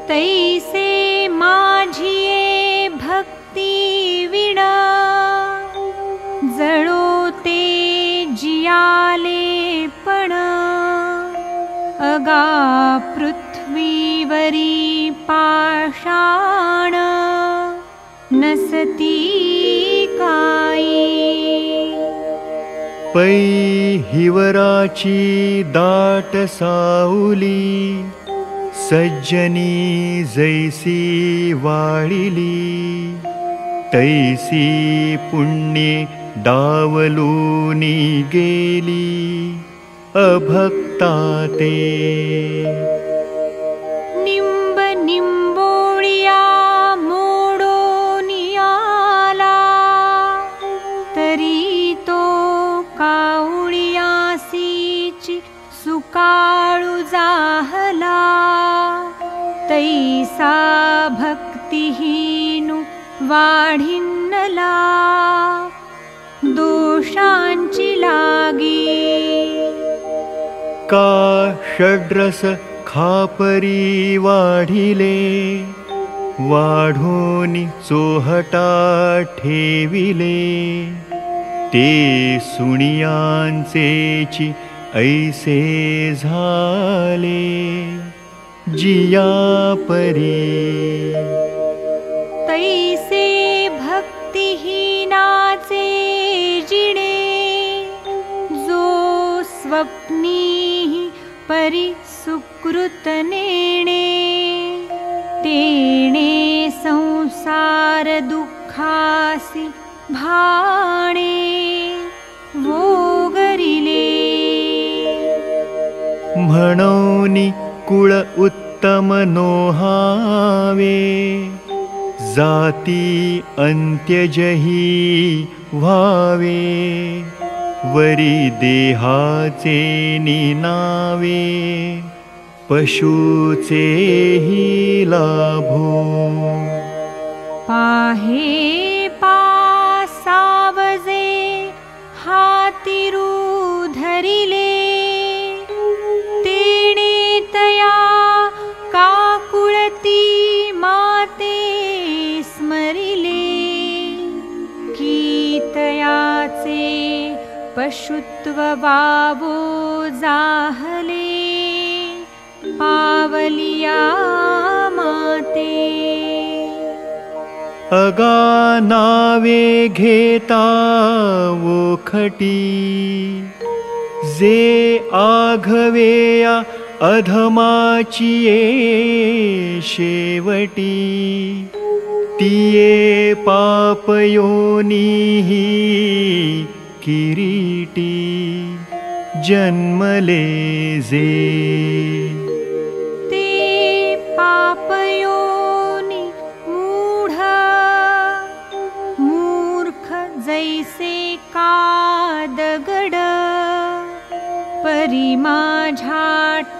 तैसे माझिये भक्ती विणा। जळो ते जियाले पण। अगा पृथ्वीवरी पाषाण। नसती पै हिवराची दाट साऊली सज्जनी जैसी वाळिली तैसी पुण्ये डावलूनी गेली अभक्ता ते सुकाळू जाहला तैसा भक्तिहीनु वाढिन्नला। दोषांची लागी। का षड्रस खापरी वाढिले वाढोनी चोहटा ठेविले ते सुणियांचेची ऐसे झाले जिया परी। तैसे भक्तिहीनाचे जिणे जो स्वप्नी परिसुकृत नेणे तेणे संसार दुःखासी भाणे कुळ उत्तम नोहावे जाती अंत्यजही व्हावे वरी देहाचे निनावे। पशुचेही लाभो। पाहे पासावजे हातिरू धरिले बाबो जाहले पावलिया माते। अगा नावे घेता वोखटी जे आघवेया अधमाची ये शेवटी। तिये पापयोनीही किरीटी जन्मले जे ते पापयोनि मूढ मूर्ख जैसे कादगड परी माझ्या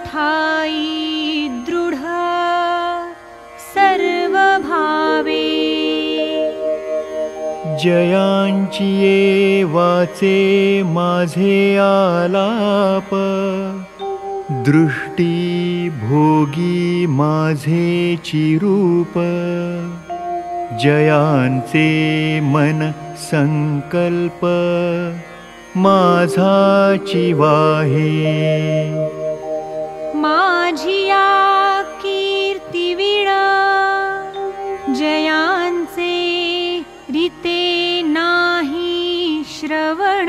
ठाई जयांची वाचे माझे आलाप. दृष्टी भोगी माझे चिरूप. जयांचे मन संकल्प. वाहे माझिया कीर्ती विणा श्रवण।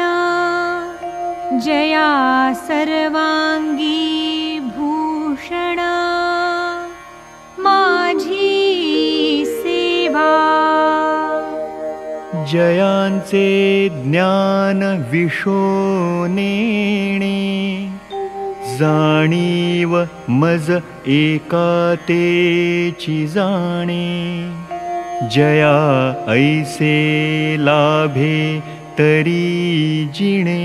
जया सर्वांगी भूषण। माझी सेवा। जया त्यांचे ज्ञान विशोनेणे जाणीव मज एका तेची जाणे। जया ऐसे लाभे तरी जिणे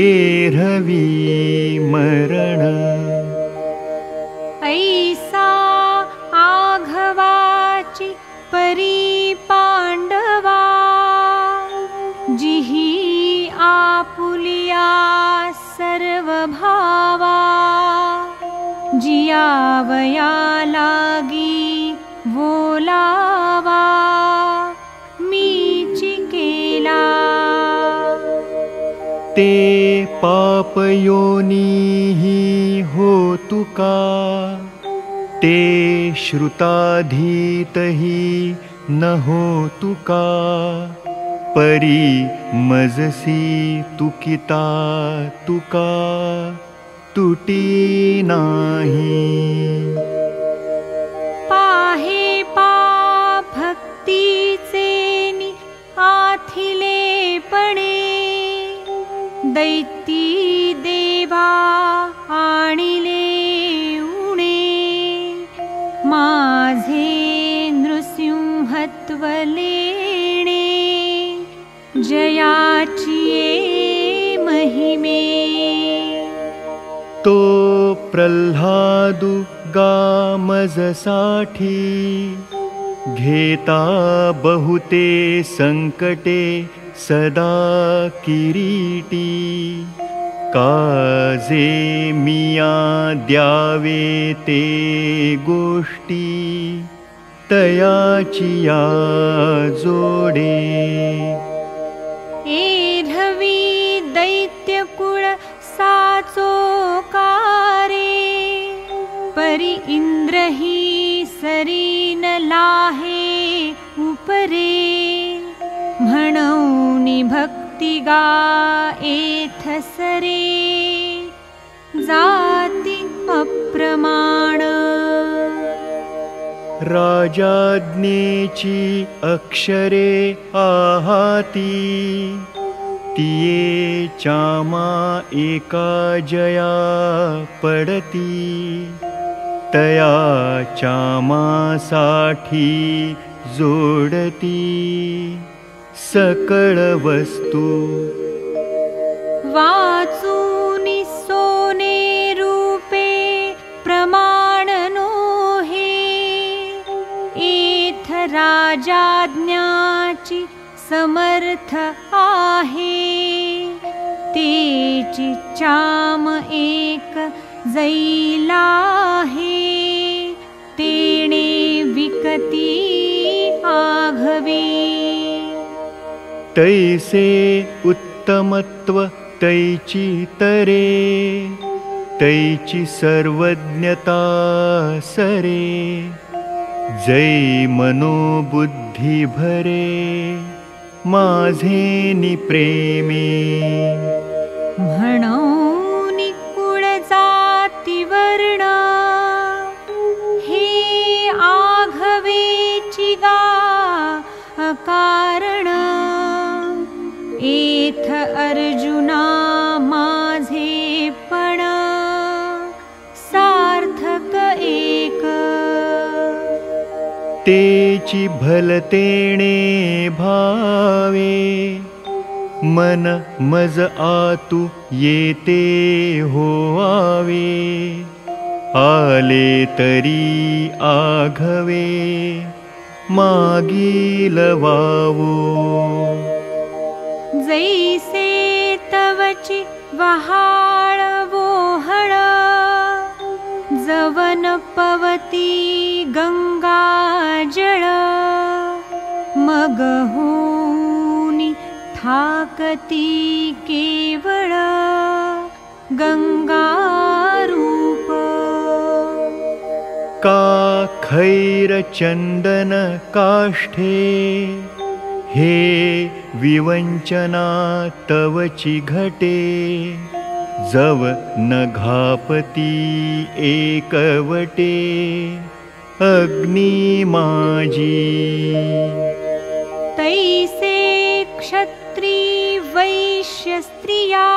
एरवी मरण। ऐसा आघवाची परी पांडवा जिही आपुलिया सर्व भावा जियावया लागी ते पापयोनीही हो तुका ते श्रुताधीतही न हो तुका परी मजसी तुकिता तुका तुटी नाही। पाहे पा भक्तीचे नि आथिले पणे। दैती देवा आणिले उणे। माझे नृसिंहत्व लेणे जयाची ये महिमे। तो प्रल्हादु गामजसाठी घेता बहुते संकटे सदा किरीटी काजे मिया द्यावे ते गोष्टी तयाचिया दैत्यकुळ कारे परि इन्द्रही सरीन लाहे उपरे। म्हणौनि भक्तिगा एथ सरे। जाति अप्रमाण। राजाज्ञेची अक्षरे आहाती। तिये चामा एका जया पडती। तया चामासाठी जोडती सकळ वस्तू। वाचूनि सोने रूपे प्रमाण नो हे आहे। तेची चाम एक जैला आहे तेणे विकती आघवी तैसे उत्तमत्व तैची तरे तैची सर्वज्ञता सरे जै मनोबुद्धी भरे माझे निप्रेमे। म्हणौनि अर्जुना माझे पण सार्थक एक. तेची भलतेणे भावे मन मज आतु येते हो आवे आले तरी आघवे मागील वावो जैसे तवची वहाळ जवन पवती गंगा जळ। मग होनी थाकती केवळ। गंगा रूप। का खैर चंदन काष्ठे हे विवंचना तवची घटे जव न घापती एकवटे। अग्नी माझी तैसे वैश्यस्त्रिया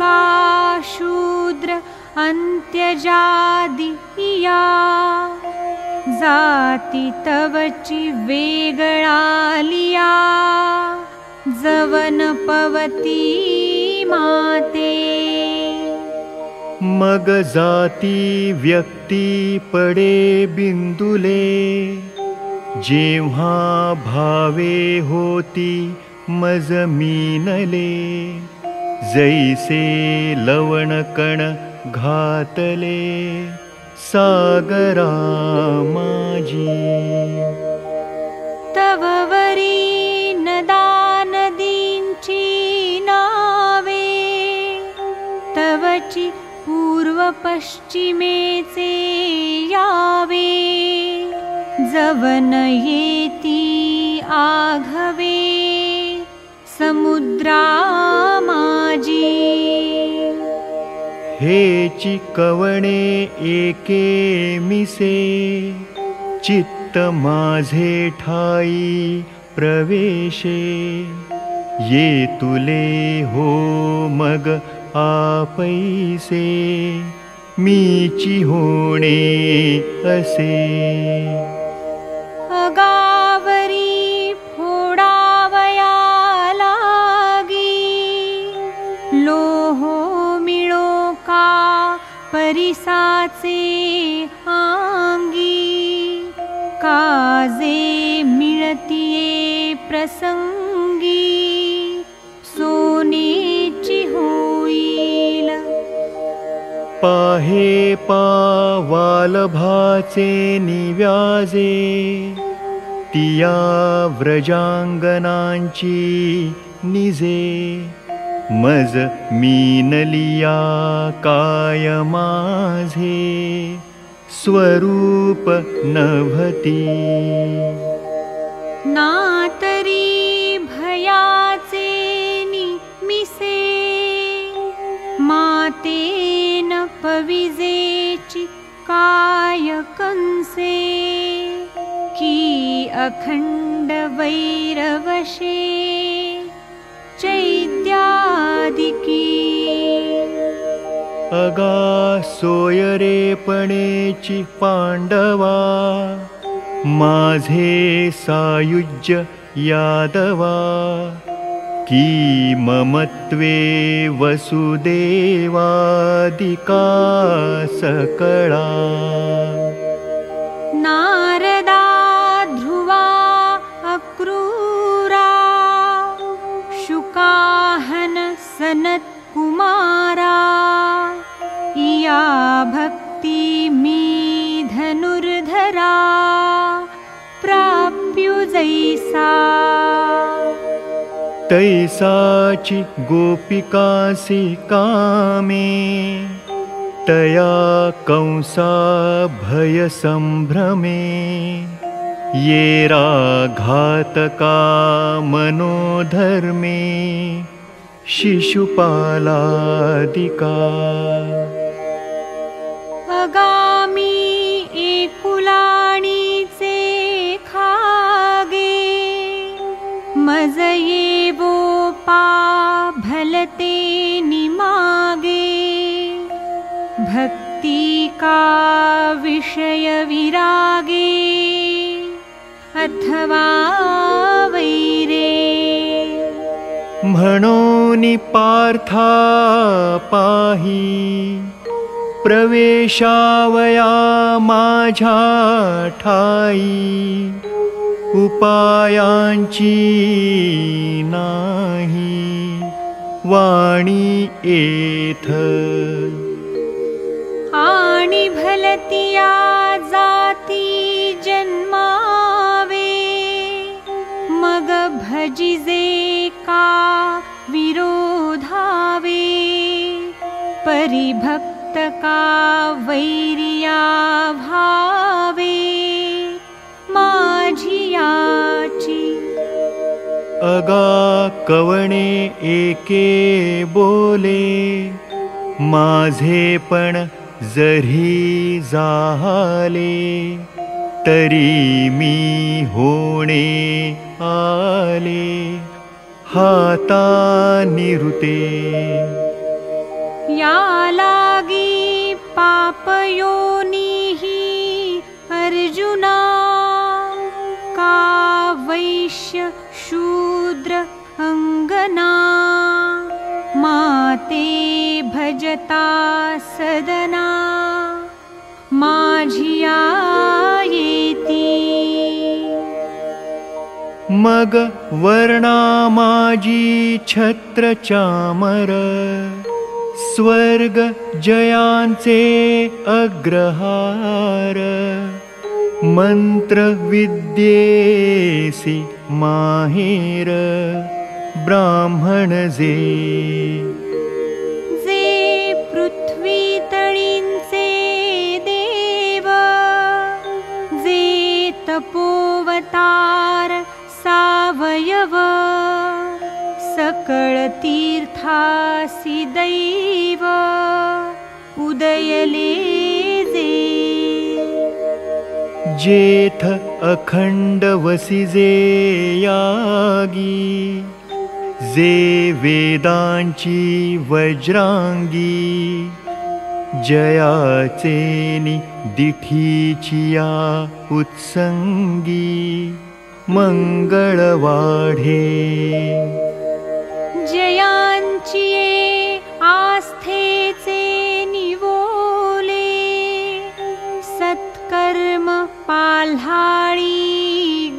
का शूद्र अन्त्यजादिया जाति तवचि वेगळालिया जवन पवती माते। मग जाती व्यक्ती पडे बिंदुले। जेव्हा भावे होती मजमीनले जैसे लवणकण घातले सागरा माझी तव वरी नदा नदींची नावे तवची पूर्व पश्चिमेचे यावे। जवन येती आघवे। समुद्रा माझी हेची कवणे एके मिसे चित्त माझे ठाई प्रवेशे। ये तुले हो मग आपैसे मीची होणे असे परिसाचे आंगी काजे मिळतिये प्रसंगी सोनेची होईल. पाहे पावालभाचे निव्याजे तिया व्रजांगनांची निजे मज मीनलिया काय माझे स्वरूप नभती। नातरी भयाचे निमिसे मातेन पविजेची काय कंसे की अखंड वैरवशे चैत्यादिकी। अगा सोयरेपणेची पांडवा माझे सायुज्य यादवा की ममत्वे वसुदेवादिका सकळा। नारदा शुकाहन सनत्कुमारा या भक्ति मी धनुर्धरा प्राप्युजैसा तैसाची गोपिकासी कामे तया कंसा भयसम्भ्रमे ये राघातका मनोधर्मे शिशुपालादिका। अगामी एकुलाणीचे खागे मजये वो पा भलते निमागे। भक्ति का विषय विरागे अथवा वैरे। म्हणोनि पार्था पाही। प्रवेशावया माझ्या ठाई उपायांची नाही। वाणी एथ परिभक्त का वैरिया भावे माझियाची अगा कवणे एके बोले माझे पण जरी जाले तरी मी होणे आले हाता निरुते या लागी पापयोनिः अर्जुना का वैश्य शूद्र अङ्गना माते भजता सदना माझिया येती मग वर्णामाजी छत्र चामर स्वर्ग जयांचे अग्रहार मंत्र विद्येसी माहेर ब्राह्मण जे। जे पृथ्वी तळींचे देव तपोवतार सावयव सकळ दैव उदयले जेथ अखंड वसिजे यागी जे वेदांची वज्रांगी जयाचेनि दिठीचिया उत्संगी मंगळवाढे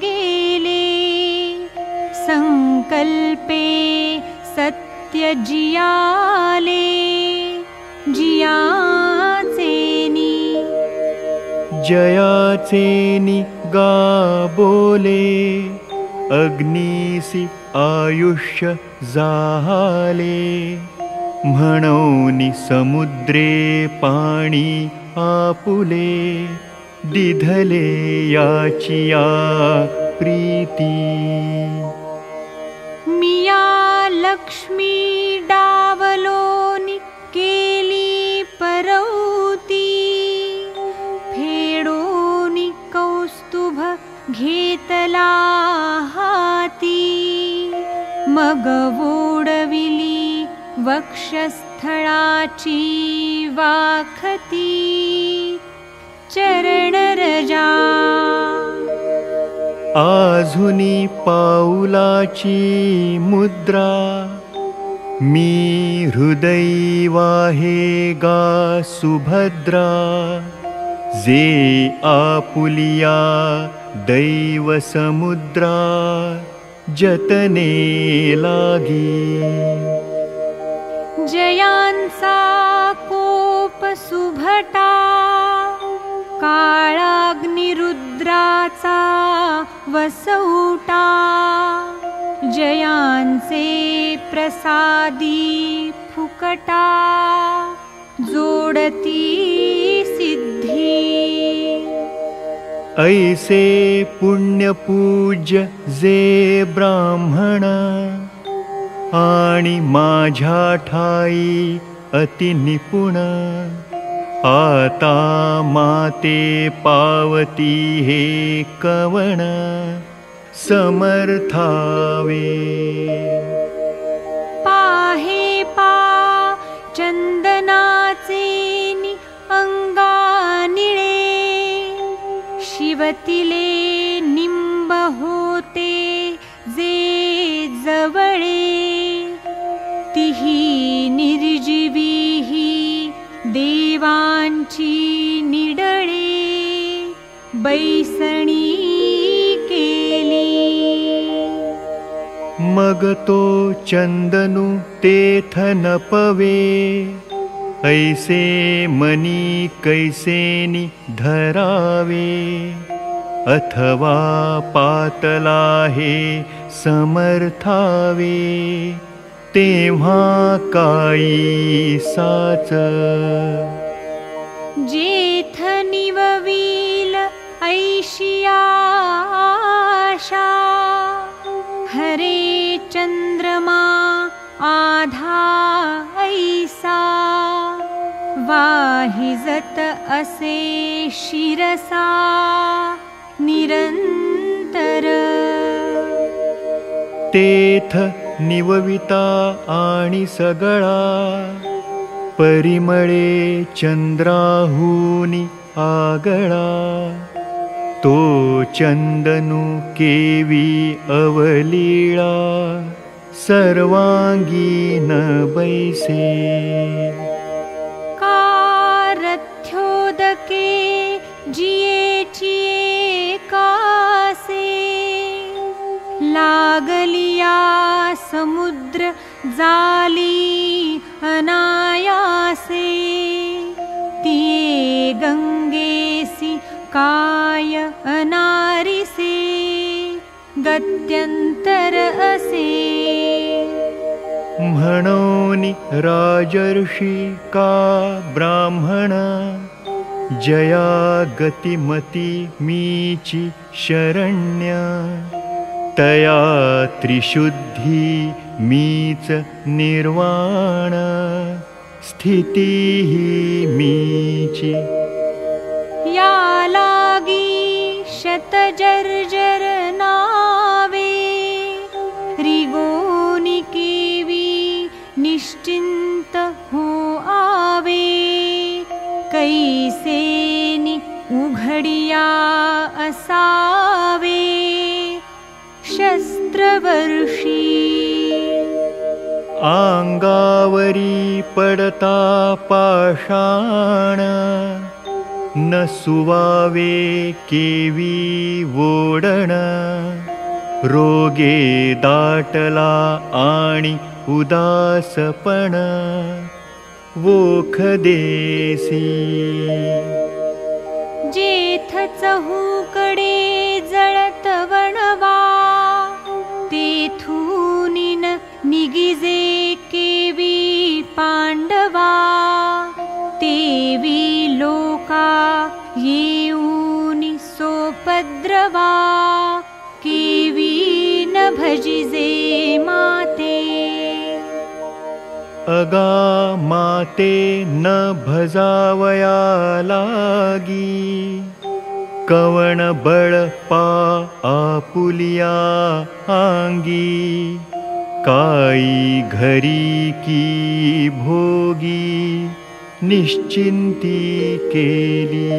गेले। संकल्पे सत्य जियाले। जियाचेनी। जयाचेनि गा बोले। अग्नीसी आयुष्य जाले म्हणोनि समुद्रे पाणी आपुले दिधले याचिया प्रीती। मिया लक्ष्मी डावलोनि केली परौती। फेडोनि कौस्तुभ घेतला हाती। मग वोडविली वक्षस्थळाची वाखती चरणरजा आझुनी पाऊलाची मुद्रा मी हृदयी वाहे गा सुभद्रा जे आपुलिया दैव समुद्रा जतने लागी। जयांचा कोप सुभटा काळाग्निरुद्राचा वसौटा जयांचे प्रसादी फुकटा जोडती सिद्धी. ऐसे पुण्यपूज्य जे ब्राह्मण आणि माझ्या ठाई अतिनिपुण आता माते पावती हे कवण समर्थावे. पाहे पा अंगानिळे. शिवतिले निंब देवांची निडळे बैसणी केली. मग तो चंदनु तेथ न पवे ऐसे मनी कैसेनी धरावे. अथवा पातला हे समर्थावे साच जेथ निववील ऐशिया आशा। हरे चंद्रमा आधा ऐसा। वाहिजत असे शिरसा निरंतर तेथ निवविता आणि सगळा परिमळे चंद्राहूनी आगळा तो चंदनु केवी अवलीळा। सर्वांगी न बैसे। कारथ्योदके जिये चिये कासे। लागलिया समुद्र जाली गंगेसी काय अनारिसे गत्यंतर असे। म्हणोनि राजर्षी का ब्राह्मण जया गतिमती मीची शरण्य तया त्रिशुद्धी मीच निर्वाण स्थिती ही मीची। या लागी शतजर्जर नावे रिगोनि केवी निश्चिन्त हो आवे। कैसेनि उघडिया असावे शस्त्रवर्षी आंगावरी पडता पाषाण। न सुवावे केवी वोडण। रोगे दाटला आणि उदासपण। वोख जळत वणवा तेथूनिन निगिजे सोपद्रवा केवी न भजिजे माते। अगा माते न भजावया लागी कवण बळ पा आपुलिया आंगी काई घरी की भोगी निश्चिंती केली।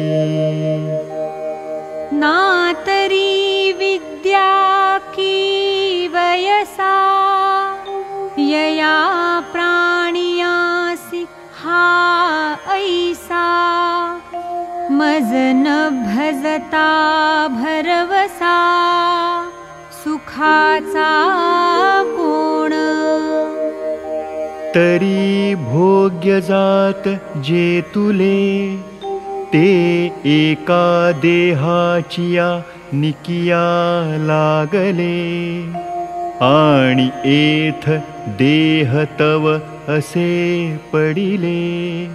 नातरी विद्या की वयसा यया प्राणियासि हा ऐसा। मजन भजता भरवसा सुखाचा तरी भोग्य जात जे तुले ते एका देहाचिया निकिया लागले. आणि एथ देह तव असे पडिले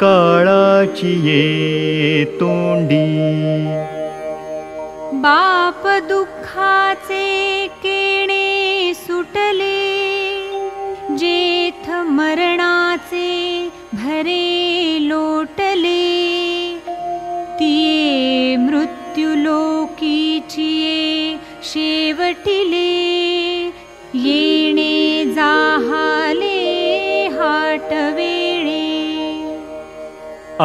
काळाची ये तोंडी. बाप दुःखाचे केणे सुटले जेथ मरणाचे भरे लोटले तिये मृत्युलोकीचिये शेवटिले येणे जाहाले हाटवेळे।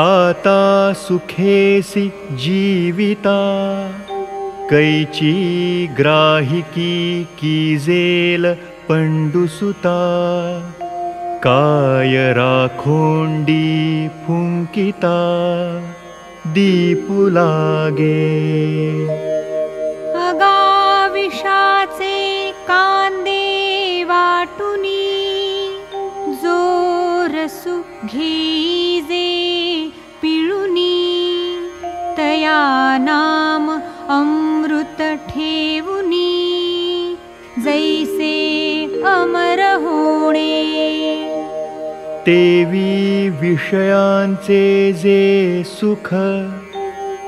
आता सुखेसी जीविता कैची ग्राहिकी कीजेल पंडुसुता काय राखोंडी फुंकिता दीपू लागे। अगाविषाचे कांदे वाटुनी जोरसु घीजे पिळुनी तया तेवी विषयांचे जे सुख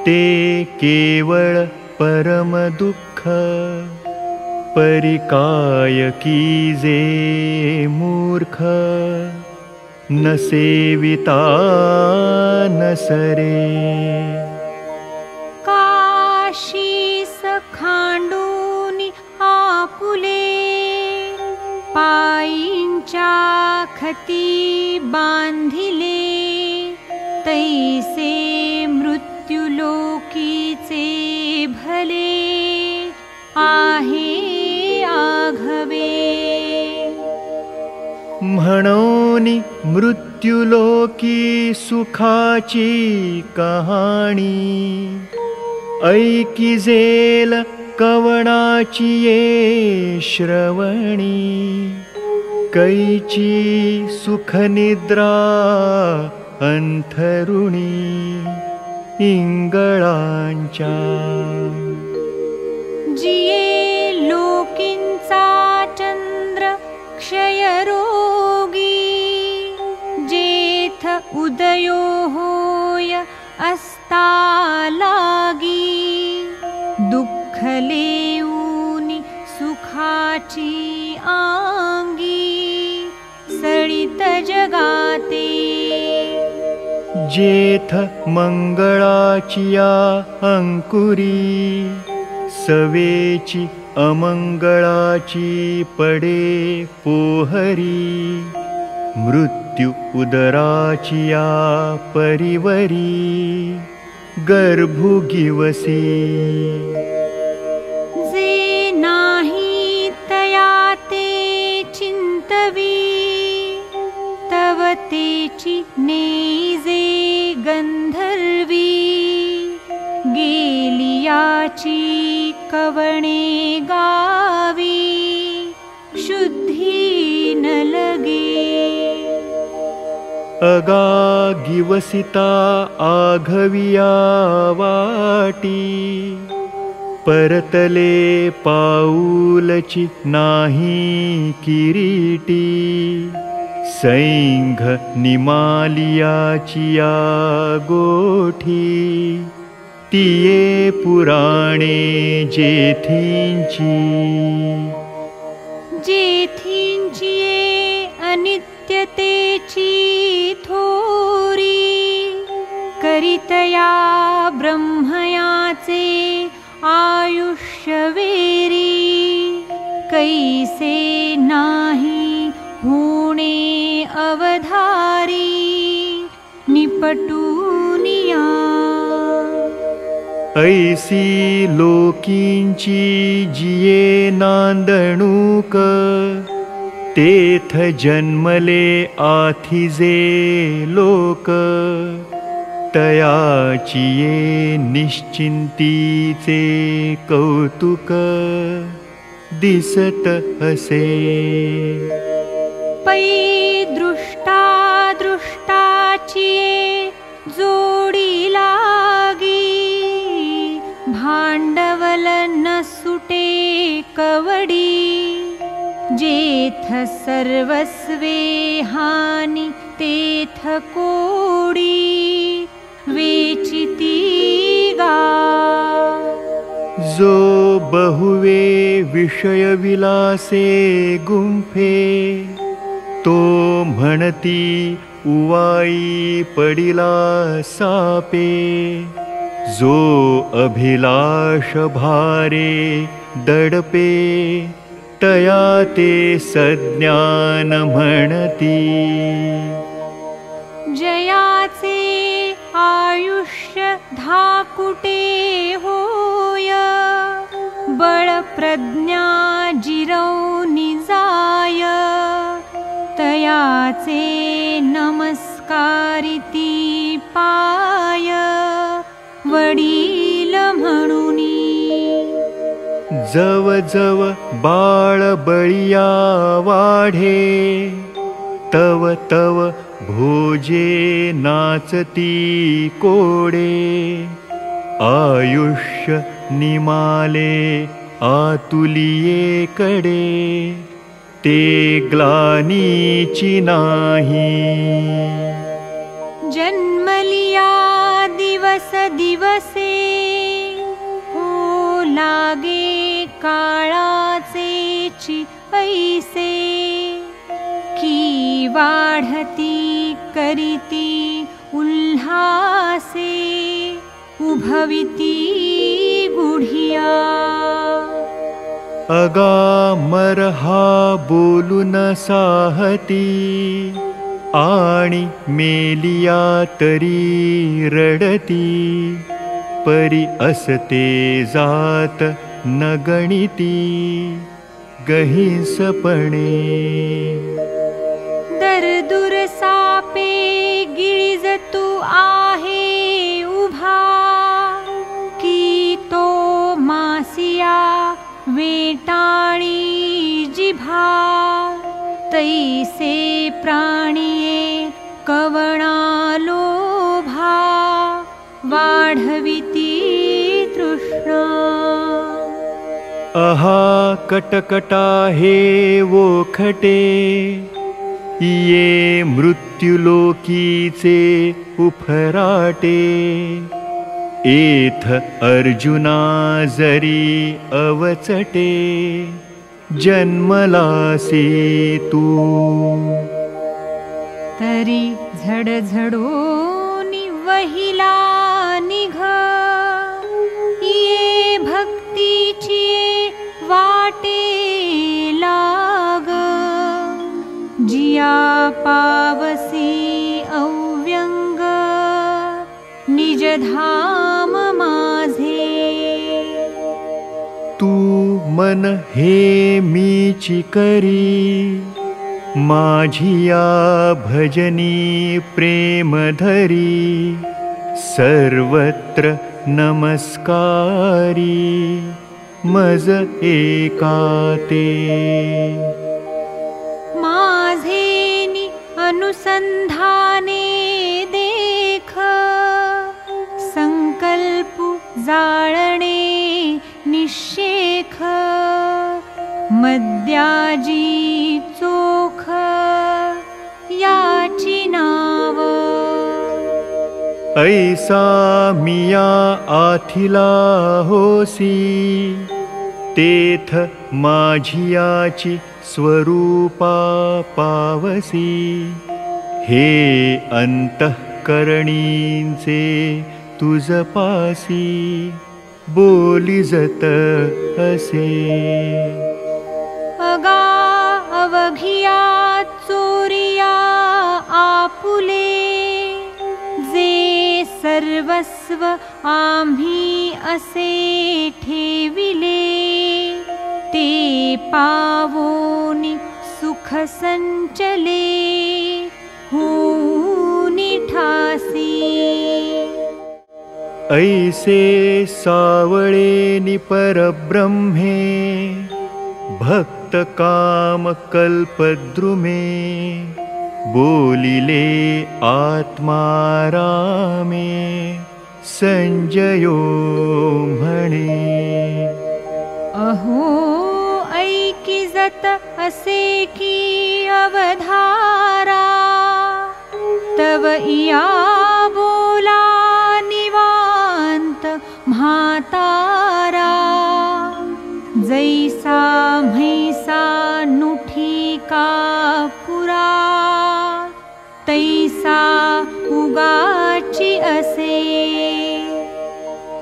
ते केवळ परम दुःख। परिकाय की जे मूर्ख न सेविता न सरे। काशीस खांडूनि आपुले पायींच्या खती बांधिले तैसे मृत्युलोकीचे भले आहे आघवे। म्हणून मृत्युलोकी सुखाची कहाणी ऐकी जेल कवणाची ये श्रवणी। कैची सुखनिद्रा अंथरुणी इंगळांच्या। जिये लोकिंचा चंद्र क्षयरोगी जेथ उदयो होय अस्ता लागी दुःख लेऊनी सुखाची सळित जगाते। जेथ मंगळाचिया अंकुरी सवेची अमंगळाची पडे पोहरी मृत्यू उदराचिया परिवरी गर्भुगिवसी तेची नेजे गंधर्वी गेलियाची कवणे गावी शुद्धी न लगे। अगागिवसिता आघविया वाटी परतले पाऊलची नाही किरीटी सैंघ निमालियाची या गोठी तिये पुराणे जेथींची जेथींचिये अनित्यतेची थोरी करितया ब्रह्मयाचे आयुष्य वेरी कैसे ऐसी लोकींची जिये नांदणूक तेथ जन्मले आथिजे लोक तयाची ये निश्चिंतीचे कौतुक दिसत असे. पै दृष्टा दृष्टाचिये जोडी भांडवल न सुटे कवडी जेथ सर्वस्वे हानी तेथ कोडी वेचिती गा। जो बहुवे विषय विलासे गुंफे तो म्हणती उवाई पडिला सापे जो अभिलाष भारे दडपे तया ते सज्ञान म्हणती। जयाचे आयुष्य धाकुटे होय बळ प्रज्ञा जिरवनी जाय तयाचे नमस्कारिती पाय जव जव बाळ बळिया वाढे. तव तव भोजे नाचती कोडे. आयुष्य निमाले आतुलिये कडे. ते ग्लानीची नाही. जन्मलिया दिवस दिवसे हो लागे ऐसे की वाढती करीती उल्हासे उभविती गुढिया. अगामरहा बोलु न साहती आणि मेलिया तरी रडती परी असते जात न गणिती गहिंसपणे दर दूर सापे गिळिज तू आहे उभा। की तो मासिया वेटाळी जिभा। तैसे प्राणिये कवणा लोभा वाढविती तृष्णा अहा कटकटा हे वोखटे ये मृत्युलोकीचे उफराटे। एथ अर्जुना जरी अवचटे जन्मलासी तू। तरी झडझडो वहिला निघ पावसी अव्यंग निजधाम माझे। तू मन हे मीची करी। माझिया भजनी प्रेम धरी। सर्वत्र नमस्कारी। मज एकाते अनुसन्धाने देख। सङ्कल्पु जाळणे निषेख। मद्याजी चोख। याची नाव। ऐसा मिया आथिला होसी। तेथ माझियाची स्वरूपा पावसी। हे अंतःकरणींचे तुझ पासी बोलिजत असे अगा अवघिया चोरिया आपुले जे सर्वस्व आम्ही असे ठेविले। ते पावोनि सुख संचले होऊनि ठासी। ऐसे सावळे निपरब्रह्मे भक्त काम कल्पद्रुमे बोलिले आत्मारामे संजयो म्हणे अहो की अवधारा। तव इया बोला निवांत म्हातारा। जैसा म्हैसा नुठी का पुरा। तैसा उगाची असे।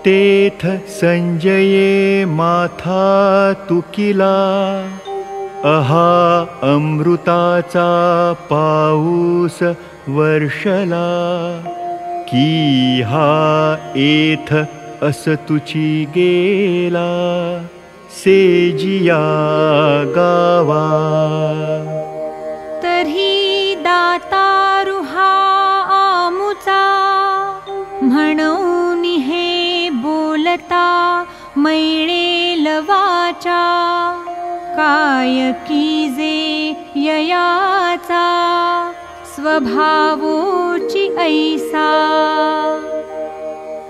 तेथ संजये माथा तुकिला अहा अमृताचा पाऊस वर्षला की हा एथ अस तुची गेला सेजिया गावा. तरी दातारुहा आमुचा म्हणून हे बोलता मैळेल वाचा काय कीजे ययाचा स्वभावोची ऐसा।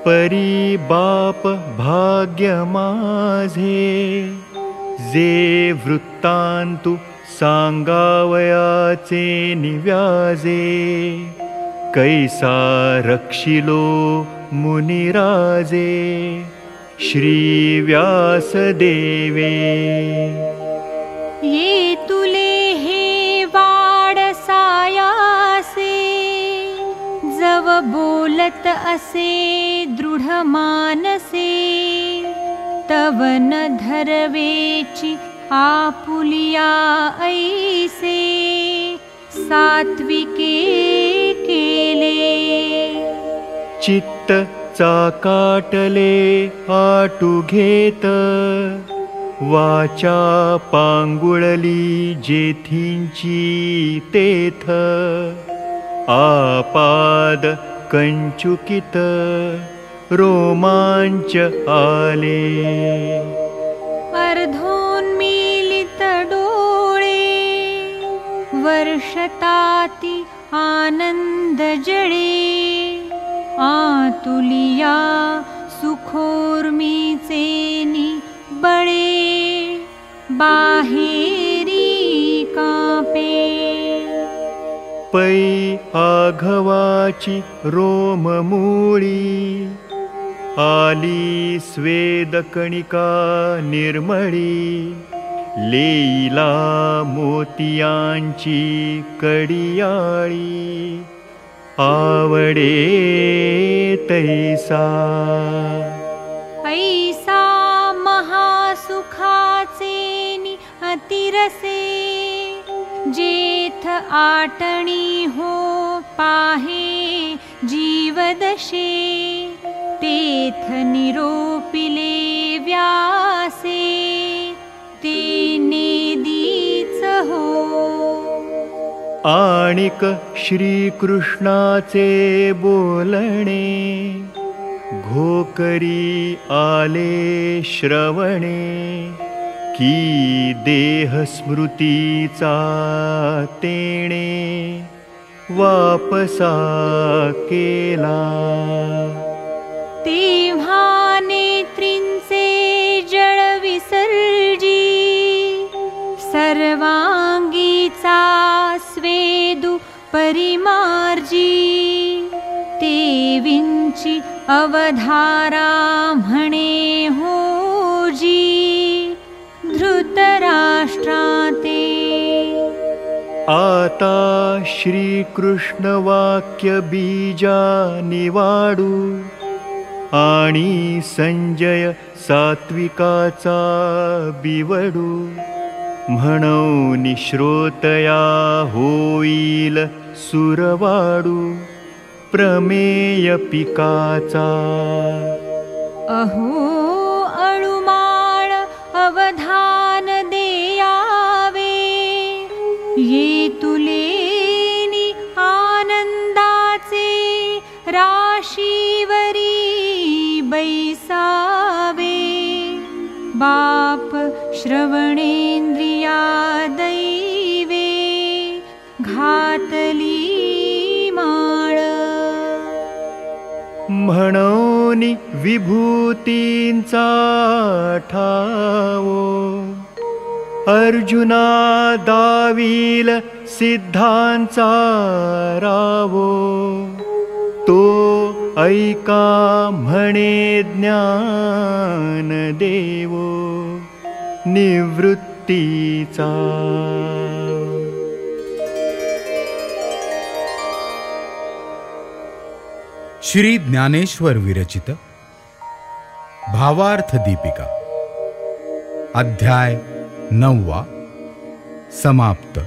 परी बाप भाग्य माझे जे वृत्तांतु सांगावयाचे निव्याजे कैसा रक्षिलो मुनिराजे श्री व्यासदेवे ये तुले हे वाड सायासे जव बोलत असे दृढ मानसे तव न धरवेचि आपुलिया ऐसे सात्विके केले। चित्त चाकाटले आटु घेत वाचा कंचुकित रोमांच आले. अर्धोन्मीलित डोळे वर्षताति आनन्द जळे आतुलिया सुखोर्मीचेनि बाहेरी कापे। पै आघवाची रोममूळी। आली स्वेदकणिका निर्मळी। लेईला मोतियांची कडियाळी। आवडे तैसा। ऐसा अतिरसे जेथ आटणी हो पाहे जीवदशे तेथ निरोपिले व्यासे ते नेदीच हो। आणिक श्रीकृष्णाचे बोलणे घोकरी आले श्रवणे की देह स्मृतीचा तेणे वापसा केला. तेव्हा नेत्रींचे जळ विसर्जी सर्वांगीचा स्वेदु परिमार्जी विंची अवधारा म्हणे होजी आता श्रीकृष्ण वाक्य बीजा निवाडू आणि संजय सात्विकाचा बिवडू। श्रोतया होईल सुरवाडू। प्रमेय पिकाचा। अहो बाप श्रवणेन्द्रिया दैवे म्हणून विभूतींचा ठावो। अर्जुना दावील सिद्धांचा रावो। तो ऐका म्हणे ज्ञान देवो निवृत्तीचा. श्री ज्ञानेश्वर विरचित भावार्थ दीपिका अध्याय नववा समाप्त.